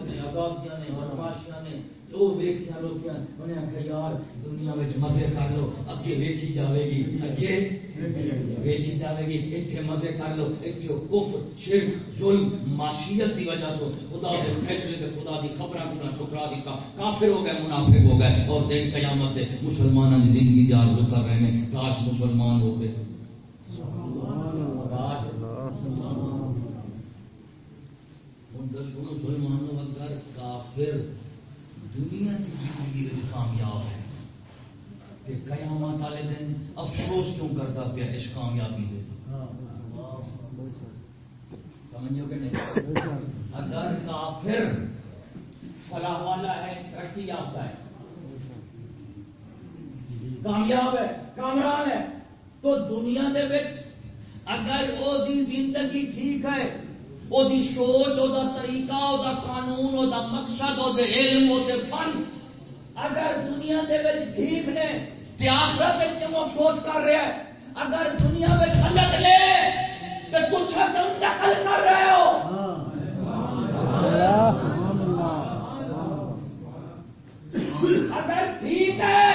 نے، آزادیاں نے بدماشیاں نے، جو روکیاں۔ انہیں یار، دنیا میں مزے کر لو، اگے ویکھی جاوے گی اگے ویکھی جاوے گی اتنے مزے کر لو اتنے کفر، شرک، ظلم معاشیت کی وجہ تو خدا کے فیصلے کے خدا دی خبراں کو نہ ٹھکرا دی کافر ہو گئے، منافق ہو گئے۔ اور دن قیامت دے مسلمانوں کی زندگی دی آرزو کر رہے ہیں۔ کاش مسلمان ہوتے۔ اگر کافر دنیا کی زندگی میں کامیاب ہے کہ قیامت والے دن افسوس کیوں کرتا پیا اس کامیابی دے سمجھو کہ نہیں اگر کافر فلاح والا ہے ترقی یافتہ ہے کامیاب ہے کامران ہے تو دنیا دے وچ اگر وہ دی زندگی ٹھیک ہے وہ دی سوچ وہ دا طریقہ وہ دا قانون وہ دا مقصد وہ دے علم وہ دے فن اگر دنیا دے وچ ٹھیک نے تے آخرت وچ کیوں افسوس کر رہا ہے اگر دنیا وچ غلط لے تے تسا کیوں نقل کر رہے ہو۔ اگر ٹھیک ہے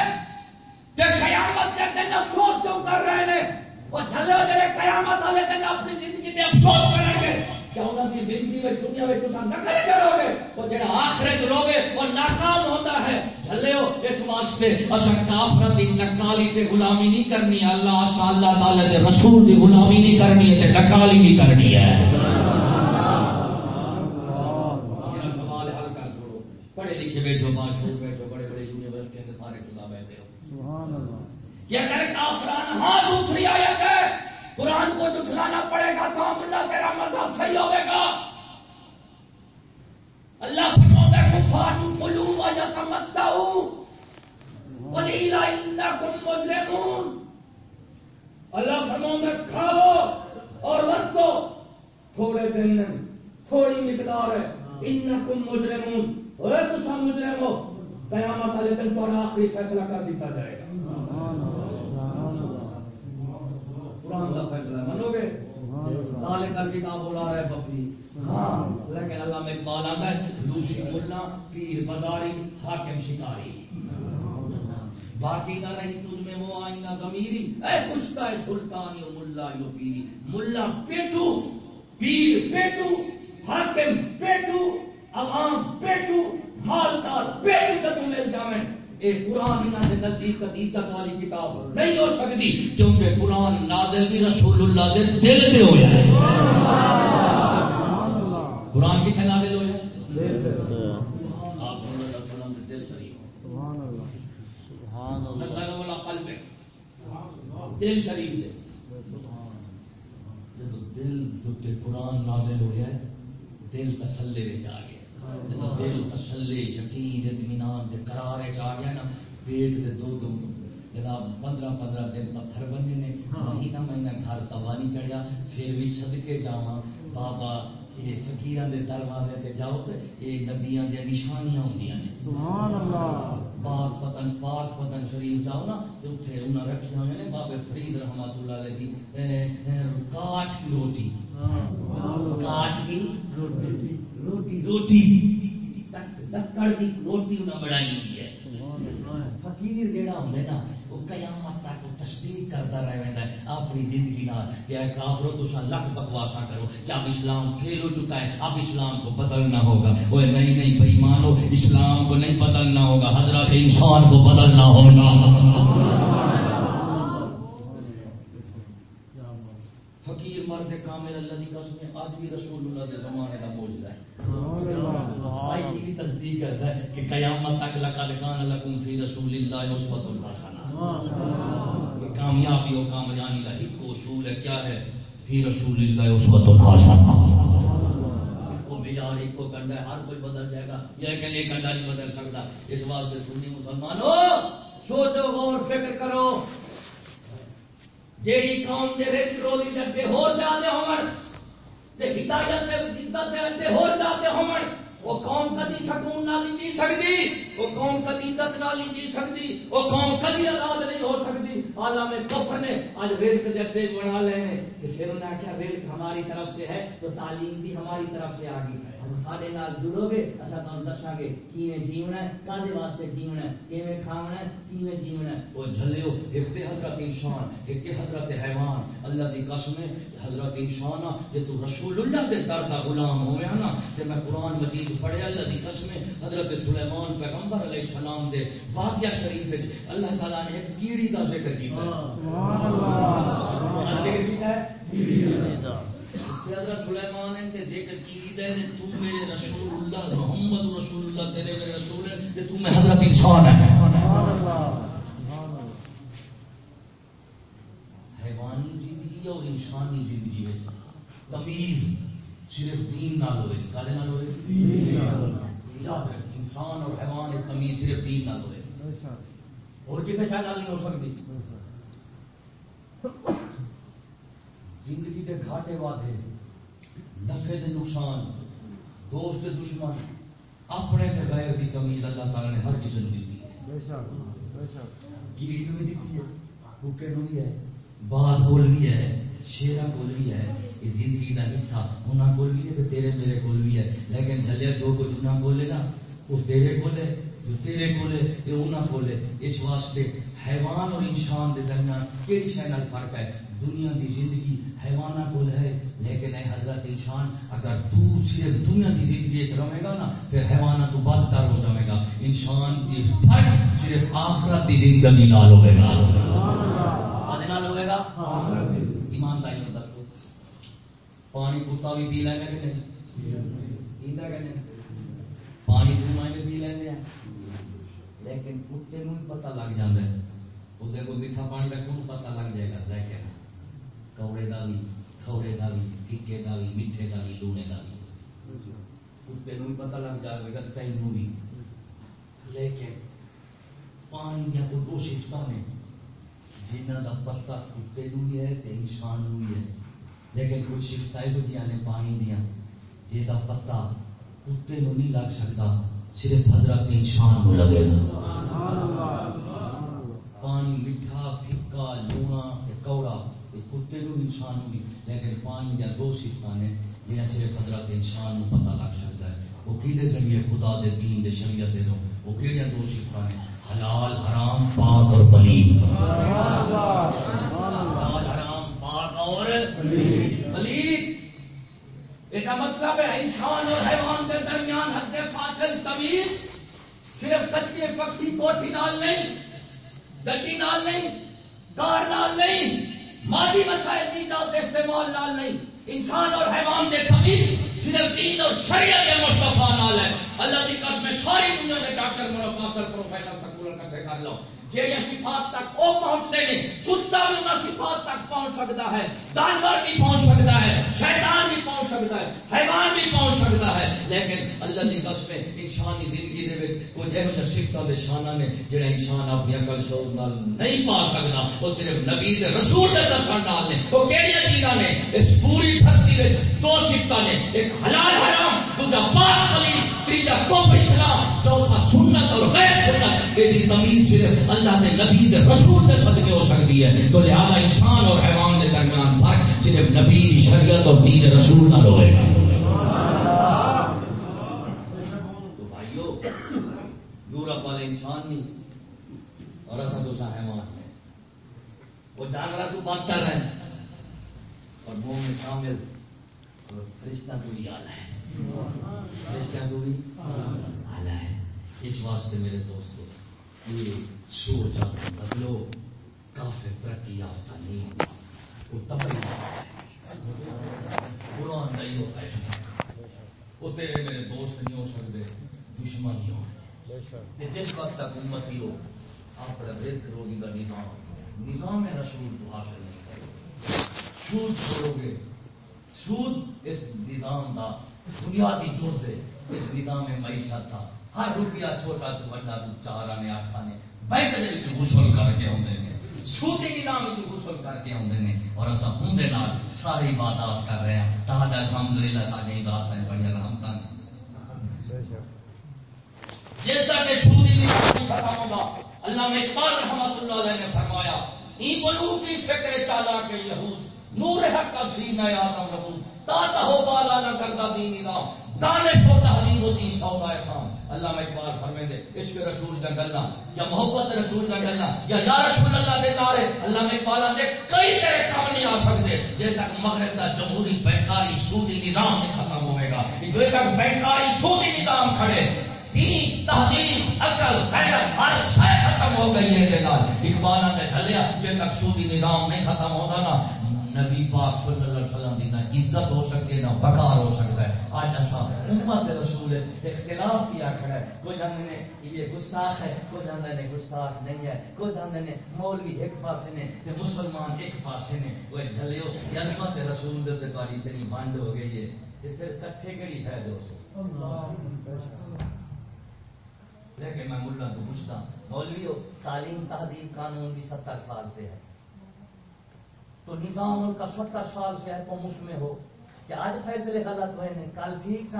قیامت کے دن افسوس کیوں کر رہے ہیں؟ وہ چلے جڑے قیامت والے دن اپنی زندگی تے افسوس کریں گے۔ کیا انہوں کی زندگی میں دنیا میں تسا کرو گے؟ وہ جڑا آخرت روے وہ ناکام ہوتا ہے۔ ہو، اس واسطے اصل کافر دی نکالی تے غلامی نہیں کرنی۔ اللہ اللہ تعالی دے رسول دی غلامی نہیں کرنی تے نکالی بھی کرنی ہے میرا سوال حل کر چھوڑو پڑھے لکھے بیٹھو باشور بیٹھو بڑے بڑے یونیورسٹی کے سارے خدا بیٹھے ہو سبحان اللہ یہ اگر کافران ہاں دوسری آیت ہے۔ قرآن کو جٹلانا پڑے گا تو اللہ تیرا مذہب صحیح ہوے گا۔ اللہ فرماتا ہے کفار قلوب و یتمتعوا قلیلا انکم مجرمون۔ اللہ فرماتا ہے کھاؤ اور ورتو تھوڑے دن میں تھوڑی مقدار ہے۔ انکم مجرمون۔ اور تسا مجرم ہو۔ قیامت والے دن تمہارا آخری فیصلہ کر دیتا جائے گا سبحان اللہ قرآن کا فیصلہ منو گے؟ لال کر کتاب بلا رہا ہے بفری ہاں لیکن اللہ میں اقبال آتا ہے لوسی ملا، پیر بازاری حاکم شکاری۔ باقی نہ رہی تجھ میں وہ آئینہ ضمیری۔ اے پشتا ہے سلطانی و ملا یو پیری ملا پیٹو، پیر پیٹو، حاکم پیٹو، عوام پیٹو، مالدار پیٹو کا تم مل جامن اے قرآن دے نزدیک عزت والی کتاب نہیں ہو سکتی، کیونکہ قرآن نازل بھی رسول اللہ دے دل دے ہویا ہے قرآن کتنے نازل ہویا آپ صلی اللہ علیہ وسلم دے دل شریف سبحان اللہ سبحان اللہ والا قلب ہے۔ دل شریف دے۔ جب دل قرآن نازل ہویا ہے، دل تسلے وچ آ گیا دل تسلے یقین اطمینان دے قرار وچ آ گیا نا پیٹ دے دو دو جناب پندرہ پندرہ دن پتھر بننے نے مہینہ مہینہ گھر توا نہیں چڑھیا پھر بھی صدقے جاواں۔ بابا یہ فقیران دے دروازے تے جاؤ تے یہ نبیاں دے نشانیاں ہوندیاں نے۔ سبحان اللہ۔ باغ پتن پاک پتن شریف جاؤ نا تو اتنے انہاں رکھی ہوئے نے بابے فرید رحمت اللہ علیہ دی اے، کاٹ کی روٹی کاٹ کی روٹی۔ روٹی لکڑ کی روٹی انہیں بنائی ہوئی ہے۔ فقیر جیڑا نا، وہ قیامت تک تصدیق کرتا ہے، اپنی زندگی نال کہ اے لکھ بکواسا کرو۔ کہ اب اسلام فیل ہو چکا ہے؟ اب اسلام کو بدلنا ہوگا۔ وہ نہیں نہیں بھائی، مانو، اسلام کو نہیں بدلنا ہوگا۔ حضرت انسان کو بدلنا ہوگا۔ فقیر مرد کامل اللہ کی قسم آج بھی رسول اللہ کے زمانے کا موجودہ ہے بھائی یہ بھی تصدیق کرتا ہے کہ قیامت تک لقد کان لکم فی رسول اللہ اسوۃ الحسنہ۔ کامیابی اور کامیابی کا ایک اصول ہے کیا ہے؟ فی رسول اللہ اسوۃ الحسنہ۔ کو معیار ایک کو کنڈا ہے ہر کوئی بدل جائے گا۔ یہ کہ یہ کنڈا نہیں بدل سکتا۔ اس واسطے سنی مسلمانوں سوچو غور فکر کرو۔ جیڑی قوم دے رزق روزی دے ہور جاندے ہون تے ہدایت دے عزت دے ہور جاندے ہون وہ قوم کدی سکون نال جی سکتی وہ قوم کدی عزت نال جی سکتی وہ قوم کدی آزاد نہیں ہو سکتی عالم کفر نے آج رزق جب بنا لے پھر انہوں نے کہا رزق ہماری طرف سے ہے تو تعلیم بھی ہماری طرف سے آ گئی ہے سارے نال جڑو گے اچھا تمہیں دساں گے کیویں جیونا ہے کادے واسطے جیونا ہے کیویں کھاونا ہے کیویں جیونا ہے وہ جھلیو ایک تے حضرت انسان ایک تے حضرت حیوان اللہ دی قسم ہے حضرت انسان آ جے تو رسول اللہ دے در دا غلام ہویا نا تے میں قرآن مجید پڑھیا اللہ دی قسم ہے حضرت سلیمان پیغمبر علیہ السلام دے واقعہ شریف وچ اللہ تعالی نے ایک کیڑی دا ذکر کیتا ہے سبحان اللہ ذکر کیتا ہے اللہ حضرت سلیمان تے ہے تو میرے رسول اللہ، محمد رسول اللہ، تیرے میرے رسول ہے تو میں حضرت انسان ہے سبحان اللہ حیوانی زندگی اور انسانی زندگی تمیز صرف دین نال ہوئے، کالے نال ہوئے؟ یاد رکھ، انسان اور حیوان تمیز صرف دین نال ہوئے۔ اور کسی شاید نال نہیں ہو سکتی۔ زندگی کے گھاٹے وعدے نفے دے نقصان دوست دے دشمن اپنے تے غیر دی تمیز اللہ تعالی نے ہر کسی نے دیتی ہے بے شک بے شک۔ کیڑی نو دیتی ہے کوکے نو بھی ہے باز کول بھی ہے شیرا کول بھی ہے یہ زندگی کا حصہ انہاں کول بھی ہے تو تیرے میرے کول بھی ہے۔ لیکن جھلیا جو کچھ انہاں کول ہے نا وہ تیرے کول ہے جو تیرے کول ہے یہ انہاں کول ہے۔ اس واسطے حیوان اور انسان دے درمیان کیڑی شے نال فرق ہے۔ دنیا دی زندگی حیوانہ کول ہے، لیکن اے حضرت انسان، اگر تو صرف دنیا دی زندگی رہے گا نا، پھر حیوانہ تو بدتر ہو جائے گا۔ انسان دی فرق صرف آخرت دی زندگی نال ہوے گا۔ سبحان گا؟ ایمانداری میں پانی کتا بھی پی لینا کہ نہیں پیندا کہ نہیں پانی تو بھی پی لینے ہیں لیکن کتے نو بھی پتہ لگ جاندا ہے۔ کتے کو میٹھا پانی رکھو نو پتہ لگ جائے گا کا کوڑے دا بھی کھوڑے دا بھی پھیکے دا بھی میٹھے دا بھی لونے دا بھی کتے بھی پتہ لگ جائے گا تینوں بھی لیکن پانی دیا کوئی دو سفت نے جنہ دا پتہ کتے نو بھی ہے تے انسان نو بھی ہے لیکن کوئی سفت یہ نے پانی دیا جہاں پتہ کتے نو نہیں لگ سکتا صرف حضرت انسان نو لگے گا پانی میٹھا پھکا لونا کوڑا کتے نو انسان نو بھی لیکن پانی دیا دو سفت نے جنہیں صرف حضرت انسان نو پتہ لگ سکتا ہے۔ وہ کدے ذریعے خدا دے دین دے شریعت دے دو وہ کہڑے دو سفت نے؟ حلال، حرام، پاک اور پلید حلال، حرام، پاک اور پلید اس مطلب ہے انسان اور حیوان کے درمیان حد فاصل تمیز صرف سچے پکی کوٹھی نال نہیں، گڈی نال نہیں کار نال نہیں۔ مادی مسائل کی جاؤ استعمال نال نہیں، انسان اور حیوان دے تمیز صرف دین اور شریعت کے مصطفیٰ نال ہے۔ اللہ کی قسم ہے، ساری دنیا کے ڈاکٹر مربع پروفیسر، سکولر کٹھے کر لو۔ جہاں صفات تک وہ پہنچتے ہیں، کتا بھی انہیں صفات تک پہنچ سکتا ہے، جانور بھی پہنچ سکتا ہے، شیطان بھی پہنچ سکتا ہے، حیوان بھی پہنچ سکتا ہے، لیکن اللہ کی قسم انسانی زندگی دے وچ کوئی ایہو سفت دے شانہ نے جڑا انسان اپنی عقل شعور نال نہیں پا سکتا، وہ صرف نبی دے رسول دے دسن نال نے، وہ کہڑی چیزاں نے، اس پوری دھرتی وچ دو سفت نے، ایک حلال حرام، دوجا پاک پلی تیجا کفر اسلام، چوتھا سنت اور غیر سنت، یہ تمیز صرف اللہ کے نبی دے رسول دے صدقے ہو سکتی ہے، تو لہذا انسان اور حیوان کے درمیان فرق صرف نبی، شریعت اور دین رسول نہ ہوئے گا۔ یورپ والے انسان نہیں، اور ایسا دوسرا حیوان ہے۔ وہ جانور تو بات کر رہے۔ ہیں اور شامل، اور فرشتہ تو بھی آلہ ہے۔ فرشتہ تو بھی آلہ ہے۔ اس واسطے میرے دوستو یہ سوچ آپ بدلو کافی ترقی یافتہ نہیں ہوگا وہ تب قرآن نہیں ہوتا ہے وہ تیرے میرے دوست نہیں ہو سکتے دشمن نہیں ہو جس وقت تک امتی ہو اپنا رزق روزی کا نظام نظام رسول تو حاصل نہیں کرو سود چھوڑو گے سود اس نظام کا بنیادی جز ہے اس نظام میں معیشت تھا ہر روپیہ چھوٹا تو بڑا تو چار آنے آٹھ آنے بینک غسل کر کے آدھے نے سودی نظام غسل کر کے آدھے نے۔ اور اصا ہوں ساری عبادات کر رہے ہیں۔ تاج الحمد للہ ساری عبادت بڑی رحمت تک سودی نظام ختم ہوگا اللہ اقبال اللہ علیہ نے فرمایا این بلو کی فکر چالا کے یہود، نور حق کا سینہ آدم تا بالا نہ کرتا دین نظام دانش و خام اللہ میں اقبال فرمے دے عشق رسول کا گلنا، یا محبت رسول کا گلنا، یا یا رسول اللہ دے نارے اللہ میں اقبال دے کئی تیرے کام نہیں آ سکتے۔ جب تک مغرب کا جمہوری بینکاری سودی نظام نہیں ختم ہوئے گا جو تک بینکاری سودی نظام کھڑے، دین، تحریر، عقل، غیرت، ہر شے ختم ہو گئی ہے اقبال نے ڈلیا جب تک سودی نظام نہیں ختم ہوتا نا نبی پاک صلی اللہ علیہ وسلم دی نہ عزت ہو سکتی ہے، نہ بکار ہو سکتا ہے۔ آج ایسا امت رسول ہے، اختلاف کیا کھڑا ہے۔ کوئی جانتے نے یہ گستاخ ہے کوئی جانتے نے گستاخ نہیں ہے۔ کوئی جانتے نے مولوی ایک پاسے نے تے مسلمان ایک پاسے نے۔ وہ جھلیو یہ امت رسول دے تے باری اتنی بانڈ ہو گئی ہے۔ تے پھر کٹھے کیڑی شاید ہو سو لیکن میں ملا تو پوچھتا مولوی ہو، تعلیم تہذیب قانون بھی ستر سال سے ہے۔ تو نظام ان کا ستر سال سے ہے تم اس میں ہو۔ کہ آج فیصلے غلط ہوئے نے کل ٹھیک سن۔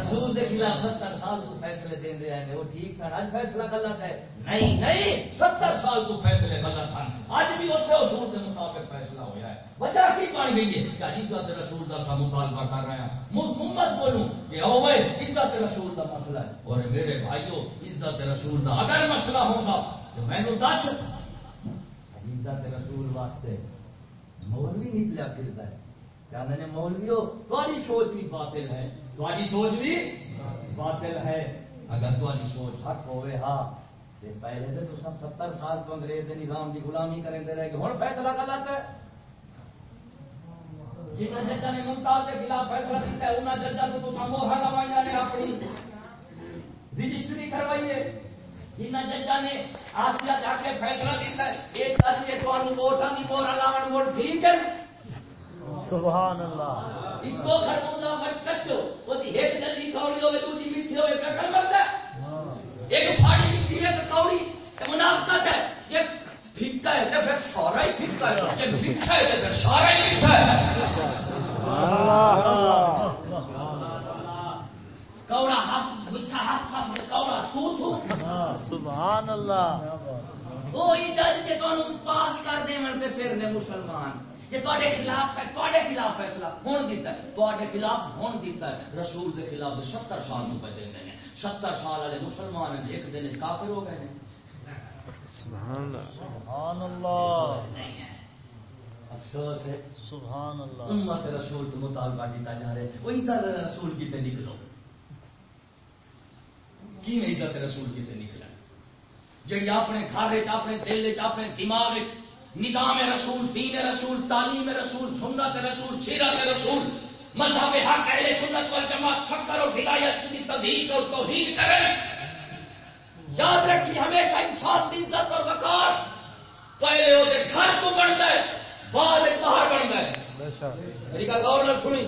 رسول کے خلاف ستر سال تو فیصلے دے رہے ہیں، وہ ٹھیک سن۔ آج فیصلہ غلط ہے۔ نہیں نہیں، ستر سال تو فیصلے غلط ہیں۔ آج بھی اسے اصول کے مطابق فیصلہ ہوا ہے۔ وجہ کی بن گئی ہے کہ عزت رسول کا سا مطالبہ کر رہے ہیں۔ محمد بولوں کہ او بھائی عزت رسول کا مسئلہ ہے۔ اور میرے بھائیوں عزت رسول کا اگر مسئلہ ہوگا تو میں نے دس عزت رسول واسطے۔ مولوی نکلا پھرتا ہے۔ کیا میں نے مولوی ہو تھوڑی سوچ بھی باطل ہے۔ تھوڑی سوچ بھی باطل ہے۔ اگر تھوڑی سوچ حق ہوئے ہاں پہلے تو تو سب ستر سال تو انگریز نظام کی غلامی کریں رہے کہ ہوں فیصلہ غلط ہے جنہیں ججا نے ممتاز کے خلاف فیصلہ دیتا ہے انہیں ججا تو تو موہر لگائیں نے اپنی۔ رجسٹری کروائیے۔ جنہ ججا نے آسیا جا کے فیصلہ دیتا ہے ایک کر کے تو ووٹاں دی مہر لاون موڑ ٹھیک ہے سبحان اللہ ایک دو خربوزہ مر کٹو وہ دی ایک جلدی کوڑی ہوے دوسری میٹھی ہوے کر مردا ایک پھاڑی میٹھی ہے تو کوڑی یہ منافقت ہے یہ پھکا ہے تو پھر سارا ہی پھکا ہے جب پھکا ہے پھر سارا ہی میٹھا ہے کوڑا ہف میٹھا ہف ہف کوڑا تھو تھو۔ سبحان اللہ۔ وہ جج قانون پاس کر دے پھر نے مسلمان۔ خلاف ہے تے خلاف فیصلہ ہوں دیتا ہے۔ تے خلاف ہوں دیتا ہے۔ رسول کے خلاف ستر سال پہ دے ہیں ستر سال والے مسلمان ہیں ایک دن کافر ہو گئے سبحان اللہ۔ سبحان اللہ۔ نہیں ہے۔ افسوس ہے۔ سبحان اللہ۔ امت رسول تو مطالبہ کیتا جا رہے وہ عزت رسول کی تے نکلو۔ کی میں عزت رسول کی تے نکلا جڑی اپنے گھر اپنے دل اپنے دماغ نظام رسول دین رسول تعلیم رسول سنت رسول سیرت رسول مذہب حق اہل سنت و جماعت فکر اور ہدایت کی تدہید اور توحید کریں۔ یاد رکھی ہمیشہ انسان کی عزت اور وقار پہلے وہ گھر تو بنتا ہے بعد باہر بنتا ہے۔ میری گل غور نال سنی۔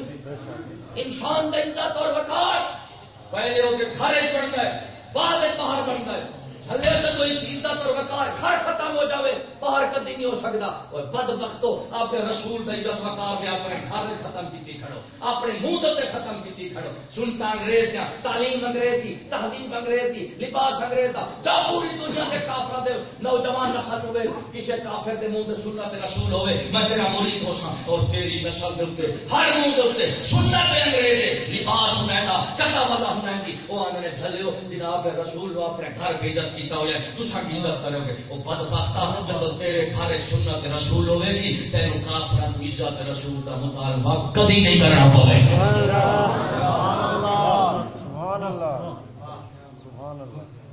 انسان کا عزت اور وقار پہلے ہو کے خارج بنتا ہے بعد باہر بنتا ہے تھلے تو اس عزت اور وقار گھر ختم ہو جاوے، باہر کدی نہیں ہو سکتا اور بد وقتو اپنے رسول کا عزت وقار دے اپنے گھر ختم کیتی کھڑو، اپنے منہ تے ختم کیتی کھڑو۔ سنتا انگریز دیا تعلیم انگریز دی تہذیب انگریز دی لباس انگریز دا جا پوری دنیا دے کافر دے، نوجوان نسل ہوے کسے کافر دے منہ تے سنت رسول ہوے میں تیرا مرید ہو سا اور تیری نسل دے اوتے ہر منہ دے اوتے سنت انگریز ہے، لباس ہندا کتا مزہ ہندی جی۔ او آنے جھلیو جناب رسول نو اپنے گھر کی عزت کیتا ہویا تساں کی عزت کرو گے؟ او بدبختا جب تیرے گھر سنت رسول ہوے گی، تینوں کافراں تو عزت رسول دا مطالبہ کبھی نہیں کرنا پوے گا۔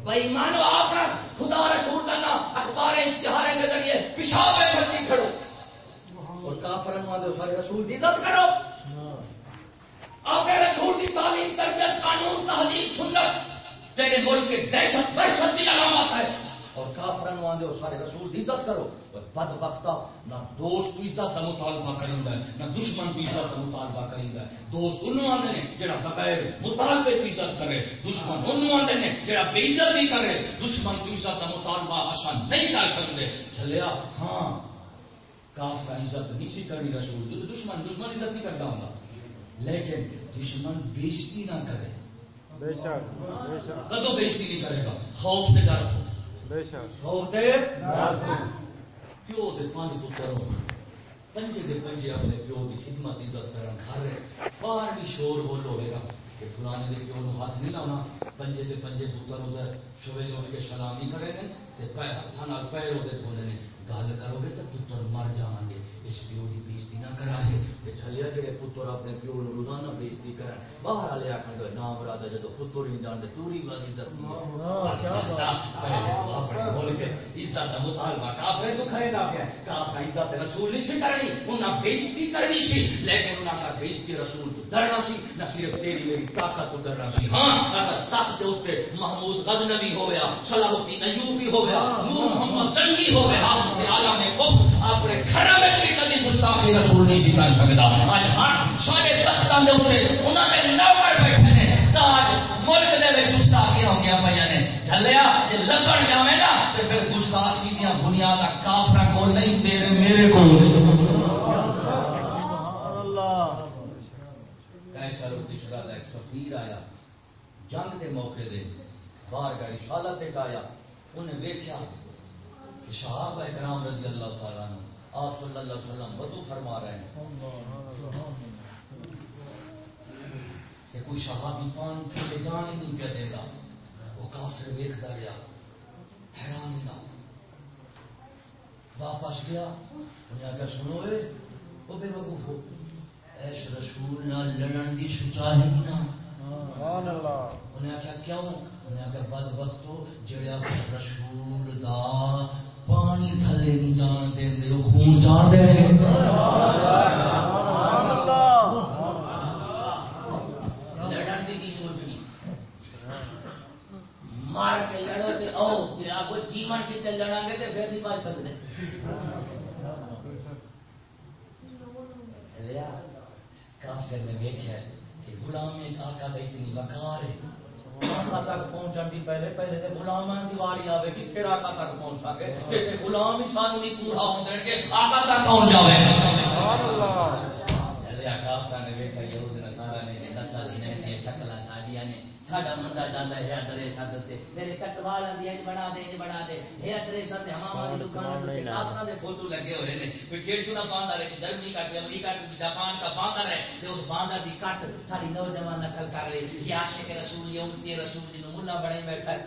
بھائی مانو آپ خدا رسول کا نام اخبار اشتہار کے ذریعے پیشاب چھٹی کھڑو۔ اور کافر دو سارے رسول کی عزت کرو۔ اپنے رسول کی تعلیم تربیت قانون، تحلیل، سنت تیرے ملک کے دہشت وحشت کی علامت ہے اور کافرن کافر دو سارے رسول کی عزت کرو بد وقتا نہ دوست کی عزت کا مطالبہ کریں گا نہ دشمن کی عزت کا مطالبہ کریں گا دوست انہوں آتے ہیں جڑا بغیر مطالبے کی عزت کرے، دشمن انہوں آتے ہیں جڑا بے عزت ہی کرے، دشمن کی عزت کا مطالبہ آسان نہیں کر سکتے۔ چلیا ہاں کاف کا عزت نہیں سی کرنی رسول دشمن دشمن عزت نہیں کرتا ہوں لیکن دشمن بےزتی نہ کرے۔ کدو بےزتی نہیں کرے گا خوف سے ڈر خوف دے پیو دے پانچ پتر ہو پنجے دے پنجے اپنے پیو کی خدمت عزت کرن گھر ہے باہر بھی شور بول ہوئے گا کہ فلانے دے پیو نو ہاتھ نہیں لاؤنا۔ پنجے دے پنجے پتر اٹھ کے سلامی کرے نے تے ہاتھ نال پیر ادھر دھونے نے گل کرو گے تو پتر مر جان گے۔ اس پیو کی بےزتی نہ کرائے چلیا جڑے پتر اپنے پیو نو روزانہ بےزتی کرن باہر والے آخر گے نام راجا جدو پتر نہیں جانتے توری بازی اپنے ملک عزت کا مطالبہ کافر تو کھڑے گا پیا کافر عزت رسول نہیں سی کرنی انہیں بےزتی کرنی سی۔ لیکن انہوں کا بےزتی رسول تو ڈرنا سی نہ صرف تیری میری طاقت تو ڈرنا سی۔ ہاں اگر تخت محمود غزنوی ہو گیا صلاح الدین ایوبی ہو گیا نور محمد زنگی ہو گیا نے اپنے گھر میں کبھی گستاخی رسول نہیں سی کر سکتا۔ آج ہر سارے تختوں کے اتنے انہوں نے نوکر بیٹھے نے تاج ملک دے گستاخی ہو گیا پہ نے۔ جلیا جی لبن جائے نا تو پھر گستاخی دیا بنیاد کافر کو نہیں، تیرے میرے کو ایک سفیر آیا۔ جنگ کے موقع دے باہر کا رسالت آیا۔ انہیں ویکیا شہاب اکرام رضی اللہ تعالیٰ نے آپ صلی اللہ علیہ وسلم بدو فرما رہے ہیں۔ کہ کوئی صحابی پانی پی جان ہی نہیں پیا دے گا؟ وہ کافر ویکتا گیا حیران نہ واپس گیا انہیں آگے سنو وہ بے وقوف ایس رسول نہ لڑن کی سچائی نہ۔ انہیں آخیا کیوں؟ انہیں آخیا بد وقت جڑا رسول دا پانی تھلے نہیں جان دے دے خون جان دے۔ لڑن کی سوچنی مار کے لڑو تے او آپ جیون لڑا گے تے پھر نہیں بچ سکتے۔ کافر نے دیکھا کہ غلام آقا کا اتنی وقار ہے۔ آقا تک پہنچن دی پہلے پہلے تے غلام دی واری آوے گی پھر آقا تک پہنچا گے تے غلام ہی سانو نہیں پورا ہون دین گے آقا تک پہنچ جاوے۔ سبحان اللہ۔ چلے آقا نے دیکھا یہود نصارا نے نسل ہی نے شکل ساڈیاں نے ساڈا مندا جاندا ہے ڈریس تے میرے کٹوال دی اج بنا دے اج بنا دے ہے ڈریس تے ہماما دی دکان تے کافراں دے فوٹو لگے ہوئے نے کوئی کیڑ چنا باندا ہے جرمنی کا امریکہ کا جاپان کا باندا ہے تے اس باندا دی کٹ ساری نوجوان نسل کر رہی یہ عاشق رسول یہ امتی رسول جنوں مولا بنے بیٹھا ہے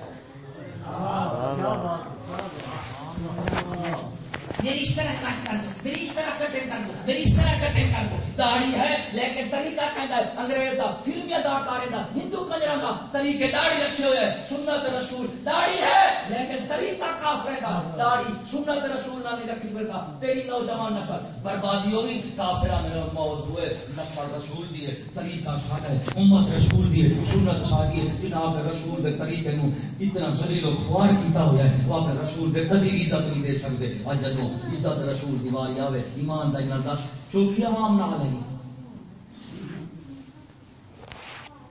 میری اس طرح کٹ کر دو، میری اس طرح کٹنگ کر دو، میری اس طرح کٹنگ کر دو۔ داڑھی ہے، لیکن طریقہ کہتا ہے انگریز دا فلمی اداکار دا، ہندو کنجر دا۔ طریقے داڑھی رکھے ہوئے سنت رسول۔ داڑھی ہے، لیکن طریقہ کافر دا۔ داڑھی سنت رسول نہ نہیں رکھی پڑتا تیری نوجوان نسل۔ بربادی ہوگی کافر میرا موت ہوئے نسل رسول دیے طریقہ ساڈا ہے، امت رسول دیے سنت ساڈی ہے۔ جناب رسول دے طریقے نو اتنا ذلیل و خوار کیتا ہوا ہے، وہ اپنے رسول دے کدی عزت نہیں دے سکتے اج جدوں عزت رسول دی واری بیماری آوے ایمانداری نال دس، چوکھی عوام نہ لگی۔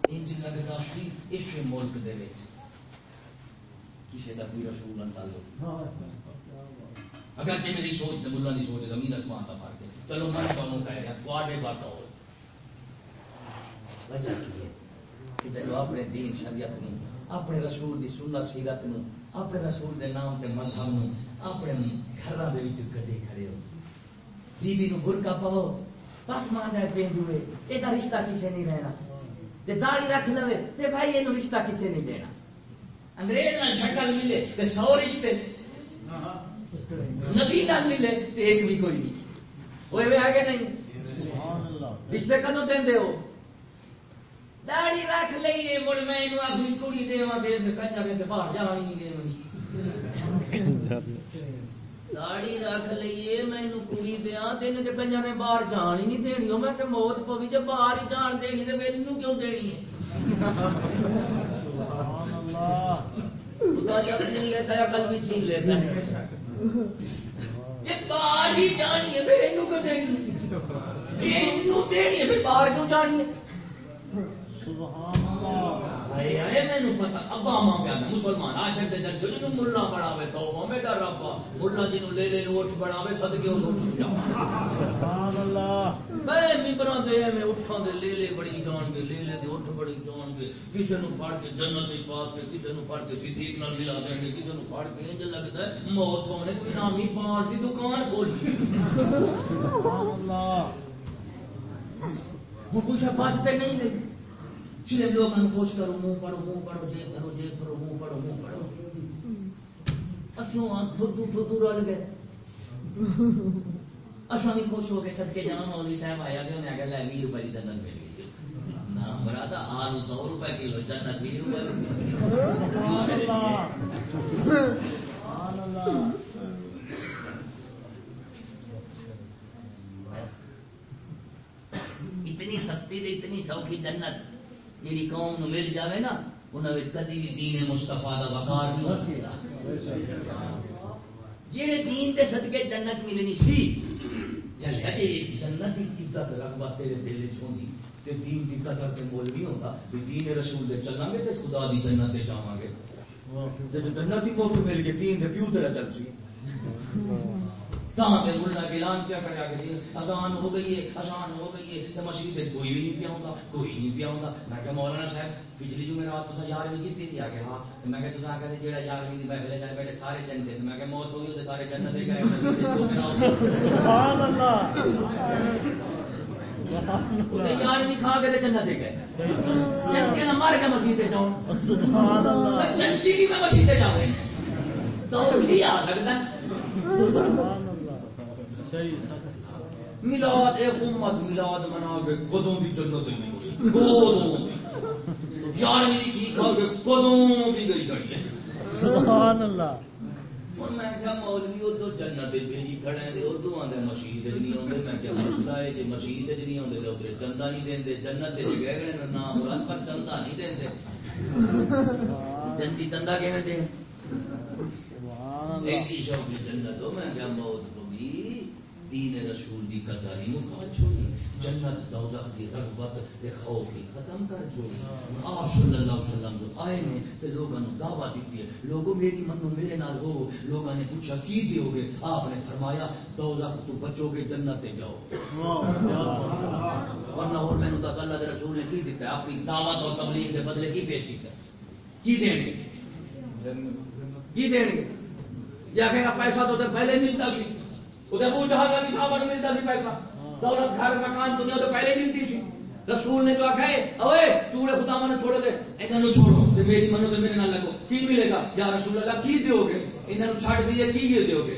انج لگتا سی اس ملک دے وچ کسی دا کوئی رسول نہ تعلق۔ اگر اگرچہ میری سوچ تے ملا دی سوچ زمین آسمان کا فرق ہے۔ چلو من تمہیں کہہ رہا تواڈے بتاؤ وجہ کی ہے کہ جب اپنے دین شریعت نو اپنے رسول دی سنت سیرت نو اپنے رسول دے نام تے مذہب نو اپنے گھراں دے وچ کڈے کھڑے ہو۔ بیوی نو برقع پاؤ بس مان ہے پینڈوے اے دا رشتہ کسے نہیں رہنا؟ تے داڑھی رکھ لوے تے بھائی اینو رشتہ کسے نہیں دینا؟ انگریز نال شکل ملے تے سو رشتے نبی نال ملے تے ایک بھی کوئی نہیں ہوئے ہوئے آگے نہیں؟ رشتے کدو دیں ہو؟ داڑی رکھ لئیے مڑ میں اینو اپنی کڑی دیواں بے سے کنجا بے تے باہر جاویں نہیں دیواں داڑی رکھ لئیے میں اینو کڑی دیاں تے نے تے کنجا میں باہر جان ہی نہیں دینی او میں کہ موت پوی جے باہر ہی جان دینی تے مینوں کیوں دینی ہے سبحان اللہ خدا جب چھین لیتا ہے عقل بھی چھین لیتا ہے یہ باہر ہی جانی ہے پھر اینو کیوں دینی ہے اینو دینی ہے پھر باہر کیوں جانی ہے سبحان اللہ۔ آئے آئے میں نو پتا ابا ماں پیا میں مسلمان عاشق دے جن جو ملا بناوے تو میں ڈر ربا ملا نو لے لے نو اٹھ بناوے صدقے او اٹھ جا۔ سبحان اللہ۔ میں ممبراں دے میں اٹھاں دے لے لے بڑی جان کے لے لے دے اٹھ بڑی جان کے کسے نو پھڑ کے جنت وچ پا کے کسے نو پھڑ کے صدیق نال ملا گے کسے نو پھڑ کے انج لگدا ہے موت پونے کوئی نامی پاٹ دی دکان کھولی سبحان اللہ۔ وہ کچھ بچتے نہیں دے۔ صرف لوگوں کو خوش کرو، منہ پڑھو منہ پڑھو جیب کرو جیب کرو منہ پڑھو منہ پڑھو اچھو فدو فدو رل گئے۔ اچھا بھی خوش ہو کے صدقے جانا مولوی صاحب آیا کہ انہیں آگے لے وی روپے کی جنت مل گئی۔ نا مراد آلو سو روپے کلو، جنت وی روپے سبحان اللہ سبحان اللہ اتنی سستی اتنی سوکھی جنت۔ جیڑی قوم نو مل جاوے نا، انہاں وچ کدی بھی دین مصطفی دا وقار نہیں ہو سکدا جیڑے دین دے صدقے جنت ملنی سی چلیا جی جنت دی عزت رغبت تیرے دل وچ ہوندی تے دین دی قدر تے مول نہیں ہوندا کہ دین رسول دے چلاں گے تے خدا دی جنت تے جاواں گے۔ تے جنت دی مفت مل کے دین دے پیو تے چل سی۔ تاں تے ملا اعلان کیا کریا کہ اذان ہو گئی ہے اذان ہو گئی ہے۔ تے مسجد وچ کوئی بھی نہیں پیا ہوندا کوئی نہیں پیا ہوندا میں کہ مولانا صاحب پچھلی جمعرات تو یار بھی کیتی تھی آگے؟ ہاں۔ میں کہ تساں کہ جیڑا یار بھی محفل جائے بیٹھے سارے جنت میں کہ موت ہو گئی تے سارے جنت دے گئے۔ سبحان اللہ۔ یار بھی کھا کے تے جنت دے گئے۔ جنت کے مر کے مسجد تے جاؤں۔ سبحان اللہ۔ جنتی کی میں مسجد تے جاؤں۔ تو آ سکتا؟ سبحان میلاد ایک امت میلاد منا کے کدوں بھی جنت نہیں کدوں کی چیز کھا کے کدوں بھی گئی سبحان اللہ ہوں میں کیا مولوی ادو جنت بھیجی کھڑے ہیں ادو آدھے مسیح نہیں آتے میں کیا مسئلہ ہے جی مسیح نہیں آتے تو ادھر چندہ نہیں دیں جنت دے گئے گئے نا مراد پر چندہ نہیں دیں جنتی چندہ کیون دیں سبحان ایک اللہ ہی شوق کی جنت ہو میں کیا موت کو بھی دین رسول دی چھوڑی جنت دوزخ دی رغبت تے خوف ہی ختم کر چھوڑی آپ صلی اللہ علیہ وسلم آئے نے تے لوگوں نے دعویٰ دیتی ہے۔ لوگوں میری منو میرے نال ہو لوگوں نے پوچھا کی دیو گے آپ نے فرمایا دوزخ تو بچو گے جنت تے جاؤ۔ ورنہ اور میں دس اللہ دے رسول نے کی دیتا ہے؟ اپنی دعوت اور تبلیغ کے بدلے کی پیش کی کی دیں گے؟ کی دیں گے؟ یا کہ پیسہ تو پہلے ملتا سی۔ ادھر ابو جہاں کا سامان ملتا سی پیسہ۔ دولت گھر مکان دنیا تو پہلے ملتی سی رسول نے تو آخا ہے اوے چوڑے خدا من چھوڑ دے۔ انہوں چھوڑو۔ تے میری منو تے میرے نال لگو۔ کی ملے گا؟ یا رسول اللہ کی دیو گے؟ انہوں چھڑ دیے کی یہ دیو گے؟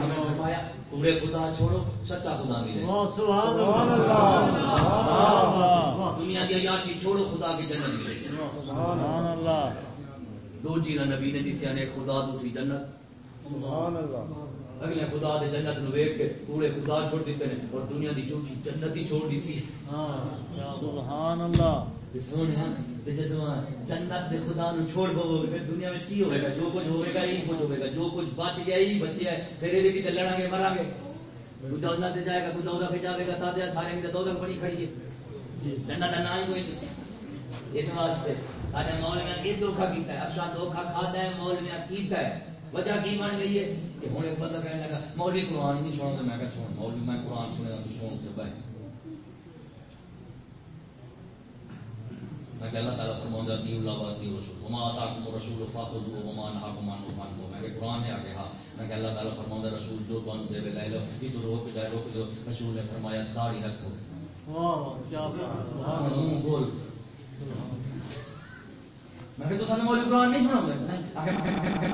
ہمیں فرمایا کوڑے خدا چھوڑو سچا خدا ملے سبحان اللہ۔ سبحان دنیا کی عیاشی چھوڑو خدا کی جنت ملے گی۔ اللہ۔ دو چیزاں نبی نے دیتی ہیں ایک خدا دوسری جنت۔ سبحان اللہ۔ اگلے خدا دے جنت نو ویکھ کے پورے خدا چھوڑ دیتے ہیں اور دنیا دی جھوٹی جنت ہی چھوڑ دیتی سبحان اللہ تے جدوں جنت دے خدا نو چھوڑ پو پھر دنیا میں کی ہوے گا؟ جو کچھ ہوے گا یہی کچھ ہوے گا۔ جو کچھ بچ گیا یہی بچیا ہے پھر یہ تے لڑاں گے مراں گے۔ کوئی دودھ دے جائے گا کوئی دودھ پہ جائے گا تادے سارے کی دودھ بڑی کھڑی ہے۔ ڈنڈا ڈنڈا ہی کوئی نہیں اس واسطے سارے مولویاں یہ دھوکھا کیتا ہے افسا دھوکھا کھاتا ہے مولویاں کیتا ہے۔ وجہ کی بن گئی ہے کہ ہوں ایک بندہ کہنے لگا مولوی قرآن ہی نہیں سنتا میں کہا سن مولوی میں قرآن سنے تو سن تو بہ میں کہ اللہ تعالیٰ فرماؤں گا اللہ رسول وما آتاکم رسول فاخذوا وما نهاكم عنه فانتهوا۔ میں کہ قرآن میں آگے ہاں میں کہ اللہ تعالیٰ فرماؤں گا رسول جو تم دے لے لو یہ تو روک جائے روک رسول نے فرمایا داڑھی رکھو واہ واہ کیا بات سبحان اللہ منہ بول۔ میں کہ تو تھا مولوی قرآن نہیں سنا میں